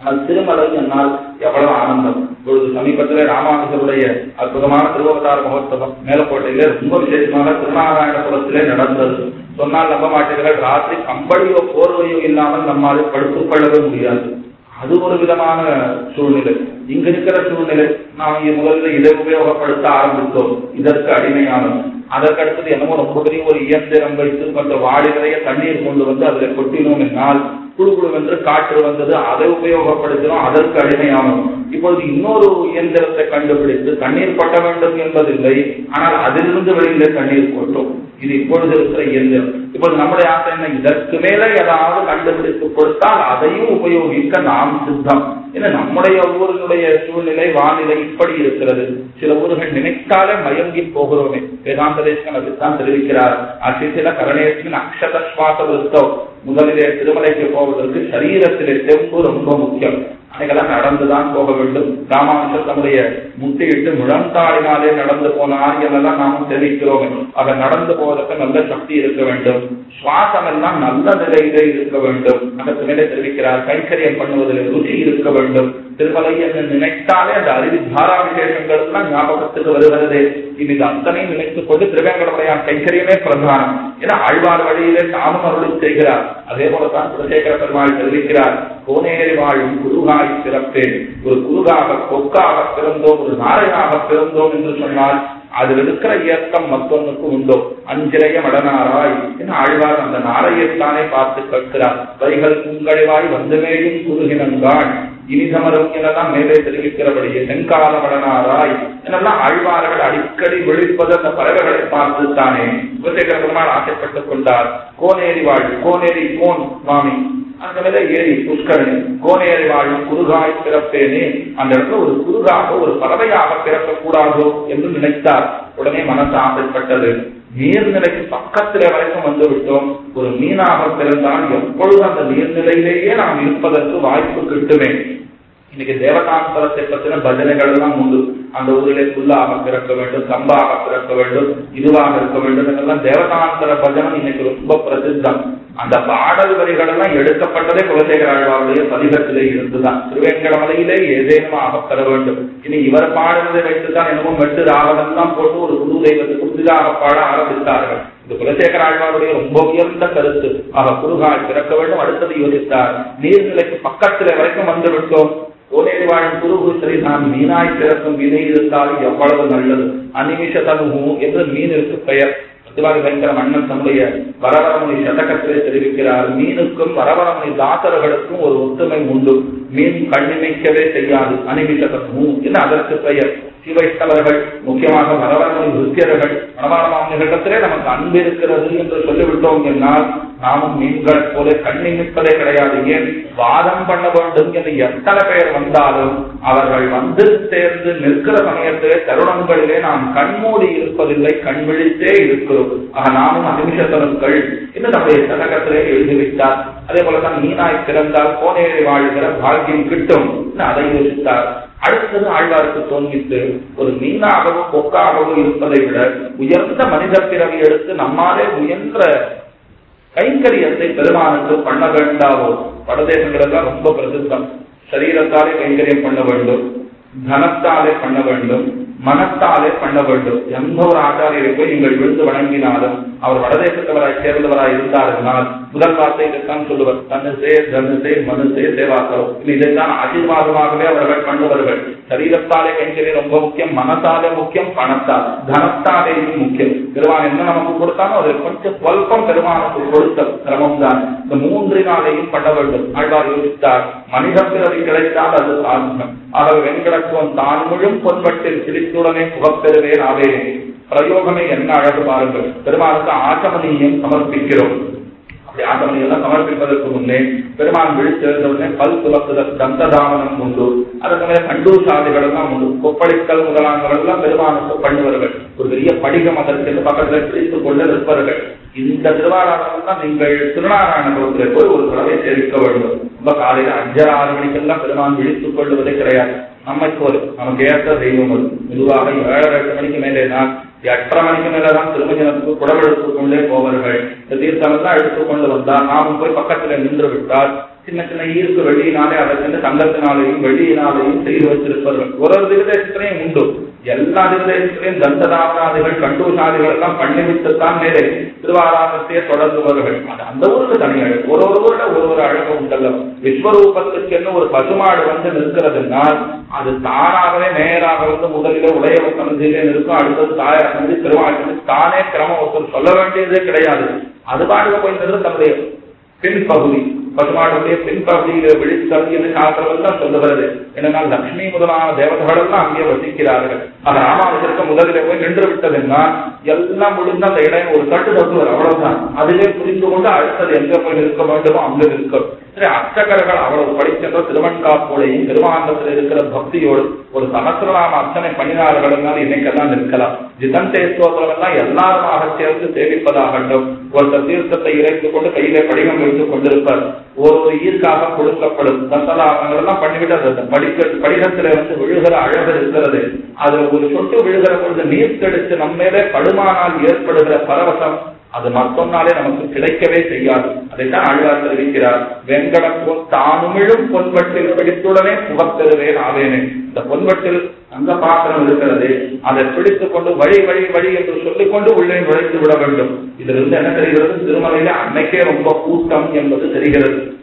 அது திருமலை என்னால் எவ்வளவு ஆனந்தம். இப்பொழுது சமீபத்தில் ராமானுஜருடைய அற்புதமான திருவவதார மகோத்சவம் மேலக்கோட்டையில ரொம்ப விசேஷமாக திருநாராயணபுரத்திலே நடந்தது. சொன்னால் நம்ப மாட்டீர்கள் ராத்திரி கம்பளியோ போர்வையோ இல்லாமல் நம்மால் படுத்துக் கொள்ளவே முடியாது. அது ஒரு விதமான சூழ்நிலை. இங்க இருக்கிற சூழ்நிலை நாம் இங்க முதல்ல இதை உபயோகப்படுத்த ஆரம்பித்தோம். இதற்கு அடிமையானோம் அதற்கடுத்தது என்னமோ ரொம்ப பெரிய ஒரு இயந்திரம் வைத்து கொஞ்சம் வாடி நிறைய தண்ணீர் கொண்டு வந்து அதில் கொட்டினோம் என்னால் குழு குழுவென்று காற்று வந்தது. அதை உபயோகப்படுத்தினோம் அதற்கு அடிமையானோம். இப்பொழுது இன்னொரு இயந்திரத்தை கண்டுபிடித்து தண்ணீர் கொட்ட வேண்டும் என்பதில்லை. ஆனால் அதிலிருந்து வெளியில தண்ணீர் கொட்டும். இது இப்பொழுது இருக்கிற இயந்திரம். இப்போது நம்முடைய ஆசை என்ன இதற்கு மேல ஏதாவது கண்டுபிடித்து கொடுத்தால் அதையும் உபயோகிக்க நாம் சித்தம். ஏன்னா நம்முடைய ஊரினுடைய சூழ்நிலை வானிலை இப்படி இருக்கிறது. சில ஊர்கள் நினைத்தாலே மயங்கி போகிறோமே. வேதாந்த தேசம் அதுதான் தெரிவிக்கிறார். அசிசில கரணேசன் அக்ஷத சுவாச விருத்தம். முதலிலே திருமலைக்கு போவதற்கு சரீரத்திலே தெம்பு ரொம்ப முக்கியம். அன்னைக்கெல்லாம் நடந்துதான் போக வேண்டும். ராமானுஷர் தன்னுடைய முட்டையிட்டு முழந்தாளினாலே நடந்து போனார் என்றெல்லாம் நாம் தெரிவிக்கிறோம் அதை நடந்து போவதற்கு நல்ல சக்தி இருக்க வேண்டும். சுவாசம் எல்லாம் நல்ல நிலையிலே இருக்க வேண்டும். அந்த மேலே தெரிவிக்கிறார். கைக்கரியம் பண்ணுவதில் ருச்சி இருக்க வேண்டும். திருமலை என்று நினைத்தாலே அந்த அறிவி தாரா விசேஷங்கள் எல்லாம் ஞாபகத்துக்கு வருகிறது. இது அத்தனையும் நினைத்துக் கொண்டு திருவேங்கடமுடையான் கைக்கரியமே பிரதானம் என ஆழ்வார் வழியிலே தாமும் அருளி செய்கிறார். அதே போலதான் குலசேகர பெருமாள் தெரிவிக்கிறார் கோனேரி வாழும் குருகாய் பிறப்பேன் ஒரு குருகாக கொக்காக பிறந்தோம் ஒரு நாரையாக பிறந்தோம் என்று சொன்னால் அதில் இருக்கிற இயக்கம் மற்றொன்னுக்கு உண்டோ? அஞ்சிரைய மடனாராய் என ஆழ்வார் அந்த நாரையைத்தானே பார்த்து கேட்கிறார். வைகள் உங்களைவாய் வந்துமேயும் குருகினங்கான் எனலாம் மேலே தெரிவிக்கிறபடியே செங்கால வடனாராய் என்னெல்லாம் ஆழ்வார்கள் அடிக்கடி விழிப்பது அந்த பறவைகளை பார்த்து தானே குலசேகர பெருமாள் ஆசைப்பட்டுக் கொண்டார். கோனேரி வாழ் கோனேரி கோன் சுவாமி. அந்த மேல ஏரி புஷ்கரணி கோனேரி வாழும் குருகாய் பிறப்பேனே. அந்த இடத்துல ஒரு குருகாக ஒரு பறவையாக பிறக்கக்கூடாதோ என்று நினைத்தார். உடனே மனசு ஆசைப்பட்டது. நீர்நிலைக்கு பக்கத்தில் வரைக்கும் வந்து விட்டோம். ஒரு மீனாக பிறந்தால் எப்பொழுது அந்த நீர்நிலையிலேயே நாம் இருப்பதற்கு வாய்ப்பு கிட்டுமே. இன்னைக்கு தேவதாந்தரத்தை பற்றின பஜனைகள் எல்லாம் உண்டு. அந்த ஊரிலே புல்லாக பிறக்க வேண்டும் கம்பாக பிறக்க வேண்டும் இதுவாக இருக்க வேண்டும் இதெல்லாம் தேவதாந்தர பஜனம் இன்னைக்கு ரொம்ப பிரசித்தம். அந்த பாடல் வரிகள் எல்லாம் எடுக்கப்பட்டதே குலசேகர ஆழ்வாருடைய பதிகத்திலே இருந்துதான். திருவேங்கடமலையிலே ஏதேனும் பெற வேண்டும். இனி இவர் பாடுவதை வைத்துதான் என்னமோ மெட்டு தான் போட்டு ஒரு குரு தெய்வத்துக்கு புதிதாக பாட ஆரம்பித்தார்கள். இது குலசேகர ஆழ்வாருடைய ரொம்ப உயர்ந்த கருத்து. ஆக குருகால் பிறக்க வேண்டும் அடுத்தது யோசித்தார். நீர்நிலைக்கு பக்கத்துல வரைக்கும் வந்து விட்டோம். ஓனேரி வாழும் சரி நான் மீனாய் பிறக்கும் வினை இருந்தால் எவ்வளவு நல்லது. அநிமிஷ தனுகு என்று மீனிற்கு பெயர். சிவாஜி பயங்கர மன்னன் தன்னுடைய வரவரமணி சதகத்திலே தெரிவிக்கிறார். மீனுக்கும் வரவரமணி தாசர்களுக்கும் ஒரு ஒத்துமை உண்டு. மீன் கண்ணிமைக்கவே செய்யாது. அணிமிஷதமு என்று அதற்கு பெயர். சிவைஷ்ணவர்கள் முக்கியமாக வரவரமணி விருத்தியர்கள் மனவாளமாமிகளிடத்திலே நமக்கு அன்பு இருக்கிறது என்று சொல்லிவிட்டோம் என்னால் நாமும் மீன்கள் போல கண்ணிமிப்பதே கிடையாது. ஏன்? வாதம் பண்ண வேண்டும் என்று எத்தனை பேர் வந்தாலும் அவர்கள் வந்து சேர்ந்து நிற்கிற சமயத்திலே தருணங்களிலே நாம் கண்மூடி இருப்பதில்லை கண் விழித்தே இருக்கிறோம். ஆக நாமும் அனிமிஷத்தருக்கள் என்று நம்முடைய சதகத்திலே எழுதிவிட்டார். அதே போலதான் மீனாய் பிறந்தால் கோனேறி வாழ்கிற பாக்கியம் கிட்டும் அதை யோசித்தார். அடுத்தது ஆழ்வாருக்கு தோன்றித்து ஒரு மீனாகவும் கொக்காகவும் இருப்பதை விட உயர்ந்த மனித பிறவி எடுத்து நம்மாலே முயன்ற கைங்கரியத்தை பெருமானுக்கு பண்ண வேண்டாவோ? வடதேசங்கள் ரொம்ப பிரசித்தம். சரீரத்தாலே கைங்கரியம் பண்ண வேண்டும். தனத்தாலே பண்ண வேண்டும். மனத்தாலே பண்ண வேண்டும். எந்த ஒரு ஆச்சாரியரை போய் நீங்கள் விழுந்து வணங்கினாலும் அவர் வடதேசத்தவராய் சேர்ந்தவராய் இருந்தாருனால் முதல் வார்த்தை இதைத்தான் சொல்லுவர். தனுசே தனுசே மனுசே சேவாக்களம் இதைத்தான் ஆசீர்வாதமாகவே அவர்கள் பண்ணுவார்கள் சரீரத்தாலே கைங்கரியம் ரொம்ப முக்கியம் மனத்தாலே முக்கியம் பணத்தால். தனத்தாலேயும் முக்கியம். பெருமான் என்ன நமக்கு கொடுத்தானோ அதை கொஞ்சம் ஸ்வல்பம் பெருமானுக்கு கொடுத்த சிரமம் தான் இந்த மூன்றினாலேயும் பண்ண வேண்டும். ஆழ்வார் யோசித்தார். மனித பிறவி கிடைத்தால் அது சாதனம் ஆகவே வெண்கடத்துவம் தான் முழும் பொன்பட்டில் சிரித்துடனே புகப்பெறுவேன் ஆவேனே பிரயோகமே என்ன அழகு பாருங்கள். பெருமாளுக்கு ஆச்சமனியம் சமர்ப்பிக்கிறோம். அப்படி ஆச்சமணி எல்லாம் சமர்ப்பிப்பதற்கு முன்னே பெருமான் விழித்தெழுந்த உடனே பல் துலக்குதல் தந்ததாமனம் உண்டு. அதற்கு கண்டூர் சாதிகளெல்லாம் எல்லாம் உண்டு. கொப்பளிக்கல் முதலானவர்கள் எல்லாம் பெருமானுக்கு பண்ணுவார்கள் ஒரு பெரிய படிகம் அதற்கு பக்கத்தில் பிடித்துக் கொண்டு நிற்பார்கள் இந்த திருவாராதனம் தான் நீங்கள் திருநாராயணபுரத்தில் போய் ஒரு தடவை சேவிக்க வேண்டும். ரொம்ப காலையில அஞ்சரை ஆறு மணிக்கெல்லாம் பெருமான் விழித்துக் கொள்வதே கிடையாது. நம்மை ஒரு நமக்கு ஏற்ற தெய்வம் மெதுவாக ஏழரை எட்டு மணிக்கு மேலே தான் எட்டரை மணிக்கு மேலதான் திருமஞ்சனத்துக்கு குடம் எடுத்துக் கொண்டே போவார்கள் இந்த தீர்த்தம் தான் எடுத்துக்கொண்டு வந்தால் நாமும் போய் பக்கத்துல நின்று விட்டால் சின்ன சின்ன ஈர்ப்பு வெள்ளியினாலே அதற்கு தங்கத்தினாலேயும் வெள்ளியினாலேயும் செய்து வச்சிருப்பார்கள் ஒரு ஒரு திருதேசத்திலையும் உண்டு. எல்லா திருதேசத்திலையும் தண்டதாபராதிகள் கண்டூசாதிகள் எல்லாம் பண்ணிவிட்டுத்தான் மேலே திருவாராதத்தையே தொடர்ந்துவார்கள் அது அந்த ஊருக்கு தனி அழகு. ஒரு ஒரு ஊர்ல ஒரு ஒரு அழகு உண்டல்ல. விஸ்வரூபத்துக்குன்னு ஒரு பசுமாடு வந்து நிற்கிறதுனால் அது தானாகவே நேராக வந்து முதலிலே உடையவர் சமந்தியிலே நிற்கும். அடுத்தது தாயார் சந்தி திருவாழ்ந்து தானே கிரமம் ஒருத்தர் சொல்ல வேண்டியதே கிடையாது. அது பாட்டுக்கு போய் நின்று தன்னுடைய பின்பகுதி பசுமாடுடைய பின்பகுதியில விழித்தல் என்று சாஸ்திரம் எல்லாம் சொல்லுகிறது. என்னன்னா லட்சுமி முதலான தேவதைகள் எல்லாம் அங்கே வசிக்கிறார்கள். அந்த ராமானுஜருக்கு முதலில் போய் நின்று விட்டதுன்னா எல்லாம் முடிந்து அந்த இடம் ஒரு தட்டு தட்டுவர் அவ்வளவுதான். அதிலே புரிந்து கொண்டு அடுத்தது எங்க போய் நிற்க வேண்டுமோ அங்க நிற்கும். சரி அர்ச்சகர்கள் அவ்வளவு படிக்கின்ற திருவன்காப்போலையும் திருவாங்கத்தில் இருக்கிற பக்தியோடு ஒரு சகசிரநாம அர்ச்சனை பண்ணினார்கள் இன்னைக்கெல்லாம் நிற்கலாம். ஜிதந்தே ஸ்தோத்திரம் எல்லாம் எல்லாருமாக சேர்ந்து சேவிப்பதாகட்டும் ஒருத்தர் தீர்த்தத்தை இறைத்துக் கொண்டு கையிலே படிகம் வைத்துக் கொண்டிருப்பார். ஒரு ஒரு ஈர்க்காக கொடுக்கப்படும் தசதாபங்கள் எல்லாம் பண்ணிவிட்டு அந்த படிக்க படிகத்துல வந்து விழுகிற அழகு இருக்கிறது. அதுல ஒரு சொட்டு விழுகிற பொழுது நீர் தெளித்து நம்ம மேலே படுமானால் ஏற்படுகிற பரவசம். அது மற்றொன்னாலே நமக்கு கிடைக்கவே செய்யாது. அதைத்தான் ஆழ்வார் தெரிவிக்கிறார். வெங்கடப்போல் தானுமிழும் பொன்பட்டில் பிடித்துடனே புகத்தருவே ஆவேனே. இந்த பொன்பட்டில் அந்த பாத்திரம் இருக்கிறது. அதை பிடித்துக் கொண்டு வழி வழி வழி என்று சொல்லிக் கொண்டு உள்ளே நுழைந்து விட வேண்டும். இதிலிருந்து என்ன தெரிகிறது? திருமலையில அன்னைக்கே ரொம்ப கூட்டம் என்பது தெரிகிறது.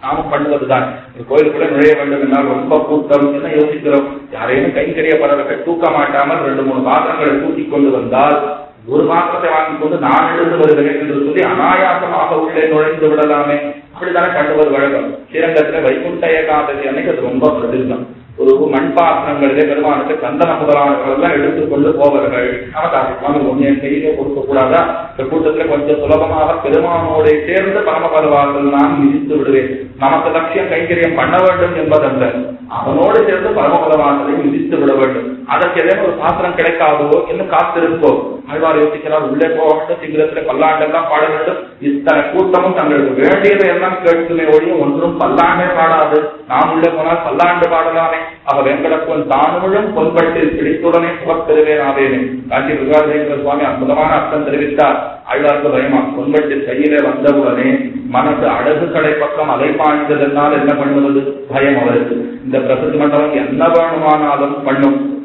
நாம பண்ணுவதுதான். கோயிலுக்குள்ள நுழைய வேண்டும் என்றால் ரொம்ப கூட்டம். என்ன யோசிக்கிறோம்? யாரையும் கைங்கரிய பறவைகள் தூக்க மாட்டாமல் ரெண்டு மூணு பாத்திரங்களை தூக்கி கொண்டு வந்தால் ஒரு மாத்திரத்தை வாங்கி கொண்டு நான் எழுந்து வருகிறேன் என்று சொல்லி அனாயாசமாக உள்ளே நுழைந்து விடலாமே. அப்படித்தானே கண்டுவது வழக்கம். ஸ்ரீரங்கத்துல வைகுண்ட ஏகாதசி அன்னைக்கு அது ரொம்ப பிரசித்தம். ஒரு மண் பாத்திரங்களிலே பெருமானுக்கு சந்தன முதலானவர்கள் எல்லாம் எடுத்துக்கொண்டு போவார்கள். நமக்கு ஒன்னு என் கொடுக்க கூடாதா? இந்த கூட்டத்துல கொஞ்சம் சுலபமாக பெருமானோட சேர்ந்து பரமபதவார்கள் நான் விதித்து விடுவேன். நமக்கு லட்சியம் கைங்கரியம் பண்ண வேண்டும் என்பதல்ல. அவனோடு சேர்ந்து பரமபதவாசலை விதித்து விட வேண்டும். அதற்கு ஏதேனும் ஒரு பாத்திரம் கிடைக்காதோ என்று காத்திருப்போம் ஆழ்வார் யோசிக்கிறார் உள்ளே போக வேண்டும் சிங்கரத்துல பல்லாண்டெல்லாம் பாட வேண்டும். இத்தனை கூட்டமும் தங்களுக்கு வேண்டியதை எல்லாம் கேட்குமே ஒழியும் ஒன்றும் பல்லாண்டே பாடாது. நாம் உள்ளே போனால் பல்லாண்டு பாடலாமே. அவ வெங்கடப்பன் தானும் பொன்பட்டில் பிடித்துடனே புகப்பெறுவேன் ஆவேனே. காஞ்சி விகாரேந்திர சுவாமி அற்புதமான அர்த்தம் தெரிவித்தார். ஆழ்வார்க்கு பயமா பொன்பட்டு கையில வந்தவுடனே மனசு அழகு கடை பக்கம் அலைப்பாய்ந்ததென்னால் என்ன பண்ணுவது? பயம் அவருக்கு. இந்த பிரசித்தி மண்டபம் என்ன வேணுமானாலும் பண்ணும்.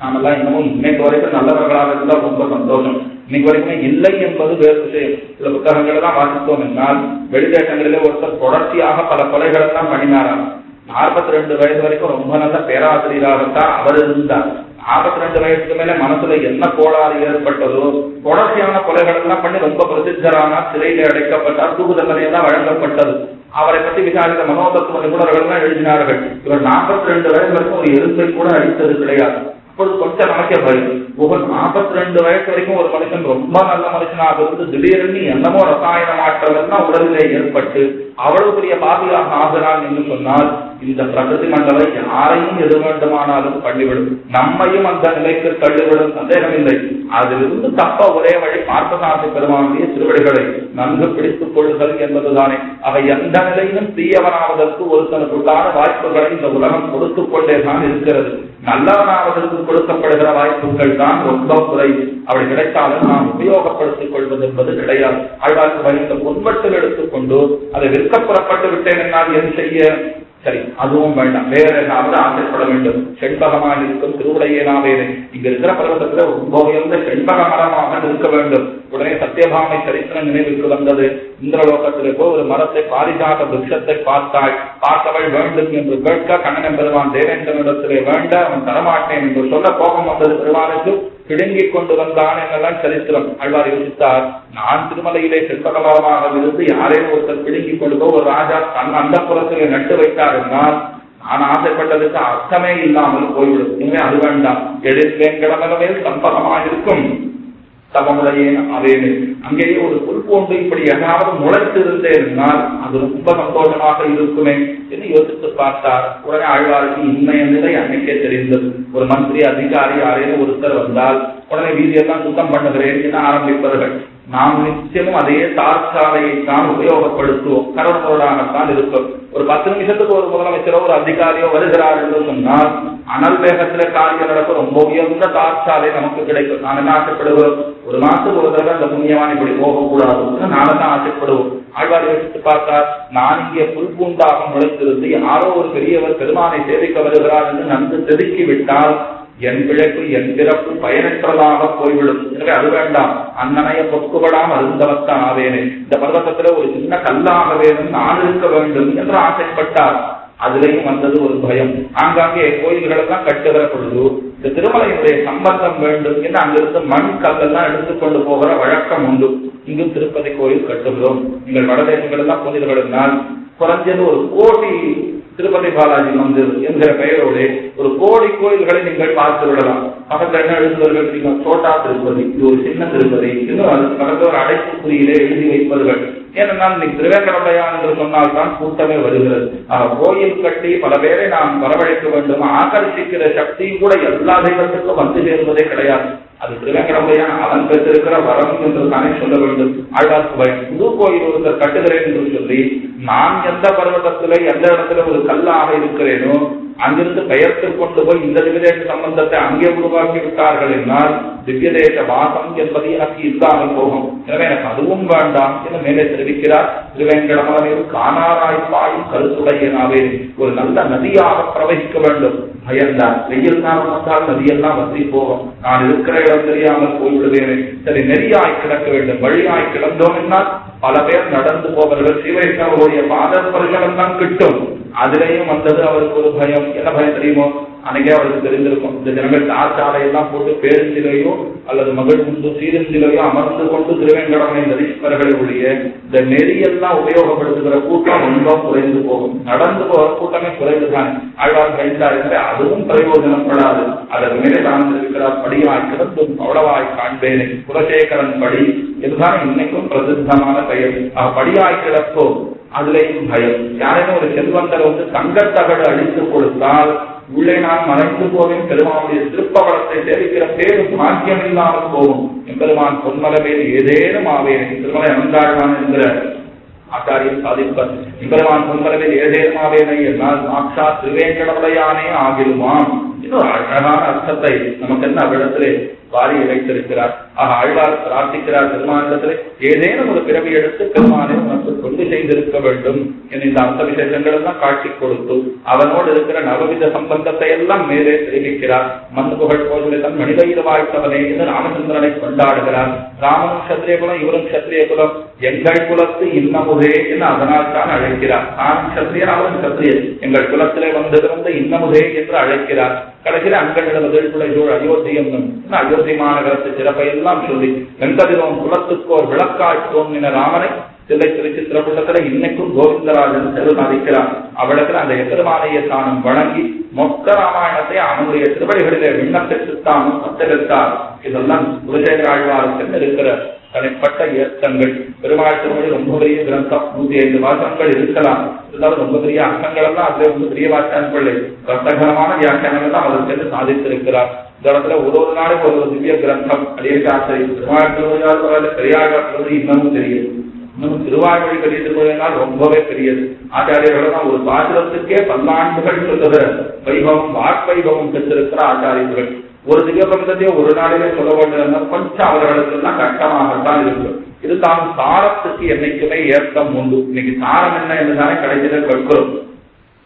நாமெல்லாம் இன்னமும் இன்னைக்கு வரைக்கும் நல்லவர்களாக இருந்தால் ரொம்ப சந்தோஷம். இன்னைக்கு வரைக்குமே இல்லை என்பது வேறு விஷயம். சில புத்தகங்களை தான் வாசித்தோம். என்றால் வெளிதேசங்களிலே ஒருத்தர் தொடர்ச்சியாக பல கொலைகள் எல்லாம் பண்ணினாராம். நாற்பத்தி ரெண்டு வயது வரைக்கும் ரொம்ப நல்ல பேராசிரியராகத்தான் அவர் இருந்தார். நாற்பத்தி ரெண்டு வயசுக்கு மேல மனசுல என்ன கோளாறு ஏற்பட்டதோ தொடர்ச்சியான கொலைகள் எல்லாம் பண்ணி ரொம்ப பிரசித்தரான சிறையில அடைக்கப்பட்டார் தூக்கு தண்டனை தான் வழங்கப்பட்டது. அவரை பற்றி விசாரித்த மனோதத்துவ நிபுணர்கள் எல்லாம் எழுதினார்கள் இவர் நாற்பத்தி ரெண்டு வயது வரைக்கும் ஒரு எலும்பை கூட அடித்தது கிடையாது. அப்பொழுது கொஞ்சம் நமக்கே பயம் ஒவ்வொரு நாற்பத்தி ரெண்டு வயசு வரைக்கும் ஒரு மனுஷன் ரொம்ப நல்ல மனுஷனா இருந்து திடீர்னு என்னமோ ரசாயன மாற்றம் எல்லாம் உடலிலே ஏற்பட்டு அவ்வளவு பெரிய பாதியாக ஆகிறான் என்று சொன்னால் இந்த பிரகிருதி மண்டலம் யாரையும் எது வேண்டுமானாலும் பண்ணிவிடும். நம்மையும் அந்த நிலைக்கு தள்ளிவிடும் சந்தேகமில்லை. அதிலிருந்து தப்ப ஒரே வழி பார்த்தசாமி பெருமானுடைய திருவடிகளை நன்கு பிடித்துக் கொள்ளுதல் என்பதுதானே. அவை எந்த நிலையிலும் தீயவனாவதற்கு ஒருத்தனுக்குள்ளான வாய்ப்புகளை இந்த உலகம் கொடுத்துக் கொண்டேதான் இருக்கிறது. நல்லவனாவதற்கு கொடுக்கப்படுகிற வாய்ப்புகள் தான் ரொம்ப குறை. அப்படி கிடைத்தாலும் நாம் உபயோகப்படுத்திக் கொள்வது என்பது கிடையாது. ஆழ்வார்க்கு வகித்த பொன்பட்டில் எடுத்துக்கொண்டு அதை விற்க புறப்பட்டு விட்டேன் என்னால் என்ன செய்ய சரி அதுவும் வேண்டாம். வேற ஏதாவது ஆசைப்பட வேண்டும். செண்பகமாக இருக்கும் திருவுடையேனாவேனே இங்க இருக்கிற பருவத்துல ரொம்ப உயர்ந்த செண்பக மரமாக இருக்க வேண்டும். உடனே சத்தியபாமை சரித்திரம் நினைவுக்கு வந்தது. இந்திரலோகத்திலே போய் ஒரு மரத்தை பாரிஜாத விருட்சத்தை பார்த்தாள். பார்த்தவள் வேண்டும் என்று கேட்க கண்ணன் பெருமான் தேவேந்திரனிடத்திலே வேண்ட அவன் தரமாட்டேன் என்று சொல்ல கோபம் வந்தது பெருமானுக்கு பிடுங்கிக் கொண்டு வந்தான் என்றெல்லாம் சரித்திரம் அழ்வார் யோசித்தார். நான் திருமலையிலே சிற்பகலமாக இருந்து யாரையும் ஒருத்தர் பிடுங்கிக் கொண்டு ஒரு ராஜா தன் அந்த புறத்தில் நட்டு வைத்தார் என்றால் நான் ஆசைப்பட்டதுக்கு அர்த்தமே இல்லாமல் போய்விடும். இனிமே அது வேண்டாம். எழில் வேங்கடமலமே சம்பகமாக இருக்கும் தவமுடையேன் அவேனு. அங்கேயே ஒரு புல்போண்டு இப்படி எதாவது முளைத்து இருந்தேனால் அது ரொம்ப சந்தோஷமாக இருக்குமே என்று யோசித்து பார்த்தார். உடனே ஆழ்வாருக்கு இன்மைய நிலை அன்னைக்கே தெரிந்தது. ஒரு மந்திரி அதிகாரி யாரேனும் ஒருத்தர் வந்தால் உடனே வீதியெல்லாம் சுத்தம் பண்ணுகிறேன் என்று ஆரம்பிப்பார்கள் நாம் நிச்சயமும் அதே தார்சாலையை தான் உபயோகப்படுத்துவோம். கருணர்களாகத்தான் இருக்கும். ஒரு பத்து நிமிஷத்துக்கு ஒரு முதலமைச்சரோ ஒரு அதிகாரியோ வருகிறார் என்று சொன்னால் அனல் வேகத்துல காரியம் நடக்கும் ரொம்ப உயர்ந்த தாற்சாலை நமக்கு கிடைக்கும். நான் என்ன ஆசைப்படுவோம்? ஒரு மாசத்துக்கு ஒரு தடவை அந்த புண்ணியவான் இப்படி போகக்கூடாது நாம தான் ஆசைப்படுவோம். ஆழ்வார் யோசித்து பார்த்தார் நான் இங்கே புல் பூண்டாக யாரோ ஒரு பெரியவர் பெருமானை சேவிக்க வருகிறார் என்று நன்கு செதுக்கி விட்டால் என் பிழைப்பு என் பிறப்பு பயனற்றதாக போய்விடும். எனவே அது வேண்டாம். அண்ணனைய பொக்குபடாம் அருந்தவத்தான் ஆவேனே. இந்த பர்வத்தத்துல ஒரு சின்ன கல்லாக வேணும் நான் இருக்க வேண்டும் என்று ஆசைப்பட்டார். அதுலயும் வந்தது ஒரு பயம். ஆங்காங்கே கோயில்கள் எல்லாம் கட்டுகிற பொழுது இந்த திருமலையினுடைய சம்பந்தம் வேண்டும் என்று அங்கிருந்து மண் கல்லெல்லாம் எடுத்துக்கொண்டு போகிற வழக்கம் உண்டு. இங்கும் திருப்பதி கோயில் கட்டுகிறோம். நீங்கள் வடதேசங்கள் எல்லாம் போனீர்கள் குறைஞ்சது ஒரு கோடி திருப்பதி பாலாஜி மந்திர் என்கிற பெயரோடு ஒரு கோடி கோயில்களை நீங்கள் பார்த்து விடலாம். பக்கத்தில் என்ன எழுதுவார்கள் நீங்கள் சோட்டா திருப்பதி இது ஒரு சின்ன திருப்பதி. இன்னும் அது பக்கத்தில் ஒரு அடைப்புக்குறியிலே எழுதி வைப்பவர்கள் ஏனென்றால் இன்னைக்கு திருவேங்கடமுடையான் என்று சொன்னால் தான் கூட்டமே வருகிறது. ஆக கோயில் கட்டி பல பேரை நாம் வரவழைக்க வேண்டும். ஆகர்ஷிக்கிற சக்தி கூட எல்லா தெய்வத்துக்கும் வந்து சேர்வதே கிடையாது. அது திருவேங்கடமுடையான் அவன் பெற்றிருக்கிற வரம் என்று தானே சொல்ல வேண்டும். ஆழ்வார்க்கு பயம் புது கோயில் ஒருத்தர் கட்டுகிறேன் என்று சொல்லி நான் எந்த பர்வதத்திலே எந்த இடத்துல ஒரு கல்லாக இருக்கிறேனோ அங்கிருந்து பெயர்த்து கொண்டு போய் இந்த திவ்யதேச சம்பந்தத்தை அங்கே உருவாக்கி விட்டார்கள் என்றால் திவ்யதேச வாசம் என்பதை எனக்கு இல்லாமல் போகும். எனவே எனக்கு அதுவும் வேண்டாம் என்று மேலே தெரிவிக்கிறார். திருவேங்கடமலையில் காணாராய் பாயும் கருத்துடையனாவே. ஒரு நல்ல நதியாக பிரவகிக்க வேண்டும். பயந்தான் வெயில் காலம் வந்தால் நதியெல்லாம் வற்றி போகும். நான் இருக்கிற இடம் தெரியாமல் போய்விடுவேன். சரி நெறியாய் கிடக்க வேண்டும். வழியாய் கிடந்தோம் என்னால் பல பேர் நடந்து போவர்கள். ஸ்ரீவைஷ்ணவருடைய பாதஸ்பர்சனம் தான் கிட்டும். அதுலயும் வந்தது அவருக்கு ஒரு பயம். என்ன பயம் தெரியுமோ? அன்னைக்கே அவருக்கு தெரிந்திருக்கும். இந்த ஜனங்கள் தார்ச்சாலையெல்லாம் போட்டு பேருந்திலையோ அல்லது மகள் முன்பு சீருந்திலையோ அமர்ந்து கொண்டு திருவேங்கடமை நரீஸ்வரர்களுடைய இந்த நெறியெல்லாம் உபயோகப்படுத்துகிற கூட்டம் ரொம்ப குறைந்து போகும். நடந்து போகிற கூட்டமே குறைந்துதான் ஆழ்வார் கழித்தார் அதுவும் பிரயோஜனப்படாது அதற்கு மேலே சார்ந்திருக்கிறார் படியாய் கிடந்தும் அவ்வளவாய் காண்பேனே. குலசேகரன் படி இதுதான் இன்னைக்கும் பிரசித்தமான பெயர். படியாய் கிடப்போம். அதுலேயும் பயம். யாரையும் ஒரு செல்வந்தர் வந்து தங்கத்தகடு அழித்து கொடுத்தால் உள்ளே நான் மறைந்து போவேன் பெருமானுடைய திருப்பவளத்தை சேவிக்கிற பேரு பாக்கியம் இல்லாமல் போகும். எம்பெருமான் பொன்மலவேல் ஏதேனும் ஆவேன் திருமலை அனந்தாழ்வான் என்கிற ஆச்சாரியம் சாதிப்பர் எம்பெருமான் பொன்மலவேல் ஏதேனும் ஆவேனை என்னால் சாட்சா திருவேங்கடமுடையானே ஆகிருமாம் இன்னொரு அழகான அர்த்தத்தை நமக்கு என்ன அவ்விடத்திலே வாரி இழைத்திருக்கிறார் ஆக ஆழ்வார் பிரார்த்திக்கிறார் பெருமானிடத்திலே ஏதேனும் ஒரு பிறவி எடுத்து பெருமானை உனக்கு கொண்டு செய்திருக்க வேண்டும் என இந்த அர்த்த விசேஷங்கள் எல்லாம் காட்டி கொடுத்து அவனோடு இருக்கிற நவவித சம்பந்தத்தை எல்லாம் மேலே தெரிவிக்கிறார். மண் புகழ் போதிலே தன் மனிதயிர் வாழ்த்தவனே என்று ராமச்சந்திரனை கொண்டாடுகிறார். ராமனும் சத்திரிய குலம் இவரும் சத்திரிய குலம் எங்கள் குலத்து இன்னமுதே என்று அதனால் தான் அழைக்கிறார். நான் சத்திரியன் அவரும் சத்திரியன் எங்கள் குலத்திலே வந்திருந்த இன்னமுதே என்று அழைக்கிறார். கடைசியில் அங்கனிடம் எதிர்ப்புள்ள அயோத்தி அயோத்தியம் அயோத்தி மாநகரத்து சிறப்பை எல்லாம் சொல்லி வெங்கதிரோன் குலத்துக்கோர் விளக்காய் தோன்றின ராமனை தில்லை திருச்சித்திரப்பட்டத்துல இன்னைக்கும் கோவிந்தராஜன் செல்வதிக்கிறார் அவளுக்கு அந்த எதிர்மானையை தானும் வணங்கி மொத்த ராமாயணத்தை அவனுடைய திருவடிகளிலே விண்ணப்பித்து தானும் சத்தெடுத்தார் இதெல்லாம் குலசேகர இருக்கிற தனிப்பட்ட இயக்கங்கள். பெருமாள் ரொம்ப பெரிய கிரந்தம். நூத்தி ஐந்து வாசகங்கள் இருக்கலாம். இருந்தாலும் ரொம்ப பெரிய அங்கங்கள் எல்லாம் அதுல வந்து பெரிய வாக்கியானங்கள் ரசகரமான வியாக்கியானங்கள் தான் அதற்கு சாதித்திருக்கிறார். இந்த இடத்துல ஒரு ஒரு நாளைக்கு ஒரு ஒரு திவ்ய கிரந்தம். அடியே சாஸ்திரி பெருமாள் இன்னமும் தெரியும் இன்னும் திருவாய்மொழி பெரிய திருமொழியினால் ரொம்பவே பெரியது. ஆச்சாரியர்கள் ஒரு பாசுரத்துக்கே பல்லாண்டுகள் சொல்லுகிற வைபவம் வாக்வைபவம் பெற்றிருக்கிற ஆச்சாரியர்கள். ஒரு திவ்யபந்தத்தையே ஒரு நாளிலே சொல்ல வேண்டும் கொஞ்சம் அவர்களுக்கு எல்லாம் கஷ்டமாகத்தான் இருக்கு. இருந்தாலும் சாரத்துக்கு என்னைக்குமே ஏற்றம் உண்டு. இன்னைக்கு சாரம் என்ன என்றுதானே கடைசியில் கற்கிறோம்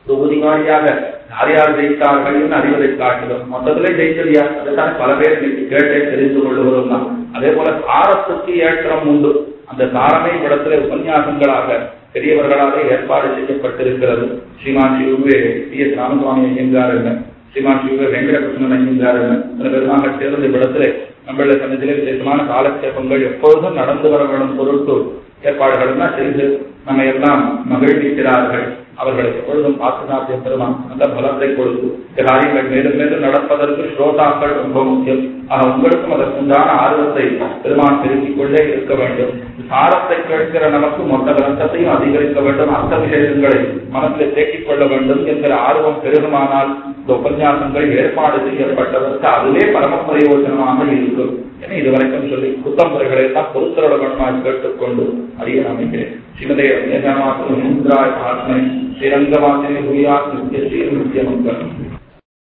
தொகுதி வாரியாக யார் யார் ஜெயித்தார்கள் அறிவதை காட்டுகிறோம் மொத்தத்திலே ஜெயிச்சலியா அதுதான் பல பேர் இன்னைக்கு கேட்டே தெரிந்து கொள்ளுகிறோம் தான் அதே போல சாரத்துக்கு ஏற்றம் உண்டு. அந்த சாரமே இடத்துல உபன்யாசங்களாக பெரியவர்களாக ஏற்பாடு செய்யப்பட்டிருக்கிறது. ஸ்ரீமான் ஸ்ரீ பி எஸ் ராமசுவாமி ஐயங்கார் என்ன ஸ்ரீமான் ஸ்ரீ வெங்கடகிருஷ்ணன் ஐயங்கார் பெருமாக சேர்ந்த இடத்துல நம்மள சன்னதியிலே விசேஷமான காலக்ஷேபங்கள் எப்பொழுதும் நடந்து வர வேண்டும் பொருட்டு ஏற்பாடுகள் எல்லாம் செய்து நம்ம எல்லாம் மகிழ்விக்கிறார்கள் அவர்களுக்கு எப்பொழுதும் பாசுநாத்திய பெருமான். நல்ல பலத்தை கொடுத்து காரியங்கள் மேலும் மேலும் நடப்பதற்கு ஸ்ரோதாக்கள் ரொம்ப முக்கியம். ஆக உங்களுக்கும் அதற்குண்டான ஆர்வத்தை பெருமான் பெருக்கிக் கொண்டே இருக்க வேண்டும். சாரத்தை கேட்கிற நமக்கு மொத்த கிரந்தத்தையும் அதிகரிக்க வேண்டும். அர்த்த விசேஷங்களை மனத்தில் தேக்கிக் கொள்ள வேண்டும் என்கிற ஆர்வம் பெருகுமானால் இந்த உபன்யாசங்கள் ஏற்பாடு செய்யப்பட்டதற்கு அதுவே பரம பிரயோஜனமாக இருக்கும். என இதுவரைக்கும் சொல்லி குத்தம் முறைகளை எல்லாம் பொறுத்தரவகமாக கேட்டுக்கொண்டு அறிய அமைக்கிறேன் ஸ்ரீமதே ரம்யஜாமாத்திரம் இந்திராய் ஆத்மை ஸ்ரீரங்கவாசினி பூயா நித்திய ஸ்ரீ நித்திய மங்கலம்